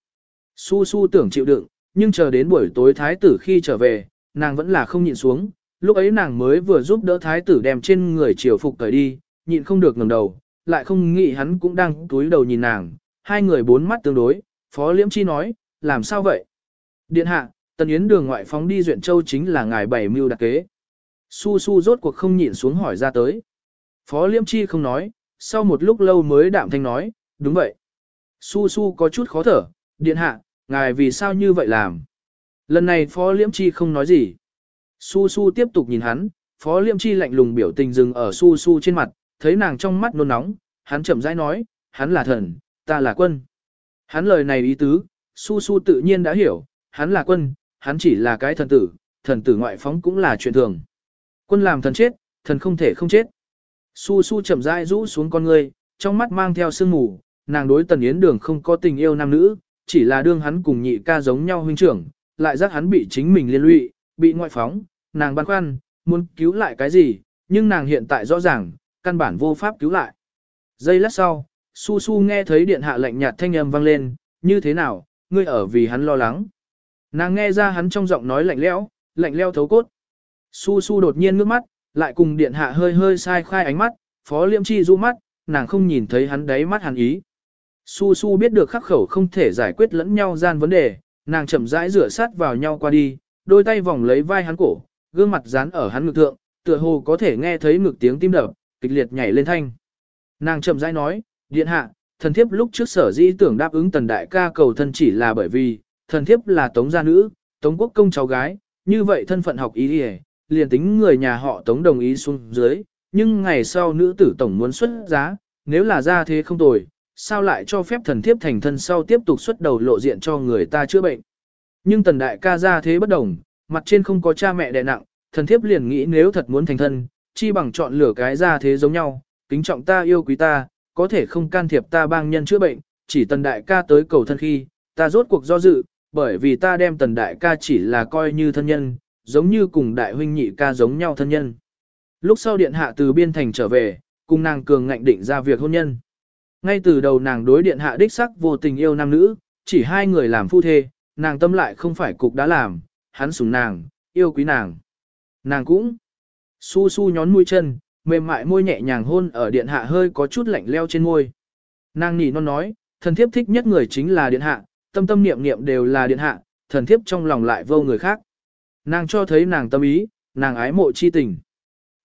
Su su tưởng chịu đựng, nhưng chờ đến buổi tối thái tử khi trở về, nàng vẫn là không nhịn xuống, lúc ấy nàng mới vừa giúp đỡ thái tử đem trên người triều phục cởi đi, nhịn không được ngẩng đầu, lại không nghĩ hắn cũng đang túi đầu nhìn nàng, hai người bốn mắt tương đối, phó liễm chi nói, làm sao vậy? Điện hạ, tần yến đường ngoại phóng đi duyện châu chính là ngài bảy mưu đặc kế. Su su rốt cuộc không nhịn xuống hỏi ra tới. Phó Liễm Chi không nói, sau một lúc lâu mới đạm thanh nói, đúng vậy. Su su có chút khó thở, điện hạ, ngài vì sao như vậy làm? Lần này Phó Liễm Chi không nói gì. Su su tiếp tục nhìn hắn, Phó Liễm Chi lạnh lùng biểu tình dừng ở su su trên mặt, thấy nàng trong mắt nôn nóng, hắn chậm rãi nói, hắn là thần, ta là quân. Hắn lời này ý tứ, su su tự nhiên đã hiểu, hắn là quân, hắn chỉ là cái thần tử, thần tử ngoại phóng cũng là chuyện thường. Quân làm thần chết, thần không thể không chết. Su su chậm rãi rũ xuống con ngươi, trong mắt mang theo sương mù, nàng đối tần yến đường không có tình yêu nam nữ, chỉ là đương hắn cùng nhị ca giống nhau huynh trưởng, lại giác hắn bị chính mình liên lụy, bị ngoại phóng, nàng băn khoăn, muốn cứu lại cái gì, nhưng nàng hiện tại rõ ràng, căn bản vô pháp cứu lại. Giây lát sau, Su Su nghe thấy điện hạ lạnh nhạt thanh âm vang lên, như thế nào, ngươi ở vì hắn lo lắng. Nàng nghe ra hắn trong giọng nói lạnh lẽo, lạnh leo thấu cốt. Su Su đột nhiên ngước mắt, lại cùng điện hạ hơi hơi sai khai ánh mắt, phó liêm chi du mắt, nàng không nhìn thấy hắn đáy mắt hắn ý. Su Su biết được khắc khẩu không thể giải quyết lẫn nhau gian vấn đề, nàng chậm rãi rửa sát vào nhau qua đi, đôi tay vòng lấy vai hắn cổ, gương mặt dán ở hắn ngực thượng, tựa hồ có thể nghe thấy ngực tiếng tim đập, kịch liệt nhảy lên thanh. Nàng chậm rãi nói, điện hạ, thần thiếp lúc trước sở dĩ tưởng đáp ứng tần đại ca cầu thân chỉ là bởi vì, thần thiếp là tống gia nữ, tống quốc công cháu gái, như vậy thân phận học ý đi liền tính người nhà họ tống đồng ý xuống dưới, nhưng ngày sau nữ tử tổng muốn xuất giá, nếu là ra thế không tồi, sao lại cho phép thần thiếp thành thân sau tiếp tục xuất đầu lộ diện cho người ta chữa bệnh. Nhưng tần đại ca ra thế bất đồng, mặt trên không có cha mẹ đè nặng, thần thiếp liền nghĩ nếu thật muốn thành thân, chi bằng chọn lửa cái ra thế giống nhau, kính trọng ta yêu quý ta, có thể không can thiệp ta bang nhân chữa bệnh, chỉ tần đại ca tới cầu thân khi, ta rốt cuộc do dự, bởi vì ta đem tần đại ca chỉ là coi như thân nhân, giống như cùng đại huynh nhị ca giống nhau thân nhân. Lúc sau điện hạ từ biên thành trở về, cùng nàng cường ngạnh định ra việc hôn nhân. Ngay từ đầu nàng đối điện hạ đích sắc vô tình yêu nam nữ, chỉ hai người làm phu thê, nàng tâm lại không phải cục đã làm, hắn sủng nàng, yêu quý nàng. Nàng cũng su su nhón mũi chân, mềm mại môi nhẹ nhàng hôn ở điện hạ hơi có chút lạnh leo trên môi. Nàng nỉ non nói, thần thiếp thích nhất người chính là điện hạ, tâm tâm niệm niệm đều là điện hạ, thần thiếp trong lòng lại vô người khác. Nàng cho thấy nàng tâm ý, nàng ái mộ chi tình.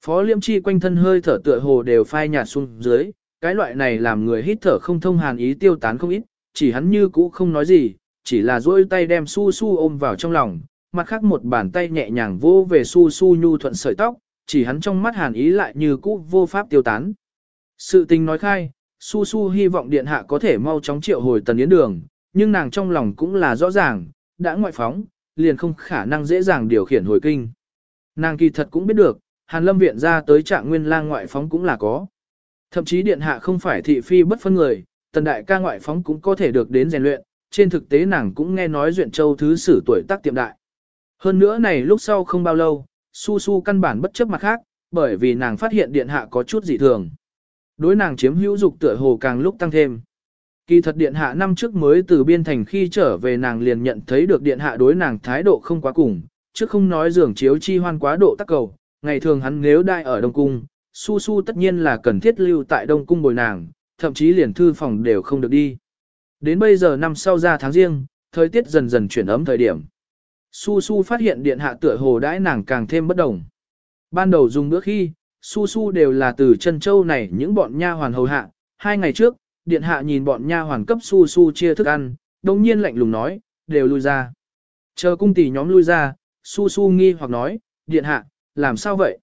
Phó liêm chi quanh thân hơi thở tựa hồ đều phai nhạt xuống dưới, cái loại này làm người hít thở không thông hàn ý tiêu tán không ít, chỉ hắn như cũ không nói gì, chỉ là duỗi tay đem su su ôm vào trong lòng, mặt khác một bàn tay nhẹ nhàng vô về su su nhu thuận sợi tóc, chỉ hắn trong mắt hàn ý lại như cũ vô pháp tiêu tán. Sự tình nói khai, su su hy vọng điện hạ có thể mau chóng triệu hồi tần yến đường, nhưng nàng trong lòng cũng là rõ ràng, đã ngoại phóng, liền không khả năng dễ dàng điều khiển hồi kinh. Nàng kỳ thật cũng biết được, Hàn Lâm viện ra tới trạng nguyên lang ngoại phóng cũng là có. Thậm chí điện hạ không phải thị phi bất phân người, tần đại ca ngoại phóng cũng có thể được đến rèn luyện, trên thực tế nàng cũng nghe nói duyện châu thứ sử tuổi tác tiệm đại. Hơn nữa này lúc sau không bao lâu, su su căn bản bất chấp mặt khác, bởi vì nàng phát hiện điện hạ có chút dị thường. Đối nàng chiếm hữu dục tựa hồ càng lúc tăng thêm. Kỳ thật điện hạ năm trước mới từ biên thành khi trở về nàng liền nhận thấy được điện hạ đối nàng thái độ không quá cùng, chứ không nói giường chiếu chi hoan quá độ tắc cầu, ngày thường hắn nếu đai ở Đông Cung, su su tất nhiên là cần thiết lưu tại Đông Cung bồi nàng, thậm chí liền thư phòng đều không được đi. Đến bây giờ năm sau ra tháng riêng, thời tiết dần dần chuyển ấm thời điểm. Su Su phát hiện điện hạ tựa hồ đãi nàng càng thêm bất đồng. Ban đầu dùng bữa khi, Su Su đều là từ chân châu này những bọn nha hoàn hầu hạ. Hai ngày trước, điện hạ nhìn bọn nha hoàn cấp Su Su chia thức ăn, đồng nhiên lạnh lùng nói, đều lui ra. Chờ cung tỷ nhóm lui ra, Su Su nghi hoặc nói, điện hạ, làm sao vậy?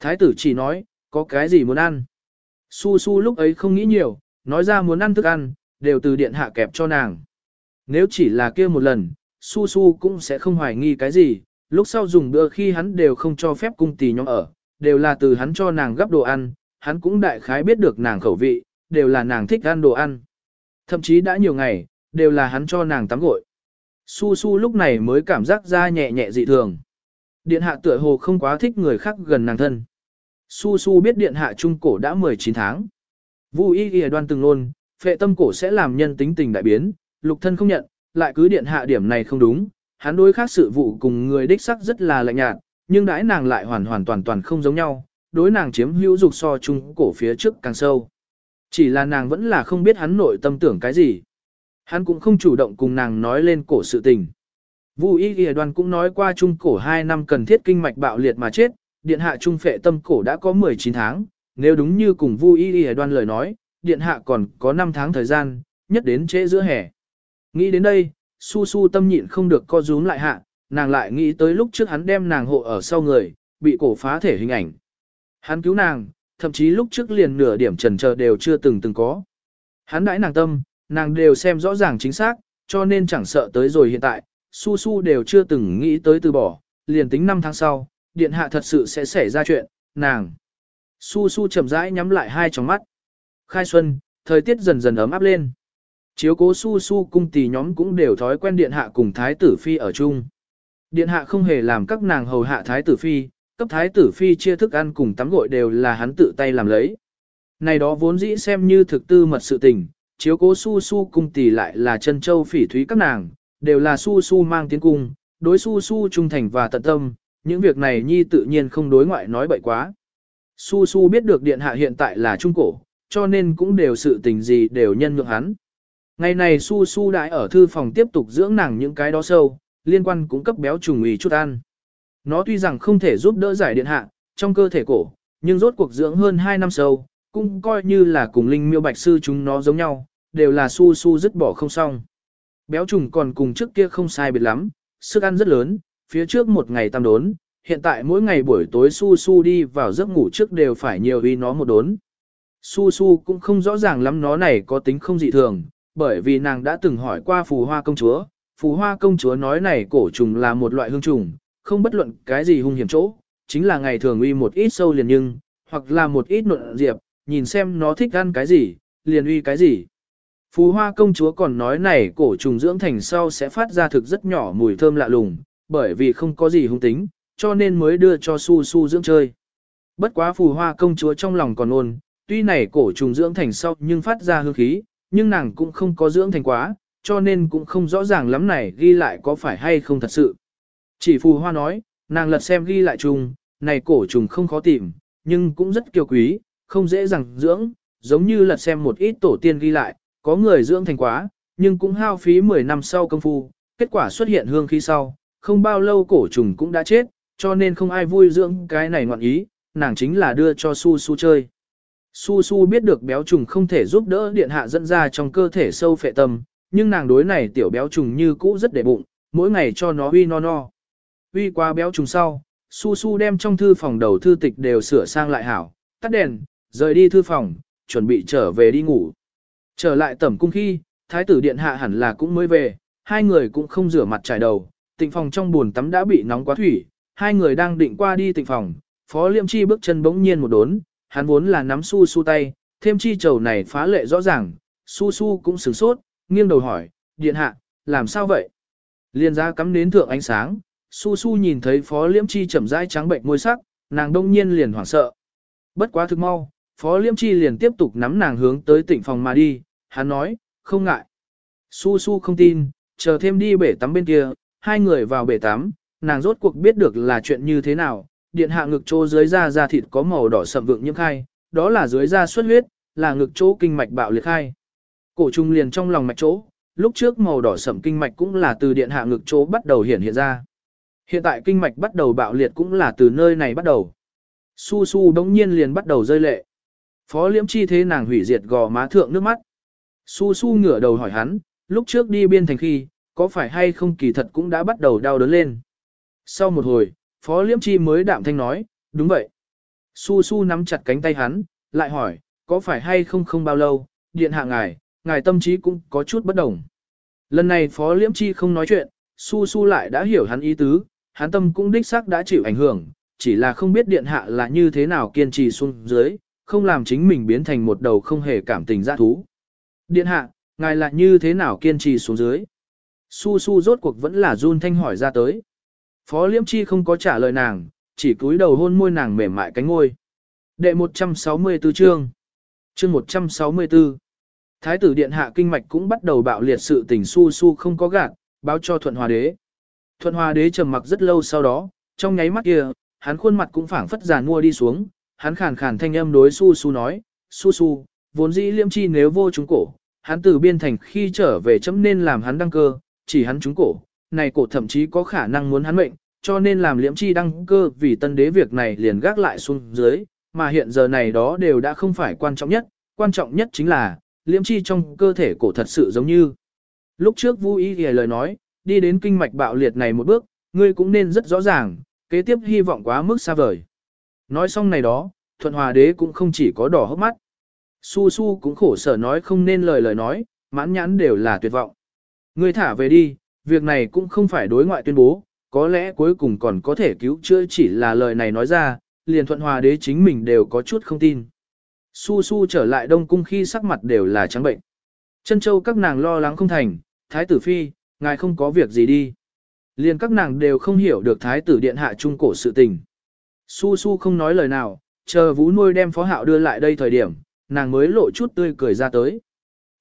Thái tử chỉ nói, có cái gì muốn ăn? Su Su lúc ấy không nghĩ nhiều, nói ra muốn ăn thức ăn, đều từ điện hạ kẹp cho nàng. Nếu chỉ là kia một lần, Su Su cũng sẽ không hoài nghi cái gì, lúc sau dùng bữa khi hắn đều không cho phép cung tỷ nhóm ở, đều là từ hắn cho nàng gấp đồ ăn, hắn cũng đại khái biết được nàng khẩu vị, đều là nàng thích ăn đồ ăn. Thậm chí đã nhiều ngày, đều là hắn cho nàng tắm gội. Su Su lúc này mới cảm giác ra nhẹ nhẹ dị thường. Điện hạ tựa hồ không quá thích người khác gần nàng thân. Su Su biết điện hạ trung cổ đã 19 tháng. Vu y y đoan từng luôn, phệ tâm cổ sẽ làm nhân tính tình đại biến, lục thân không nhận, lại cứ điện hạ điểm này không đúng, hắn đối khác sự vụ cùng người đích sắc rất là lạnh nhạt, nhưng đãi nàng lại hoàn hoàn toàn toàn không giống nhau, đối nàng chiếm hữu dục so chung cổ phía trước càng sâu. Chỉ là nàng vẫn là không biết hắn nội tâm tưởng cái gì. Hắn cũng không chủ động cùng nàng nói lên cổ sự tình. Vu Y Y Đoàn cũng nói qua trung cổ 2 năm cần thiết kinh mạch bạo liệt mà chết, điện hạ trung phệ tâm cổ đã có 19 tháng, nếu đúng như cùng Vu Y Y đoan lời nói, điện hạ còn có 5 tháng thời gian, nhất đến trễ giữa hè. Nghĩ đến đây, su su tâm nhịn không được co rúm lại hạ, nàng lại nghĩ tới lúc trước hắn đem nàng hộ ở sau người, bị cổ phá thể hình ảnh. Hắn cứu nàng, thậm chí lúc trước liền nửa điểm trần chờ đều chưa từng từng có. Hắn đãi nàng tâm, nàng đều xem rõ ràng chính xác, cho nên chẳng sợ tới rồi hiện tại, su su đều chưa từng nghĩ tới từ bỏ, liền tính năm tháng sau, điện hạ thật sự sẽ xảy ra chuyện, nàng. Su su chậm rãi nhắm lại hai tròng mắt. Khai xuân, thời tiết dần dần ấm áp lên. Chiếu cố su su cung tỷ nhóm cũng đều thói quen điện hạ cùng thái tử phi ở chung. Điện hạ không hề làm các nàng hầu hạ thái tử phi, cấp thái tử phi chia thức ăn cùng tắm gội đều là hắn tự tay làm lấy. Này đó vốn dĩ xem như thực tư mật sự tình, chiếu cố su su cung tỷ lại là chân châu phỉ thúy các nàng, đều là su su mang tiến cung, đối su su trung thành và tận tâm, những việc này nhi tự nhiên không đối ngoại nói bậy quá. Su su biết được điện hạ hiện tại là trung cổ, cho nên cũng đều sự tình gì đều nhân nhượng hắn. Ngày này su su đại ở thư phòng tiếp tục dưỡng nàng những cái đó sâu, liên quan cũng cấp béo trùng ý chút ăn. Nó tuy rằng không thể giúp đỡ giải điện hạ, trong cơ thể cổ, nhưng rốt cuộc dưỡng hơn 2 năm sâu, cũng coi như là cùng linh miêu bạch sư chúng nó giống nhau, đều là su su dứt bỏ không xong. Béo trùng còn cùng trước kia không sai biệt lắm, sức ăn rất lớn, phía trước một ngày tam đốn, hiện tại mỗi ngày buổi tối su su đi vào giấc ngủ trước đều phải nhiều vì nó một đốn. Su su cũng không rõ ràng lắm nó này có tính không dị thường, bởi vì nàng đã từng hỏi qua phù hoa công chúa, phù hoa công chúa nói này cổ trùng là một loại hương trùng, không bất luận cái gì hung hiểm chỗ, chính là ngày thường uy một ít sâu liền nhưng, hoặc là một ít nộn diệp, nhìn xem nó thích ăn cái gì, liền uy cái gì. Phù hoa công chúa còn nói này cổ trùng dưỡng thành sau sẽ phát ra thực rất nhỏ mùi thơm lạ lùng, bởi vì không có gì hung tính, cho nên mới đưa cho su su dưỡng chơi. Bất quá phù hoa công chúa trong lòng còn ôn, tuy này cổ trùng dưỡng thành sau nhưng phát ra hương khí, nhưng nàng cũng không có dưỡng thành quá, cho nên cũng không rõ ràng lắm này ghi lại có phải hay không thật sự. Chỉ phù hoa nói, nàng lật xem ghi lại trùng, này cổ trùng không khó tìm, nhưng cũng rất kiêu quý, không dễ dàng dưỡng, giống như lật xem một ít tổ tiên ghi lại, có người dưỡng thành quá, nhưng cũng hao phí 10 năm sau công phu, kết quả xuất hiện hương khí sau, không bao lâu cổ trùng cũng đã chết, cho nên không ai vui dưỡng cái này ngoạn ý, nàng chính là đưa cho Su Su chơi. Su Su biết được béo trùng không thể giúp đỡ điện hạ dẫn ra trong cơ thể sâu phệ tâm, nhưng nàng đối này tiểu béo trùng như cũ rất để bụng, mỗi ngày cho nó uy no no. Uy qua béo trùng sau, Su Su đem trong thư phòng đầu thư tịch đều sửa sang lại hảo, tắt đèn, rời đi thư phòng, chuẩn bị trở về đi ngủ. Trở lại tẩm cung khi, thái tử điện hạ hẳn là cũng mới về, hai người cũng không rửa mặt trải đầu, tịnh phòng trong buồn tắm đã bị nóng quá thủy, hai người đang định qua đi tịnh phòng, phó liêm chi bước chân bỗng nhiên một đốn, hắn vốn là nắm su su tay, thêm chi trầu này phá lệ rõ ràng, su su cũng sửng sốt, nghiêng đầu hỏi, điện hạ, làm sao vậy? Liên ra cắm đến thượng ánh sáng, su su nhìn thấy phó liêm chi chậm rãi trắng bệnh môi sắc, nàng đông nhiên liền hoảng sợ. Bất quá thực mau, phó liêm chi liền tiếp tục nắm nàng hướng tới tịnh phòng mà đi, hắn nói, không ngại. Su su không tin, chờ thêm đi bể tắm bên kia, hai người vào bể tắm, nàng rốt cuộc biết được là chuyện như thế nào, điện hạ ngực chỗ dưới da da thịt có màu đỏ sậm vượng nhiễm khai, đó là dưới da xuất huyết, là ngực chỗ kinh mạch bạo liệt khai. Cổ trùng liền trong lòng mạch chỗ, lúc trước màu đỏ sậm kinh mạch cũng là từ điện hạ ngực chỗ bắt đầu hiện hiện ra. Hiện tại kinh mạch bắt đầu bạo liệt cũng là từ nơi này bắt đầu. Su su đống nhiên liền bắt đầu rơi lệ. Phó liễm chi thế nàng hủy diệt gò má thượng nước mắt. Su su ngửa đầu hỏi hắn, lúc trước đi biên thành khi, có phải hay không kỳ thật cũng đã bắt đầu đau đớn lên. Sau một hồi, Phó Liễm Chi mới đạm thanh nói, đúng vậy. Su Su nắm chặt cánh tay hắn, lại hỏi, có phải hay không không bao lâu, điện hạ ngài, ngài tâm trí cũng có chút bất đồng. Lần này Phó Liễm Chi không nói chuyện, Su Su lại đã hiểu hắn ý tứ, hắn tâm cũng đích xác đã chịu ảnh hưởng, chỉ là không biết điện hạ là như thế nào kiên trì xuống dưới, không làm chính mình biến thành một đầu không hề cảm tình dã thú. Điện hạ, ngài là như thế nào kiên trì xuống dưới? Su Su rốt cuộc vẫn là run thanh hỏi ra tới. Phó Liễm Chi không có trả lời nàng, chỉ cúi đầu hôn môi nàng mềm mại cánh ngôi. Đệ 164 chương. Chương 164. Thái tử điện hạ kinh mạch cũng bắt đầu bạo liệt sự tình su su không có gạt, báo cho Thuận Hòa đế. Thuận Hòa đế trầm mặc rất lâu sau đó, trong nháy mắt kia, hắn khuôn mặt cũng phảng phất giàn mua đi xuống, hắn khàn khàn thanh âm đối su su nói, su su, vốn dĩ Liễm chi nếu vô chúng cổ, hắn từ biên thành khi trở về chấm nên làm hắn đăng cơ, chỉ hắn chúng cổ, này cổ thậm chí có khả năng muốn hắn mệnh, cho nên làm liễm chi đăng cơ vì tân đế việc này liền gác lại xuống dưới, mà hiện giờ này đó đều đã không phải quan trọng nhất, quan trọng nhất chính là, liễm chi trong cơ thể cổ thật sự giống như. Lúc trước Vu Y thì lời nói, đi đến kinh mạch bạo liệt này một bước, ngươi cũng nên rất rõ ràng, kế tiếp hy vọng quá mức xa vời. Nói xong này đó, thuận hòa đế cũng không chỉ có đỏ hốc mắt. Su Su cũng khổ sở nói không nên lời lời nói, mãn nhãn đều là tuyệt vọng. Ngươi thả về đi, việc này cũng không phải đối ngoại tuyên bố, có lẽ cuối cùng còn có thể cứu chữa chỉ là lời này nói ra, liền thuận hòa đế chính mình đều có chút không tin. Su su trở lại đông cung khi sắc mặt đều là trắng bệnh. Chân châu các nàng lo lắng không thành, thái tử phi, ngài không có việc gì đi. Liền các nàng đều không hiểu được thái tử điện hạ trung cổ sự tình. Su su không nói lời nào, chờ vũ nuôi đem phó hạo đưa lại đây thời điểm, nàng mới lộ chút tươi cười ra tới.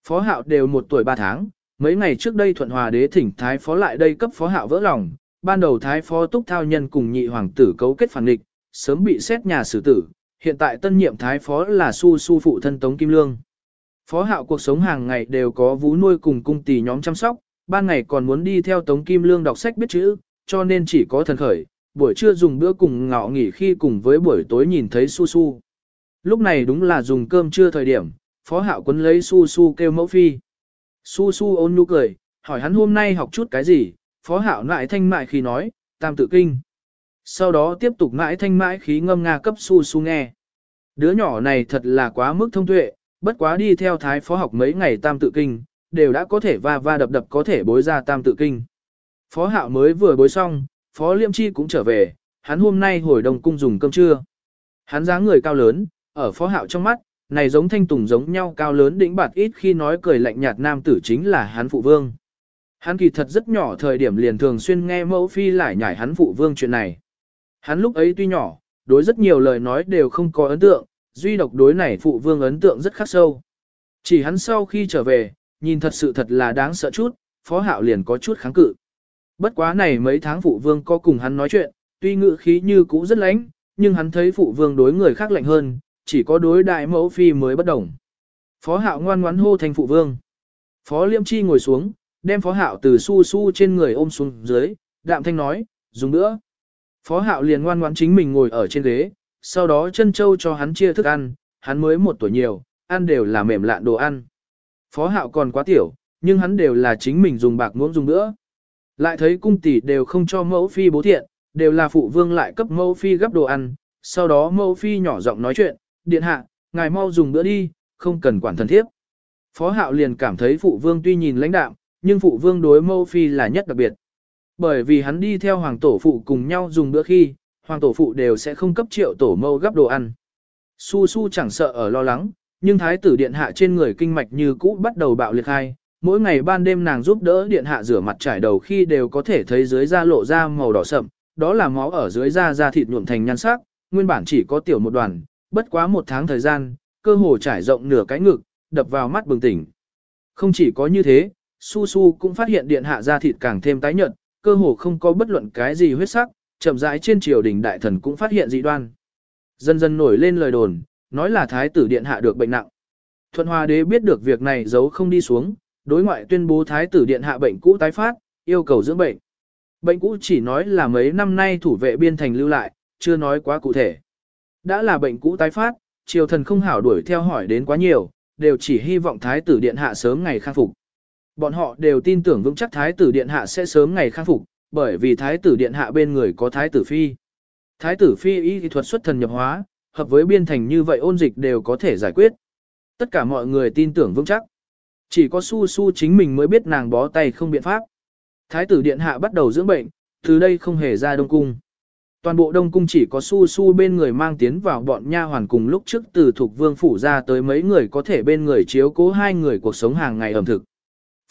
Phó hạo đều một tuổi ba tháng, mấy ngày trước đây thuận hòa đế thỉnh thái phó lại đây cấp phó hạo vỡ lòng, ban đầu thái phó túc thao nhân cùng nhị hoàng tử cấu kết phản địch, sớm bị xét nhà xử tử, hiện tại tân nhiệm thái phó là su su phụ thân Tống Kim Lương. Phó hạo cuộc sống hàng ngày đều có vú nuôi cùng cung tỷ nhóm chăm sóc, ban ngày còn muốn đi theo Tống Kim Lương đọc sách biết chữ, cho nên chỉ có thần khởi, buổi trưa dùng bữa cùng ngọ nghỉ khi cùng với buổi tối nhìn thấy su su. Lúc này đúng là dùng cơm trưa thời điểm, phó hạo quấn lấy su su kêu mẫu phi. Su su ôn nhu cười, hỏi hắn hôm nay học chút cái gì, phó hạo lại thanh mại khi nói, tam tự kinh. Sau đó tiếp tục mãi thanh mãi khí ngâm nga cấp su su nghe. Đứa nhỏ này thật là quá mức thông tuệ, bất quá đi theo thái phó học mấy ngày tam tự kinh, đều đã có thể va va đập đập có thể bối ra tam tự kinh. Phó hạo mới vừa bối xong, phó liêm chi cũng trở về, hắn hôm nay hồi đồng cung dùng cơm trưa. Hắn dáng người cao lớn, ở phó hạo trong mắt, này giống thanh tùng giống nhau cao lớn đỉnh bạt ít khi nói cười lạnh nhạt nam tử chính là hắn phụ vương. Hắn kỳ thật rất nhỏ thời điểm liền thường xuyên nghe mẫu phi lại nhảy hắn phụ vương chuyện này. Hắn lúc ấy tuy nhỏ, đối rất nhiều lời nói đều không có ấn tượng, duy độc đối này phụ vương ấn tượng rất khắc sâu. Chỉ hắn sau khi trở về, nhìn thật sự thật là đáng sợ chút, phó hạo liền có chút kháng cự. Bất quá này mấy tháng phụ vương có cùng hắn nói chuyện, tuy ngự khí như cũ rất lãnh, nhưng hắn thấy phụ vương đối người khác lạnh hơn, chỉ có đối đại mẫu phi mới bất đồng. Phó hạo ngoan ngoãn hô thành phụ vương. Phó liêm chi ngồi xuống, đem phó hạo từ su su trên người ôm xuống dưới, đạm thanh nói, dùng nữa. Phó hạo liền ngoan ngoãn chính mình ngồi ở trên ghế, sau đó chân châu cho hắn chia thức ăn, hắn mới một tuổi nhiều, ăn đều là mềm lạn đồ ăn. Phó hạo còn quá tiểu, nhưng hắn đều là chính mình dùng bạc muỗng dùng nữa. Lại thấy cung tỷ đều không cho mẫu phi bố thiện, đều là phụ vương lại cấp mẫu phi gấp đồ ăn, sau đó mẫu phi nhỏ giọng nói chuyện, điện hạ, ngài mau dùng bữa đi, không cần quản thần thiếp. Phó hạo liền cảm thấy phụ vương tuy nhìn lãnh đạm, nhưng phụ vương đối mâu phi là nhất đặc biệt. Bởi vì hắn đi theo hoàng tổ phụ cùng nhau dùng bữa khi, hoàng tổ phụ đều sẽ không cấp triệu tổ mâu gấp đồ ăn. Su su chẳng sợ ở lo lắng, nhưng thái tử điện hạ trên người kinh mạch như cũ bắt đầu bạo liệt hai. Mỗi ngày ban đêm nàng giúp đỡ điện hạ rửa mặt trải đầu khi đều có thể thấy dưới da lộ ra màu đỏ sậm, đó là máu ở dưới da da thịt nhuộm thành nhan sắc, nguyên bản chỉ có tiểu một đoàn, bất quá một tháng thời gian, cơ hồ trải rộng nửa cái ngực, đập vào mắt bừng tỉnh. Không chỉ có như thế, Su Su cũng phát hiện điện hạ da thịt càng thêm tái nhợt, cơ hồ không có bất luận cái gì huyết sắc, chậm rãi trên triều đình đại thần cũng phát hiện dị đoan. Dần dần nổi lên lời đồn, nói là thái tử điện hạ được bệnh nặng. Thuận Hoa đế biết được việc này giấu không đi xuống, đối ngoại tuyên bố thái tử điện hạ bệnh cũ tái phát, yêu cầu dưỡng bệnh. Bệnh cũ chỉ nói là mấy năm nay thủ vệ biên thành lưu lại, chưa nói quá cụ thể. Đã là bệnh cũ tái phát, triều thần không hảo đuổi theo hỏi đến quá nhiều, đều chỉ hy vọng thái tử điện hạ sớm ngày khang phục. Bọn họ đều tin tưởng vững chắc thái tử điện hạ sẽ sớm ngày khang phục, bởi vì thái tử điện hạ bên người có thái tử phi. Thái tử phi y thuật xuất thần nhập hóa, hợp với biên thành như vậy ôn dịch đều có thể giải quyết. Tất cả mọi người tin tưởng vững chắc. Chỉ có su su chính mình mới biết nàng bó tay không biện pháp. Thái tử điện hạ bắt đầu dưỡng bệnh, từ đây không hề ra đông cung. Toàn bộ đông cung chỉ có su su bên người mang tiến vào bọn nha hoàn cùng lúc trước từ thuộc vương phủ ra tới mấy người có thể bên người chiếu cố hai người cuộc sống hàng ngày ẩm thực.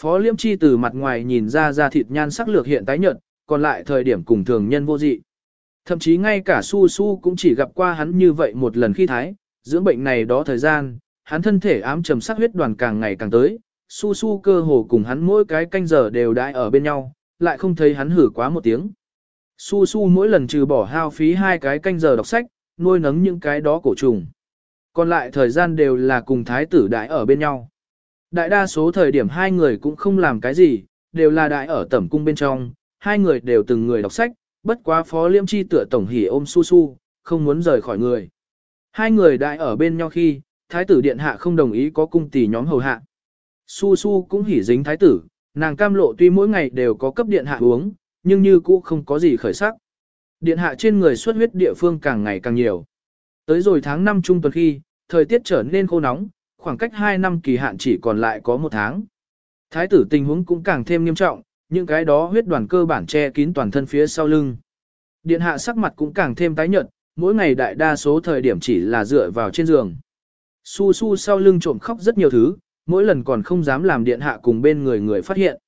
Phó Liêm Chi từ mặt ngoài nhìn ra ra thịt nhan sắc lược hiện tái nhợt, còn lại thời điểm cùng thường nhân vô dị. Thậm chí ngay cả Su Su cũng chỉ gặp qua hắn như vậy một lần khi thái, dưỡng bệnh này đó thời gian, hắn thân thể ám trầm sắc huyết đoàn càng ngày càng tới, Su Su cơ hồ cùng hắn mỗi cái canh giờ đều đãi ở bên nhau, lại không thấy hắn hử quá một tiếng. Su Su mỗi lần trừ bỏ hao phí hai cái canh giờ đọc sách, nuôi nấng những cái đó cổ trùng. Còn lại thời gian đều là cùng thái tử đại ở bên nhau. Đại đa số thời điểm hai người cũng không làm cái gì, đều là đại ở tẩm cung bên trong, hai người đều từng người đọc sách, bất quá phó liêm chi tựa tổng hỉ ôm su su, không muốn rời khỏi người. Hai người đại ở bên nhau khi, thái tử điện hạ không đồng ý có cung tỷ nhóm hầu hạ. Su su cũng hỉ dính thái tử, nàng cam lộ tuy mỗi ngày đều có cấp điện hạ uống, nhưng như cũ không có gì khởi sắc. Điện hạ trên người xuất huyết địa phương càng ngày càng nhiều. Tới rồi tháng 5 trung tuần khi, thời tiết trở nên khô nóng, khoảng cách 2 năm kỳ hạn chỉ còn lại có một tháng. Thái tử tình huống cũng càng thêm nghiêm trọng, những cái đó huyết đoàn cơ bản che kín toàn thân phía sau lưng. Điện hạ sắc mặt cũng càng thêm tái nhợt, mỗi ngày đại đa số thời điểm chỉ là dựa vào trên giường. Su su sau lưng trộm khóc rất nhiều thứ, mỗi lần còn không dám làm điện hạ cùng bên người người phát hiện.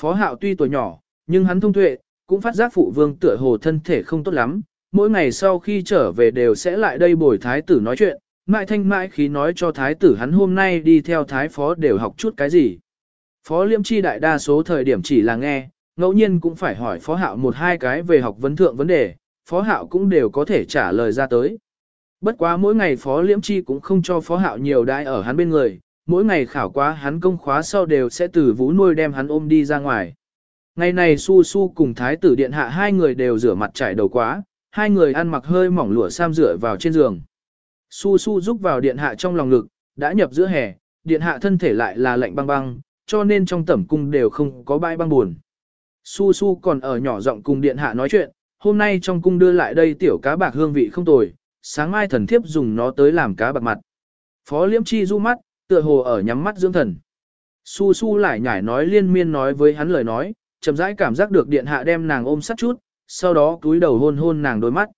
Phó hạo tuy tuổi nhỏ, nhưng hắn thông tuệ, cũng phát giác phụ vương tựa hồ thân thể không tốt lắm, mỗi ngày sau khi trở về đều sẽ lại đây bồi thái tử nói chuyện, mãi thanh mãi khí nói cho thái tử hắn hôm nay đi theo thái phó đều học chút cái gì. Phó liêm chi đại đa số thời điểm chỉ là nghe, ngẫu nhiên cũng phải hỏi phó hạo một hai cái về học vấn thượng vấn đề, phó hạo cũng đều có thể trả lời ra tới. Bất quá mỗi ngày phó liễm chi cũng không cho phó hạo nhiều đai ở hắn bên người, mỗi ngày khảo quá hắn công khóa sau đều sẽ từ vũ nuôi đem hắn ôm đi ra ngoài. Ngày này su su cùng thái tử điện hạ hai người đều rửa mặt trải đầu quá, hai người ăn mặc hơi mỏng lụa sam rửa vào trên giường. Su su giúp vào điện hạ trong lòng ngực, đã nhập giữa hè, điện hạ thân thể lại là lạnh băng băng, cho nên trong tẩm cung đều không có bãi băng buồn. Su su còn ở nhỏ giọng cùng điện hạ nói chuyện, hôm nay trong cung đưa lại đây tiểu cá bạc hương vị không tồi, sáng mai thần thiếp dùng nó tới làm cá bạc mặt. Phó liễm chi du mắt, tựa hồ ở nhắm mắt dưỡng thần. Su su lại nhảy nói liên miên nói với hắn lời nói, chậm rãi cảm giác được điện hạ đem nàng ôm sát chút, sau đó túi đầu hôn hôn nàng đôi mắt.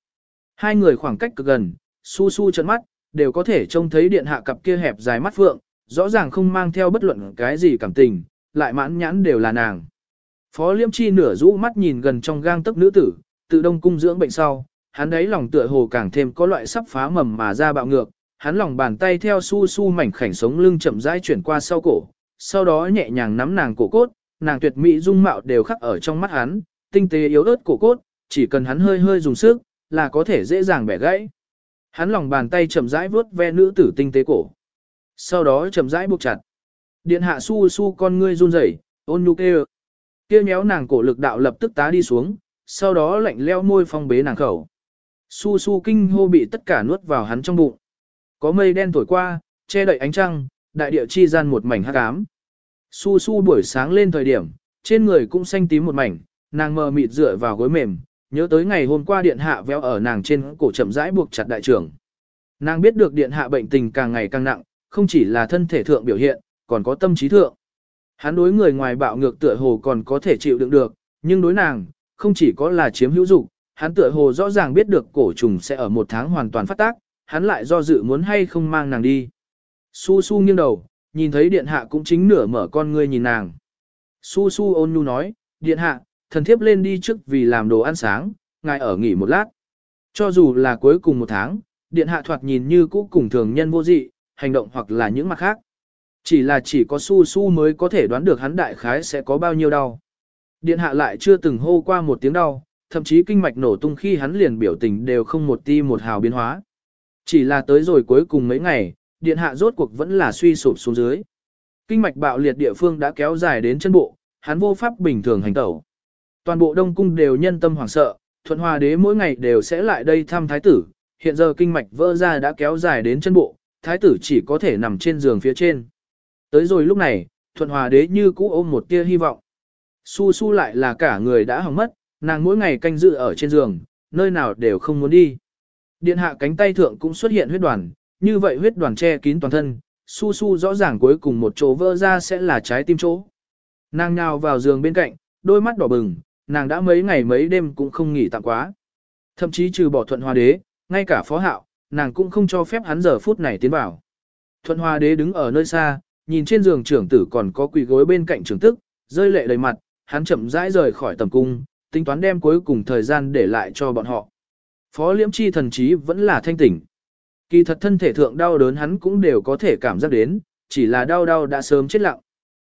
Hai người khoảng cách cực gần, su su trận mắt, đều có thể trông thấy điện hạ cặp kia hẹp dài mắt phượng, rõ ràng không mang theo bất luận cái gì cảm tình, lại mãn nhãn đều là nàng. Phó liêm chi nửa rũ mắt nhìn gần trong gang tấc nữ tử, tự đông cung dưỡng bệnh sau, hắn đấy lòng tựa hồ càng thêm có loại sắp phá mầm mà ra bạo ngược, hắn lòng bàn tay theo su su mảnh khảnh sống lưng chậm rãi chuyển qua sau cổ, sau đó nhẹ nhàng nắm nàng cổ cốt, nàng tuyệt mỹ dung mạo đều khắc ở trong mắt hắn, tinh tế yếu ớt cổ cốt, chỉ cần hắn hơi hơi dùng sức, là có thể dễ dàng bẻ gãy. Hắn lòng bàn tay chậm rãi vuốt ve nữ tử tinh tế cổ. Sau đó chậm rãi buộc chặt. Điện hạ su su con ngươi run rẩy, ôn nhu kêu. Kêu nhéo nàng cổ lực đạo lập tức tá đi xuống, sau đó lạnh leo môi phong bế nàng khẩu. Su su kinh hô bị tất cả nuốt vào hắn trong bụng. Có mây đen thổi qua, che đậy ánh trăng, đại địa chi gian một mảnh hắc ám. Su su buổi sáng lên thời điểm, trên người cũng xanh tím một mảnh, nàng mờ mịt dựa vào gối mềm, nhớ tới ngày hôm qua điện hạ véo ở nàng trên cổ chậm rãi buộc chặt đại trưởng. Nàng biết được điện hạ bệnh tình càng ngày càng nặng, không chỉ là thân thể thượng biểu hiện, còn có tâm trí thượng. Hắn đối người ngoài bạo ngược tựa hồ còn có thể chịu đựng được, nhưng đối nàng, không chỉ có là chiếm hữu dục, hắn tựa hồ rõ ràng biết được cổ trùng sẽ ở một tháng hoàn toàn phát tác, hắn lại do dự muốn hay không mang nàng đi. Su su nghiêng đầu, nhìn thấy điện hạ cũng chính nửa mở con ngươi nhìn nàng. Su su ôn nhu nói, điện hạ, thần thiếp lên đi trước vì làm đồ ăn sáng, ngài ở nghỉ một lát. Cho dù là cuối cùng một tháng, điện hạ thoạt nhìn như cũ cùng thường nhân vô dị, hành động hoặc là những mặt khác. Chỉ là chỉ có su su mới có thể đoán được hắn đại khái sẽ có bao nhiêu đau. Điện hạ lại chưa từng hô qua một tiếng đau, thậm chí kinh mạch nổ tung khi hắn liền biểu tình đều không một ti một hào biến hóa. Chỉ là tới rồi cuối cùng mấy ngày, điện hạ rốt cuộc vẫn là suy sụp xuống dưới. Kinh mạch bạo liệt địa phương đã kéo dài đến chân bộ, hắn vô pháp bình thường hành tẩu. Toàn bộ đông cung đều nhân tâm hoảng sợ, thuận hòa đế mỗi ngày đều sẽ lại đây thăm thái tử, hiện giờ kinh mạch vỡ ra đã kéo dài đến chân bộ, thái tử chỉ có thể nằm trên giường phía trên. Tới rồi lúc này, thuận hòa đế như cũ ôm một tia hy vọng. Su su lại là cả người đã hỏng mất, nàng mỗi ngày canh dự ở trên giường, nơi nào đều không muốn đi. Điện hạ cánh tay thượng cũng xuất hiện huyết đoàn, như vậy huyết đoàn che kín toàn thân, su su rõ ràng cuối cùng một chỗ vỡ ra sẽ là trái tim chỗ. Nàng nhào vào giường bên cạnh, đôi mắt đỏ bừng, nàng đã mấy ngày mấy đêm cũng không nghỉ tạm quá. Thậm chí trừ bỏ thuận hoa đế, ngay cả phó hạo, nàng cũng không cho phép hắn giờ phút này tiến vào. Thuận hoa đế đứng ở nơi xa, nhìn trên giường trưởng tử còn có quỳ gối bên cạnh trưởng tức, rơi lệ đầy mặt, hắn chậm rãi rời khỏi tầm cung, tính toán đem cuối cùng thời gian để lại cho bọn họ. Phó liễm chi thần trí vẫn là thanh tỉnh. Kỳ thật thân thể thượng đau đớn hắn cũng đều có thể cảm giác đến, chỉ là đau đau đã sớm chết lặng.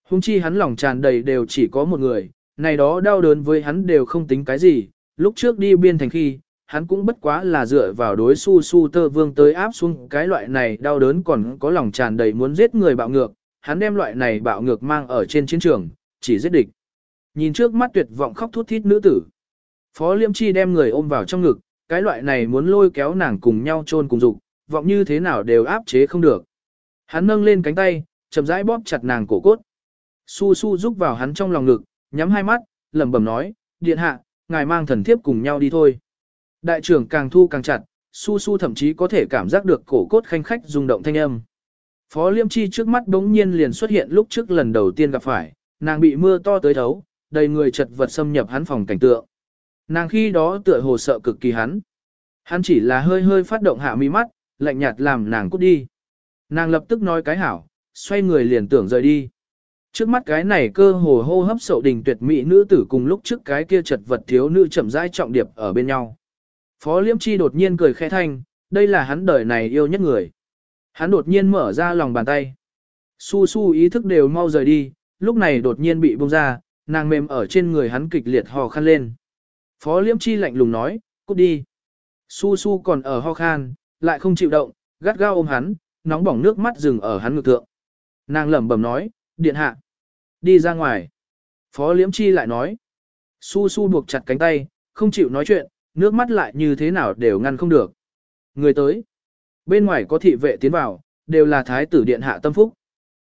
Hùng chi hắn lòng tràn đầy đều chỉ có một người, này đó đau đớn với hắn đều không tính cái gì, lúc trước đi biên thành khi, hắn cũng bất quá là dựa vào đối su su tơ vương tới áp xuống cái loại này đau đớn còn có lòng tràn đầy muốn giết người bạo ngược, hắn đem loại này bạo ngược mang ở trên chiến trường, chỉ giết địch. Nhìn trước mắt tuyệt vọng khóc thút thít nữ tử. Phó Liêm Chi đem người ôm vào trong ngực, cái loại này muốn lôi kéo nàng cùng nhau chôn cùng dục, vọng như thế nào đều áp chế không được. Hắn nâng lên cánh tay, chậm rãi bóp chặt nàng cổ cốt. Su su rúc vào hắn trong lòng ngực, nhắm hai mắt, lẩm bẩm nói, điện hạ, ngài mang thần thiếp cùng nhau đi thôi. Đại trưởng càng thu càng chặt, su su thậm chí có thể cảm giác được cổ cốt khanh khách rung động thanh âm. Phó Liêm Chi trước mắt đống nhiên liền xuất hiện lúc trước lần đầu tiên gặp phải, nàng bị mưa to tới thấu, đầy người chật vật xâm nhập hắn phòng cảnh tượng. Nàng khi đó tựa hồ sợ cực kỳ hắn. Hắn chỉ là hơi hơi phát động hạ mi mắt, lạnh nhạt làm nàng cút đi. Nàng lập tức nói cái hảo, xoay người liền tưởng rời đi. Trước mắt cái này cơ hồ hô hấp sậu đình tuyệt mỹ nữ tử cùng lúc trước cái kia chật vật thiếu nữ chậm rãi trọng điệp ở bên nhau. Phó Liễm Chi đột nhiên cười khẽ thanh, đây là hắn đời này yêu nhất người. Hắn đột nhiên mở ra lòng bàn tay. Su su ý thức đều mau rời đi, lúc này đột nhiên bị bông ra, nàng mềm ở trên người hắn kịch liệt hò khăn lên. Phó Liễm Chi lạnh lùng nói, cút đi. Su su còn ở ho khan, lại không chịu động, gắt gao ôm hắn, nóng bỏng nước mắt dừng ở hắn ngực thượng. Nàng lẩm bẩm nói, điện hạ, đi ra ngoài. Phó Liễm Chi lại nói, su su buộc chặt cánh tay, không chịu nói chuyện, nước mắt lại như thế nào đều ngăn không được. Người tới, bên ngoài có thị vệ tiến vào, đều là thái tử điện hạ tâm phúc.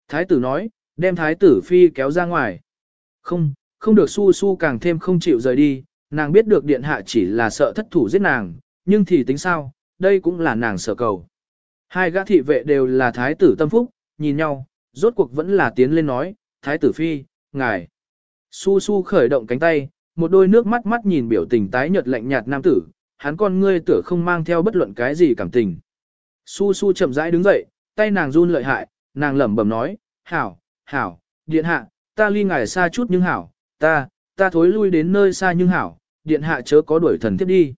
Thái tử nói, đem thái tử phi kéo ra ngoài. Không, không được su su càng thêm không chịu rời đi, nàng biết được điện hạ chỉ là sợ thất thủ giết nàng, nhưng thì tính sao, đây cũng là nàng sở cầu. Hai gã thị vệ đều là thái tử tâm phúc, nhìn nhau, rốt cuộc vẫn là tiến lên nói, thái tử phi, ngài. Su su khởi động cánh tay, một đôi nước mắt mắt nhìn biểu tình tái nhợt lạnh nhạt nam tử, hắn con ngươi tựa không mang theo bất luận cái gì cảm tình. Su su chậm rãi đứng dậy, tay nàng run lợi hại, nàng lẩm bẩm nói, hảo, hảo, điện hạ, ta ly ngài xa chút nhưng hảo, ta, ta thối lui đến nơi xa nhưng hảo, điện hạ chớ có đuổi thần tiếp đi.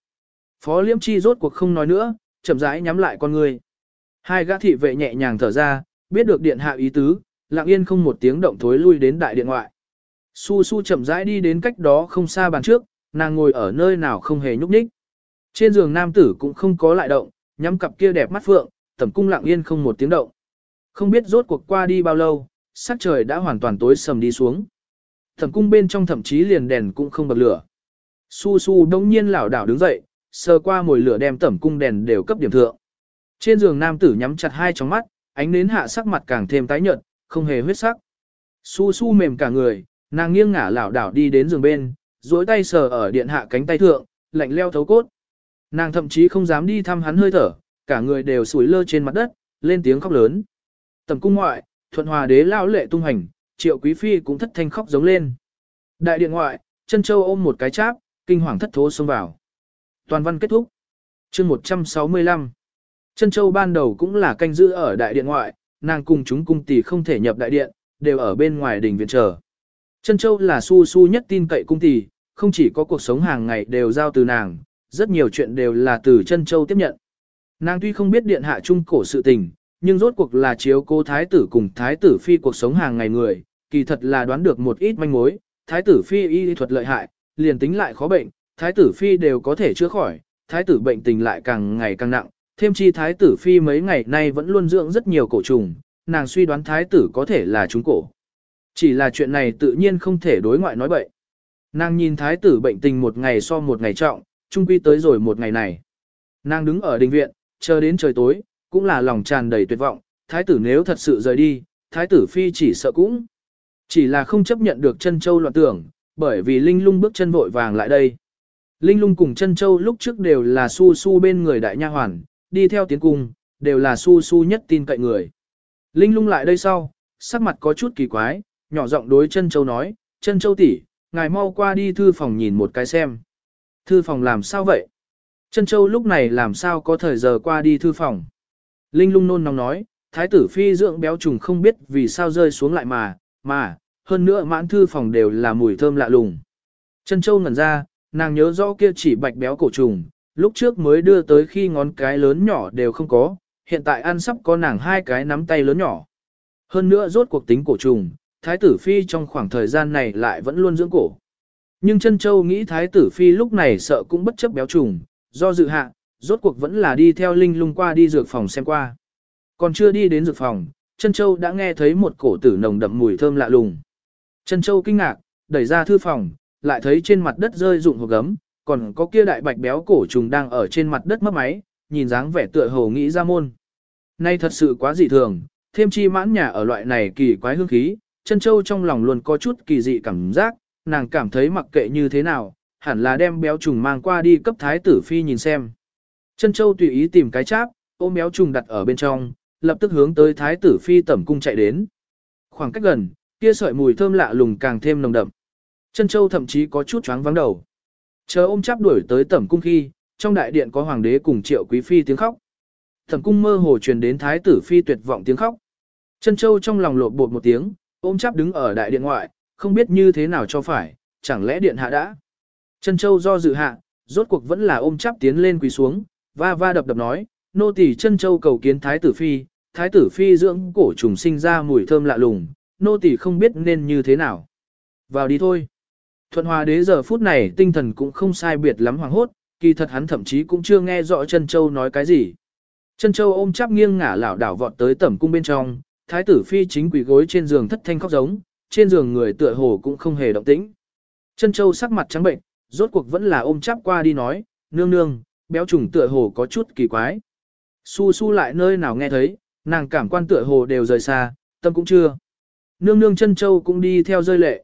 Phó Liễm chi rốt cuộc không nói nữa, chậm rãi nhắm lại con người. Hai gã thị vệ nhẹ nhàng thở ra, biết được điện hạ ý tứ, lặng yên không một tiếng động thối lui đến đại điện ngoại. Su su chậm rãi đi đến cách đó không xa bàn trước, nàng ngồi ở nơi nào không hề nhúc nhích. Trên giường nam tử cũng không có lại động, nhắm cặp kia đẹp mắt phượng, tẩm cung lặng yên không một tiếng động. Không biết rốt cuộc qua đi bao lâu, sắc trời đã hoàn toàn tối sầm đi xuống. Thẩm cung bên trong thậm chí liền đèn cũng không bật lửa. Su su đông nhiên lảo đảo đứng dậy, sờ qua mồi lửa đem tẩm cung đèn đều cấp điểm thượng. Trên giường nam tử nhắm chặt hai tròng mắt, ánh nến hạ sắc mặt càng thêm tái nhợt, không hề huyết sắc. Su su mềm cả người, nàng nghiêng ngả lảo đảo đi đến giường bên, duỗi tay sờ ở điện hạ cánh tay thượng, lạnh leo thấu cốt. Nàng thậm chí không dám đi thăm hắn hơi thở, cả người đều sủi lơ trên mặt đất, lên tiếng khóc lớn. Tầm cung ngoại, thuận hòa đế lao lệ tung hành, triệu quý phi cũng thất thanh khóc giống lên. Đại điện ngoại, chân châu ôm một cái cháp, kinh hoàng thất thố xông vào. Toàn văn kết thúc. chương 165. Chân châu ban đầu cũng là canh giữ ở đại điện ngoại, nàng cùng chúng cung tỷ không thể nhập đại điện, đều ở bên ngoài đình viện chờ. Chân châu là su su nhất tin cậy cung tỷ, không chỉ có cuộc sống hàng ngày đều giao từ nàng, rất nhiều chuyện đều là từ chân châu tiếp nhận. Nàng tuy không biết điện hạ trung cổ sự tình, nhưng rốt cuộc là chiếu cố thái tử cùng thái tử phi cuộc sống hàng ngày người, kỳ thật là đoán được một ít manh mối, thái tử phi y thuật lợi hại, liền tính lại khó bệnh, thái tử phi đều có thể chữa khỏi, thái tử bệnh tình lại càng ngày càng nặng, thêm chi thái tử phi mấy ngày nay vẫn luôn dưỡng rất nhiều cổ trùng, nàng suy đoán thái tử có thể là chúng cổ. Chỉ là chuyện này tự nhiên không thể đối ngoại nói bậy. Nàng nhìn thái tử bệnh tình một ngày so một ngày trọng, trung quy tới rồi một ngày này. Nàng đứng ở đình viện, chờ đến trời tối, cũng là lòng tràn đầy tuyệt vọng, thái tử nếu thật sự rời đi, thái tử phi chỉ sợ cũng. Chỉ là không chấp nhận được chân châu loạn tưởng, bởi vì Linh lung bước chân vội vàng lại đây. Linh lung cùng chân châu lúc trước đều là su su bên người đại nha hoàn, đi theo tiến cung, đều là su su nhất tin cậy người. Linh lung lại đây sau, sắc mặt có chút kỳ quái, nhỏ giọng đối chân châu nói, chân châu tỷ, ngài mau qua đi thư phòng nhìn một cái xem. Thư phòng làm sao vậy? Chân châu lúc này làm sao có thời giờ qua đi thư phòng? Linh lung nôn nóng nói, thái tử phi dưỡng béo trùng không biết vì sao rơi xuống lại mà, mà, hơn nữa mãn thư phòng đều là mùi thơm lạ lùng. Chân châu ngẩn ra, nàng nhớ rõ kia chỉ bạch béo cổ trùng, lúc trước mới đưa tới khi ngón cái lớn nhỏ đều không có, hiện tại ăn sắp có nàng hai cái nắm tay lớn nhỏ. Hơn nữa rốt cuộc tính cổ trùng, thái tử phi trong khoảng thời gian này lại vẫn luôn dưỡng cổ. Nhưng chân châu nghĩ thái tử phi lúc này sợ cũng bất chấp béo trùng, do dự hạ, rốt cuộc vẫn là đi theo linh lung qua đi dược phòng xem qua. Còn chưa đi đến dược phòng, chân châu đã nghe thấy một cổ tử nồng đậm mùi thơm lạ lùng. Chân châu kinh ngạc, đẩy ra thư phòng, lại thấy trên mặt đất rơi rụng hộp gấm, còn có kia đại bạch béo cổ trùng đang ở trên mặt đất mấp máy, nhìn dáng vẻ tựa hồ nghĩ ra môn. Nay thật sự quá dị thường, thêm chi mãn nhà ở loại này kỳ quái hương khí, chân châu trong lòng luôn có chút kỳ dị cảm giác, nàng cảm thấy mặc kệ như thế nào, hẳn là đem béo trùng mang qua đi cấp thái tử phi nhìn xem. Chân châu tùy ý tìm cái cháp, ôm béo trùng đặt ở bên trong, lập tức hướng tới thái tử phi tẩm cung chạy đến. Khoảng cách gần, kia sợi mùi thơm lạ lùng càng thêm nồng đậm. Trân châu thậm chí có chút choáng vắng đầu. Chờ ôm chắp đuổi tới tẩm cung khi, trong đại điện có hoàng đế cùng triệu quý phi tiếng khóc. tẩm cung mơ hồ truyền đến thái tử phi tuyệt vọng tiếng khóc. Trân châu trong lòng lột bột một tiếng, ôm chắp đứng ở đại điện ngoại, không biết như thế nào cho phải, chẳng lẽ điện hạ đã. Trân châu do dự hạ, rốt cuộc vẫn là ôm chắp tiến lên quỳ xuống, va va đập đập nói, nô tỳ Trân châu cầu kiến thái tử phi, thái tử phi dưỡng cổ trùng sinh ra mùi thơm lạ lùng, nô tỳ không biết nên như thế nào. Vào đi thôi. Thuận hòa đế giờ phút này tinh thần cũng không sai biệt lắm hoàng hốt, kỳ thật hắn thậm chí cũng chưa nghe rõ chân châu nói cái gì. Chân châu ôm chắp nghiêng ngả lảo đảo vọt tới tẩm cung bên trong, thái tử phi chính quỳ gối trên giường thất thanh khóc giống, trên giường người tựa hồ cũng không hề động tĩnh. Chân châu sắc mặt trắng bệnh, rốt cuộc vẫn là ôm chắp qua đi nói, nương nương, béo trùng tựa hồ có chút kỳ quái. Su su lại nơi nào nghe thấy, nàng cảm quan tựa hồ đều rời xa, tâm cũng chưa. Nương nương chân châu cũng đi theo rơi lệ.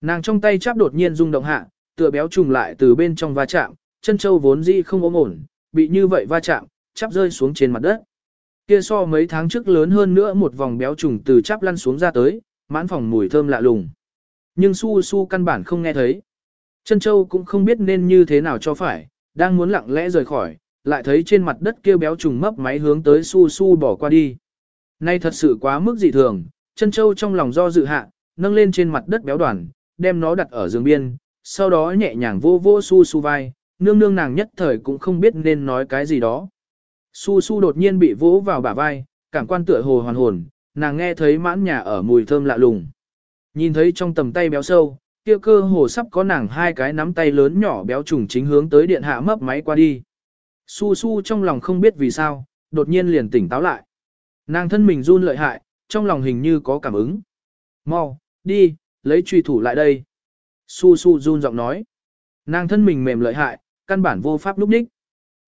Nàng trong tay chắp đột nhiên rung động hạ, tựa béo trùng lại từ bên trong va chạm, chân châu vốn dĩ không ốm ổn, bị như vậy va chạm, chắp rơi xuống trên mặt đất. Kia so mấy tháng trước lớn hơn nữa một vòng béo trùng từ chắp lăn xuống ra tới, mãn phòng mùi thơm lạ lùng. Nhưng su su căn bản không nghe thấy. Chân châu cũng không biết nên như thế nào cho phải, đang muốn lặng lẽ rời khỏi, lại thấy trên mặt đất kia béo trùng mấp máy hướng tới su su bỏ qua đi. Nay thật sự quá mức dị thường, chân châu trong lòng do dự hạ, nâng lên trên mặt đất béo đoàn, đem nó đặt ở giường biên, sau đó nhẹ nhàng vô vô su su vai, nương nương nàng nhất thời cũng không biết nên nói cái gì đó. Su su đột nhiên bị vỗ vào bả vai, cảm quan tựa hồ hoàn hồn, nàng nghe thấy mãn nhà ở mùi thơm lạ lùng. Nhìn thấy trong tầm tay béo sâu, kia cơ hồ sắp có nàng hai cái nắm tay lớn nhỏ béo trùng chính hướng tới điện hạ mấp máy qua đi. Su su trong lòng không biết vì sao, đột nhiên liền tỉnh táo lại. Nàng thân mình run lợi hại, trong lòng hình như có cảm ứng. Mau, đi, lấy truy thủ lại đây. Su su run giọng nói. Nàng thân mình mềm lợi hại, căn bản vô pháp lúc đích.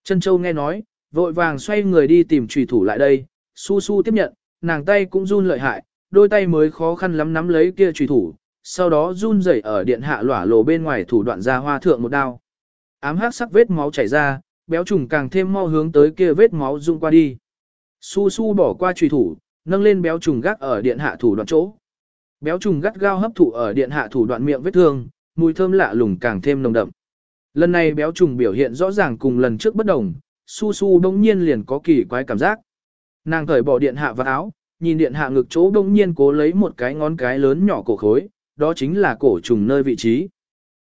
Trân châu nghe nói, vội vàng xoay người đi tìm trùy thủ lại đây, su su tiếp nhận, nàng tay cũng run lợi hại, đôi tay mới khó khăn lắm nắm lấy kia trùy thủ, sau đó run rẩy ở điện hạ lỏa lồ bên ngoài thủ đoạn ra hoa thượng một đao. Ám hắc sắc vết máu chảy ra, béo trùng càng thêm mau hướng tới kia vết máu rung qua đi. Su su bỏ qua trùy thủ, nâng lên béo trùng gác ở điện hạ thủ đoạn chỗ. Béo trùng gắt gao hấp thụ ở điện hạ thủ đoạn miệng vết thương, mùi thơm lạ lùng càng thêm nồng đậm. Lần này béo trùng biểu hiện rõ ràng cùng lần trước bất đồng, su su bỗng nhiên liền có kỳ quái cảm giác. Nàng cởi bỏ điện hạ vào áo, nhìn điện hạ ngực chỗ bỗng nhiên cố lấy một cái ngón cái lớn nhỏ cổ khối, đó chính là cổ trùng nơi vị trí.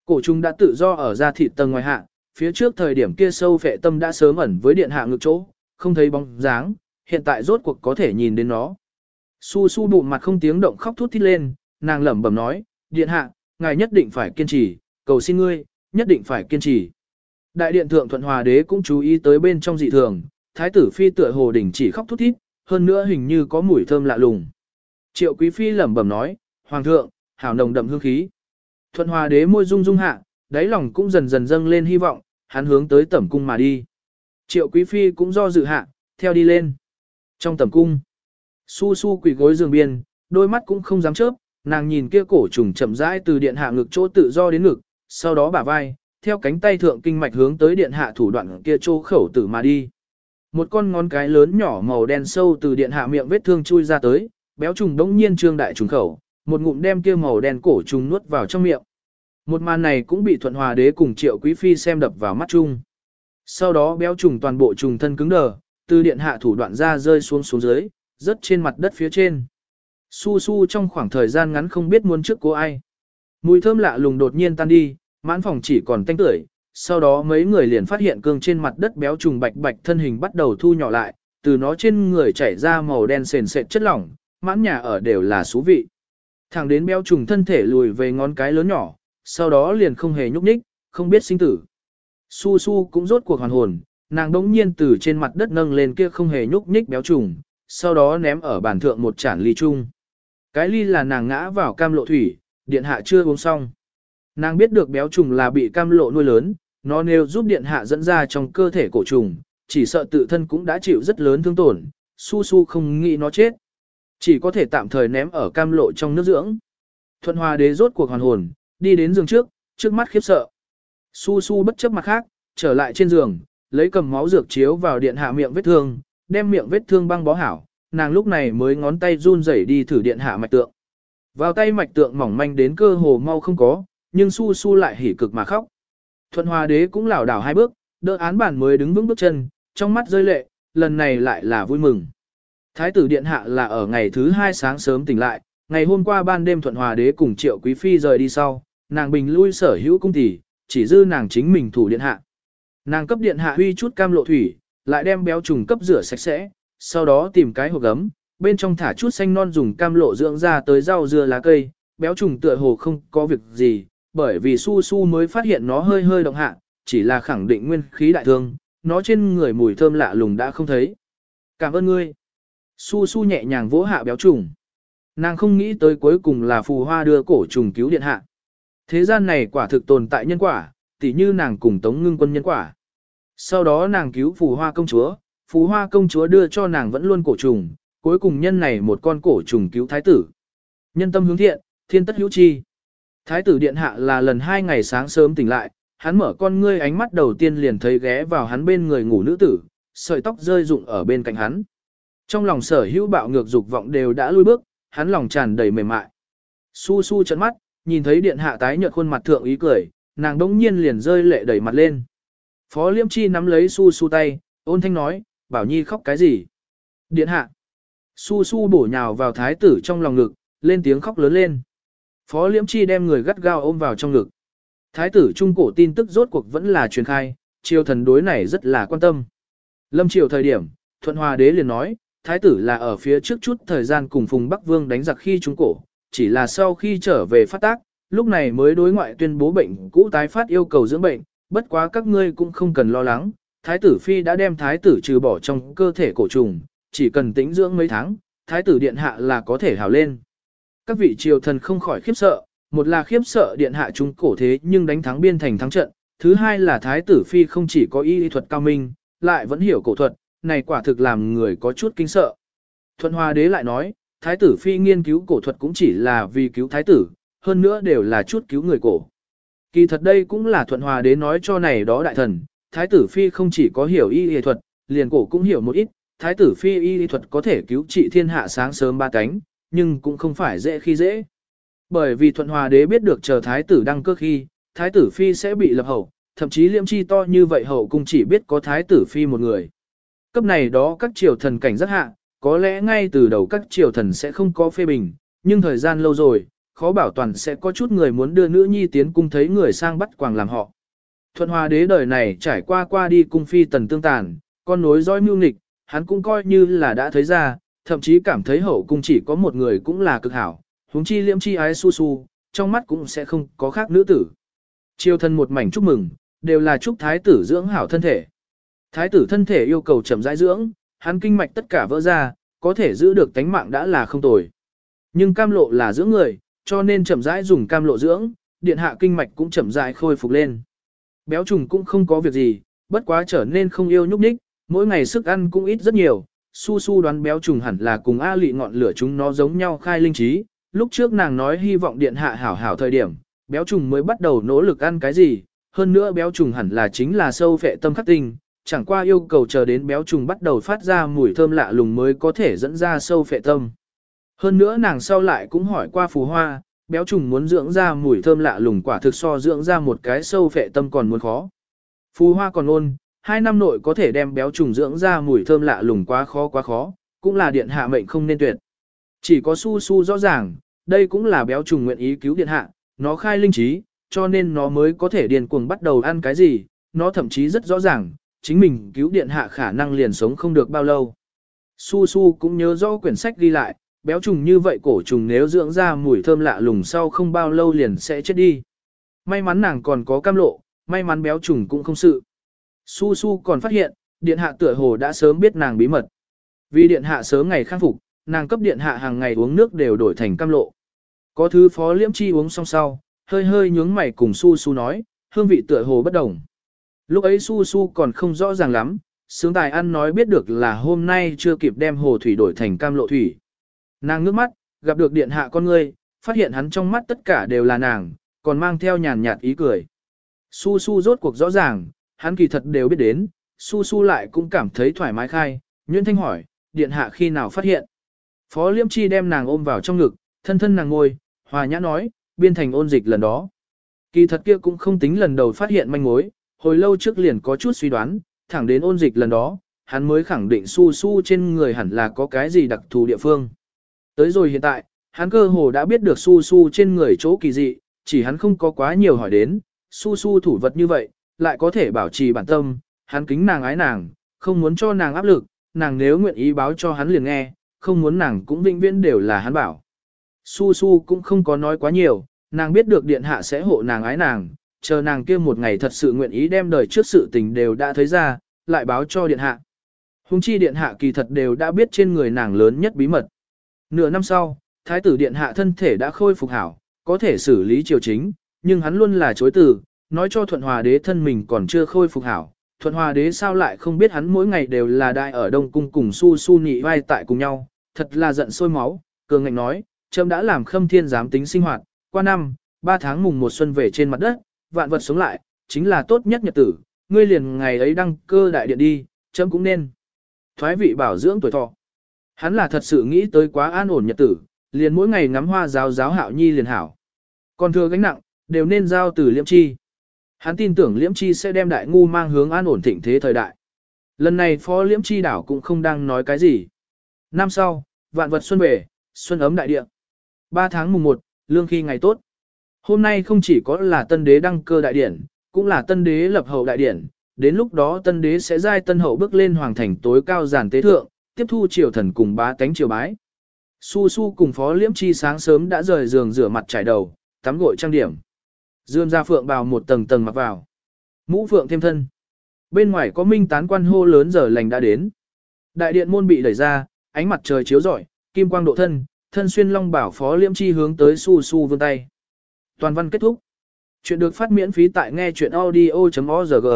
Cổ trùng đã tự do ở ra thịt tầng ngoài hạ, phía trước thời điểm kia sâu phệ tâm đã sớm ẩn với điện hạ ngực chỗ, không thấy bóng dáng, hiện tại rốt cuộc có thể nhìn đến nó. Su su bụng mặt không tiếng động khóc thút thít lên, nàng lẩm bẩm nói, điện hạ, ngài nhất định phải kiên trì, cầu xin ngươi, nhất định phải kiên trì. Đại điện thượng thuận hòa đế cũng chú ý tới bên trong dị thường, thái tử phi tựa hồ đỉnh chỉ khóc thút thít, hơn nữa hình như có mùi thơm lạ lùng. Triệu quý phi lẩm bẩm nói, hoàng thượng, hảo nồng đậm hương khí. Thuận hòa đế môi rung rung hạ, đáy lòng cũng dần dần dâng lên hy vọng, hắn hướng tới tẩm cung mà đi. Triệu quý phi cũng do dự hạ, theo đi lên. Trong tẩm cung, su su quỳ gối giường biên, đôi mắt cũng không dám chớp, nàng nhìn kia cổ trùng chậm rãi từ điện hạ ngực chỗ tự do đến ngực, sau đó bả vai, theo cánh tay thượng kinh mạch hướng tới điện hạ thủ đoạn kia chỗ khẩu tử mà đi. Một con ngón cái lớn nhỏ màu đen sâu từ điện hạ miệng vết thương chui ra tới, béo trùng đống nhiên trương đại trùng khẩu, một ngụm đem kia màu đen cổ trùng nuốt vào trong miệng. Một màn này cũng bị thuận hòa đế cùng triệu quý phi xem đập vào mắt chung. Sau đó béo trùng toàn bộ trùng thân cứng đờ, từ điện hạ thủ đoạn ra rơi xuống xuống dưới, rớt trên mặt đất phía trên. Su su trong khoảng thời gian ngắn không biết muốn trước cô ai. Mùi thơm lạ lùng đột nhiên tan đi, mãn phòng chỉ còn tanh tưởi. Sau đó mấy người liền phát hiện cương trên mặt đất béo trùng bạch bạch thân hình bắt đầu thu nhỏ lại, từ nó trên người chảy ra màu đen sền sệt chất lỏng, mãn nhà ở đều là xú vị. Thẳng đến béo trùng thân thể lùi về ngón cái lớn nhỏ, sau đó liền không hề nhúc nhích, không biết sinh tử. Su su cũng rốt cuộc hoàn hồn, nàng đống nhiên từ trên mặt đất nâng lên kia không hề nhúc nhích béo trùng, sau đó ném ở bàn thượng một chản ly chung. Cái ly là nàng ngã vào cam lộ thủy, điện hạ chưa uống xong. Nàng biết được béo trùng là bị cam lộ nuôi lớn, nó nêu giúp điện hạ dẫn ra trong cơ thể cổ trùng, chỉ sợ tự thân cũng đã chịu rất lớn thương tổn, su su không nghĩ nó chết. Chỉ có thể tạm thời ném ở cam lộ trong nước dưỡng. Thuận hòa đế rốt cuộc hoàn hồn, đi đến giường trước, trước mắt khiếp sợ. Su su bất chấp mặt khác, trở lại trên giường, lấy cầm máu dược chiếu vào điện hạ miệng vết thương, đem miệng vết thương băng bó hảo, nàng lúc này mới ngón tay run rẩy đi thử điện hạ mạch tượng. Vào tay mạch tượng mỏng manh đến cơ hồ mau không có, nhưng su su lại hỉ cực mà khóc. Thuận hòa đế cũng lảo đảo hai bước, đỡ án bản mới đứng vững bước chân, trong mắt rơi lệ, lần này lại là vui mừng. Thái tử điện hạ là ở ngày thứ hai sáng sớm tỉnh lại, ngày hôm qua ban đêm thuận hòa đế cùng triệu quý phi rời đi sau, nàng bình lui sở hữu cung tỷ, chỉ dư nàng chính mình thủ điện hạ. Nàng cấp điện hạ huy chút cam lộ thủy, lại đem béo trùng cấp rửa sạch sẽ, sau đó tìm cái hộp gấm, bên trong thả chút xanh non dùng cam lộ dưỡng ra tới rau dưa lá cây, béo trùng tựa hồ không có việc gì, bởi vì su su mới phát hiện nó hơi hơi động hạ, chỉ là khẳng định nguyên khí đại thương, nó trên người mùi thơm lạ lùng đã không thấy. Cảm ơn ngươi. Su su nhẹ nhàng vỗ hạ béo trùng. Nàng không nghĩ tới cuối cùng là phù hoa đưa cổ trùng cứu điện hạ. Thế gian này quả thực tồn tại nhân quả, tỉ như nàng cùng tống ngưng quân nhân quả. Sau đó nàng cứu phù hoa công chúa, phù hoa công chúa đưa cho nàng vẫn luôn cổ trùng, cuối cùng nhân này một con cổ trùng cứu thái tử. Nhân tâm hướng thiện, thiên tất hữu chi. Thái tử điện hạ là lần hai ngày sáng sớm tỉnh lại, hắn mở con ngươi ánh mắt đầu tiên liền thấy ghé vào hắn bên người ngủ nữ tử, sợi tóc rơi rụng ở bên cạnh hắn. Trong lòng sở hữu bạo ngược dục vọng đều đã lui bước, hắn lòng tràn đầy mềm mại. Su su chấn mắt, nhìn thấy điện hạ tái nhợt khuôn mặt thượng ý cười, nàng đống nhiên liền rơi lệ đẩy mặt lên. Phó Liêm Chi nắm lấy su su tay, ôn thanh nói, bảo nhi khóc cái gì? Điện hạ. Su su bổ nhào vào thái tử trong lòng ngực, lên tiếng khóc lớn lên. Phó Liễm Chi đem người gắt gao ôm vào trong ngực. Thái tử trung cổ tin tức rốt cuộc vẫn là truyền khai, triều thần đối này rất là quan tâm. Lâm triều thời điểm, Thuận Hòa đế liền nói, thái tử là ở phía trước chút thời gian cùng Phùng Bắc Vương đánh giặc khi trung cổ, chỉ là sau khi trở về phát tác, lúc này mới đối ngoại tuyên bố bệnh cũ tái phát yêu cầu dưỡng bệnh, bất quá các ngươi cũng không cần lo lắng, thái tử phi đã đem thái tử trừ bỏ trong cơ thể cổ trùng, chỉ cần tĩnh dưỡng mấy tháng, thái tử điện hạ là có thể hào lên. Các vị triều thần không khỏi khiếp sợ, một là khiếp sợ điện hạ chúng cổ thế nhưng đánh thắng biên thành thắng trận, thứ hai là thái tử phi không chỉ có y lý thuật cao minh, lại vẫn hiểu cổ thuật, này quả thực làm người có chút kinh sợ. Thuận Hòa đế lại nói, thái tử phi nghiên cứu cổ thuật cũng chỉ là vì cứu thái tử, hơn nữa đều là chút cứu người cổ. Kỳ thật đây cũng là thuận hòa đế nói cho này đó đại thần, thái tử phi không chỉ có hiểu y y thuật, liền cổ cũng hiểu một ít, thái tử phi y y thuật có thể cứu trị thiên hạ sáng sớm ba cánh, nhưng cũng không phải dễ khi dễ. Bởi vì thuận hòa đế biết được chờ thái tử đăng cơ khi, thái tử phi sẽ bị lập hậu, thậm chí liễm chi to như vậy hậu cũng chỉ biết có thái tử phi một người. Cấp này đó các triều thần cảnh rất hạ, có lẽ ngay từ đầu các triều thần sẽ không có phê bình, nhưng thời gian lâu rồi, khó bảo toàn sẽ có chút người muốn đưa nữ nhi tiến cung thấy người sang bắt quàng làm họ. Thuận hòa đế đời này trải qua qua đi cung phi tần tương tàn, con nối dõi mưu nghịch, hắn cũng coi như là đã thấy ra, thậm chí cảm thấy hậu cung chỉ có một người cũng là cực hảo, huống chi liễm chi ái su su, trong mắt cũng sẽ không có khác nữ tử. Triều thân một mảnh chúc mừng, đều là chúc thái tử dưỡng hảo thân thể. Thái tử thân thể yêu cầu chậm rãi dưỡng, hắn kinh mạch tất cả vỡ ra, có thể giữ được tánh mạng đã là không tồi. Nhưng cam lộ là dưỡng người, cho nên chậm rãi dùng cam lộ dưỡng, điện hạ kinh mạch cũng chậm rãi khôi phục lên. Béo trùng cũng không có việc gì, bất quá trở nên không yêu nhúc nhích, mỗi ngày sức ăn cũng ít rất nhiều. Su su đoán béo trùng hẳn là cùng A lị ngọn lửa chúng nó giống nhau khai linh trí. Lúc trước nàng nói hy vọng điện hạ hảo hảo thời điểm, béo trùng mới bắt đầu nỗ lực ăn cái gì. Hơn nữa béo trùng hẳn là chính là sâu phệ tâm khắc tinh, chẳng qua yêu cầu chờ đến béo trùng bắt đầu phát ra mùi thơm lạ lùng mới có thể dẫn ra sâu phệ tâm. Hơn nữa nàng sau lại cũng hỏi qua phù hoa, béo trùng muốn dưỡng ra mùi thơm lạ lùng quả thực so dưỡng ra một cái sâu phệ tâm còn muốn khó. Phù hoa còn ôn, hai năm nội có thể đem béo trùng dưỡng ra mùi thơm lạ lùng quá khó quá khó, cũng là điện hạ mệnh không nên tuyệt. Chỉ có su su rõ ràng, đây cũng là béo trùng nguyện ý cứu điện hạ, nó khai linh trí, cho nên nó mới có thể điền cuồng bắt đầu ăn cái gì, nó thậm chí rất rõ ràng, chính mình cứu điện hạ khả năng liền sống không được bao lâu. Su su cũng nhớ rõ quyển sách ghi lại, béo trùng như vậy cổ trùng nếu dưỡng ra mùi thơm lạ lùng sau không bao lâu liền sẽ chết đi. May mắn nàng còn có cam lộ, may mắn béo trùng cũng không sự. Su Su còn phát hiện, điện hạ tựa hồ đã sớm biết nàng bí mật. Vì điện hạ sớm ngày khang phục, nàng cấp điện hạ hàng ngày uống nước đều đổi thành cam lộ. Có thứ phó liễm chi uống xong sau, hơi hơi nhướng mày cùng Su Su nói, hương vị tựa hồ bất đồng. Lúc ấy Su Su còn không rõ ràng lắm, sướng tài ăn nói biết được là hôm nay chưa kịp đem hồ thủy đổi thành cam lộ thủy. Nàng ngước mắt, gặp được điện hạ con ngươi, phát hiện hắn trong mắt tất cả đều là nàng, còn mang theo nhàn nhạt ý cười. Su Su rốt cuộc rõ ràng, hắn kỳ thật đều biết đến, Su Su lại cũng cảm thấy thoải mái khai, Nguyễn Thanh hỏi, điện hạ khi nào phát hiện. Phó Liêm Chi đem nàng ôm vào trong ngực, thân thân nàng ngồi, hòa nhã nói, biên thành ôn dịch lần đó. Kỳ thật kia cũng không tính lần đầu phát hiện manh mối, hồi lâu trước liền có chút suy đoán, thẳng đến ôn dịch lần đó, hắn mới khẳng định su su trên người hẳn là có cái gì đặc thù địa phương. Tới rồi hiện tại, hắn cơ hồ đã biết được su su trên người chỗ kỳ dị, chỉ hắn không có quá nhiều hỏi đến, su su thủ vật như vậy, lại có thể bảo trì bản tâm, hắn kính nàng ái nàng, không muốn cho nàng áp lực, nàng nếu nguyện ý báo cho hắn liền nghe, không muốn nàng cũng vĩnh viễn đều là hắn bảo. Su su cũng không có nói quá nhiều, nàng biết được điện hạ sẽ hộ nàng ái nàng, chờ nàng kia một ngày thật sự nguyện ý đem đời trước sự tình đều đã thấy ra, lại báo cho điện hạ. Hùng chi điện hạ kỳ thật đều đã biết trên người nàng lớn nhất bí mật. Nửa năm sau, thái tử điện hạ thân thể đã khôi phục hảo, có thể xử lý triều chính, nhưng hắn luôn là chối từ, nói cho thuận hòa đế thân mình còn chưa khôi phục hảo. Thuận hòa đế sao lại không biết hắn mỗi ngày đều là đại ở Đông Cung cùng su su nhị vai tại cùng nhau, thật là giận sôi máu, cường ngạnh nói, trâm đã làm khâm thiên giám tính sinh hoạt, qua năm, ba tháng mùng một xuân về trên mặt đất, vạn vật sống lại, chính là tốt nhất nhật tử, ngươi liền ngày ấy đăng cơ đại điện đi, trâm cũng nên. Thoái vị bảo dưỡng tuổi thọ. Hắn là thật sự nghĩ tới quá an ổn nhật tử, liền mỗi ngày ngắm hoa giáo giáo hạo nhi liền hảo. Còn thừa gánh nặng, đều nên giao từ liễm chi. Hắn tin tưởng liễm chi sẽ đem đại ngu mang hướng an ổn thịnh thế thời đại. Lần này phó liễm chi đảo cũng không đang nói cái gì. Năm sau, vạn vật xuân về, xuân ấm đại địa. Ba tháng mùng 1, lương khi ngày tốt. Hôm nay không chỉ có là tân đế đăng cơ đại điển, cũng là tân đế lập hậu đại điển, đến lúc đó tân đế sẽ giai tân hậu bước lên hoàng thành tối cao giản tế thượng, tiếp thu triều thần cùng bá tánh triều bái. Su Su cùng Phó Liễm Chi sáng sớm đã rời giường rửa mặt trải đầu, tắm gội trang điểm. Dương ra phượng bào một tầng tầng mặc vào. Mũ phượng thêm thân. Bên ngoài có minh tán quan hô lớn giờ lành đã đến. Đại điện môn bị đẩy ra, ánh mặt trời chiếu rọi, kim quang độ thân, thân xuyên long bảo Phó Liễm Chi hướng tới Su Su vươn tay. Toàn văn kết thúc. Chuyện được phát miễn phí tại nghe chuyện audio.org.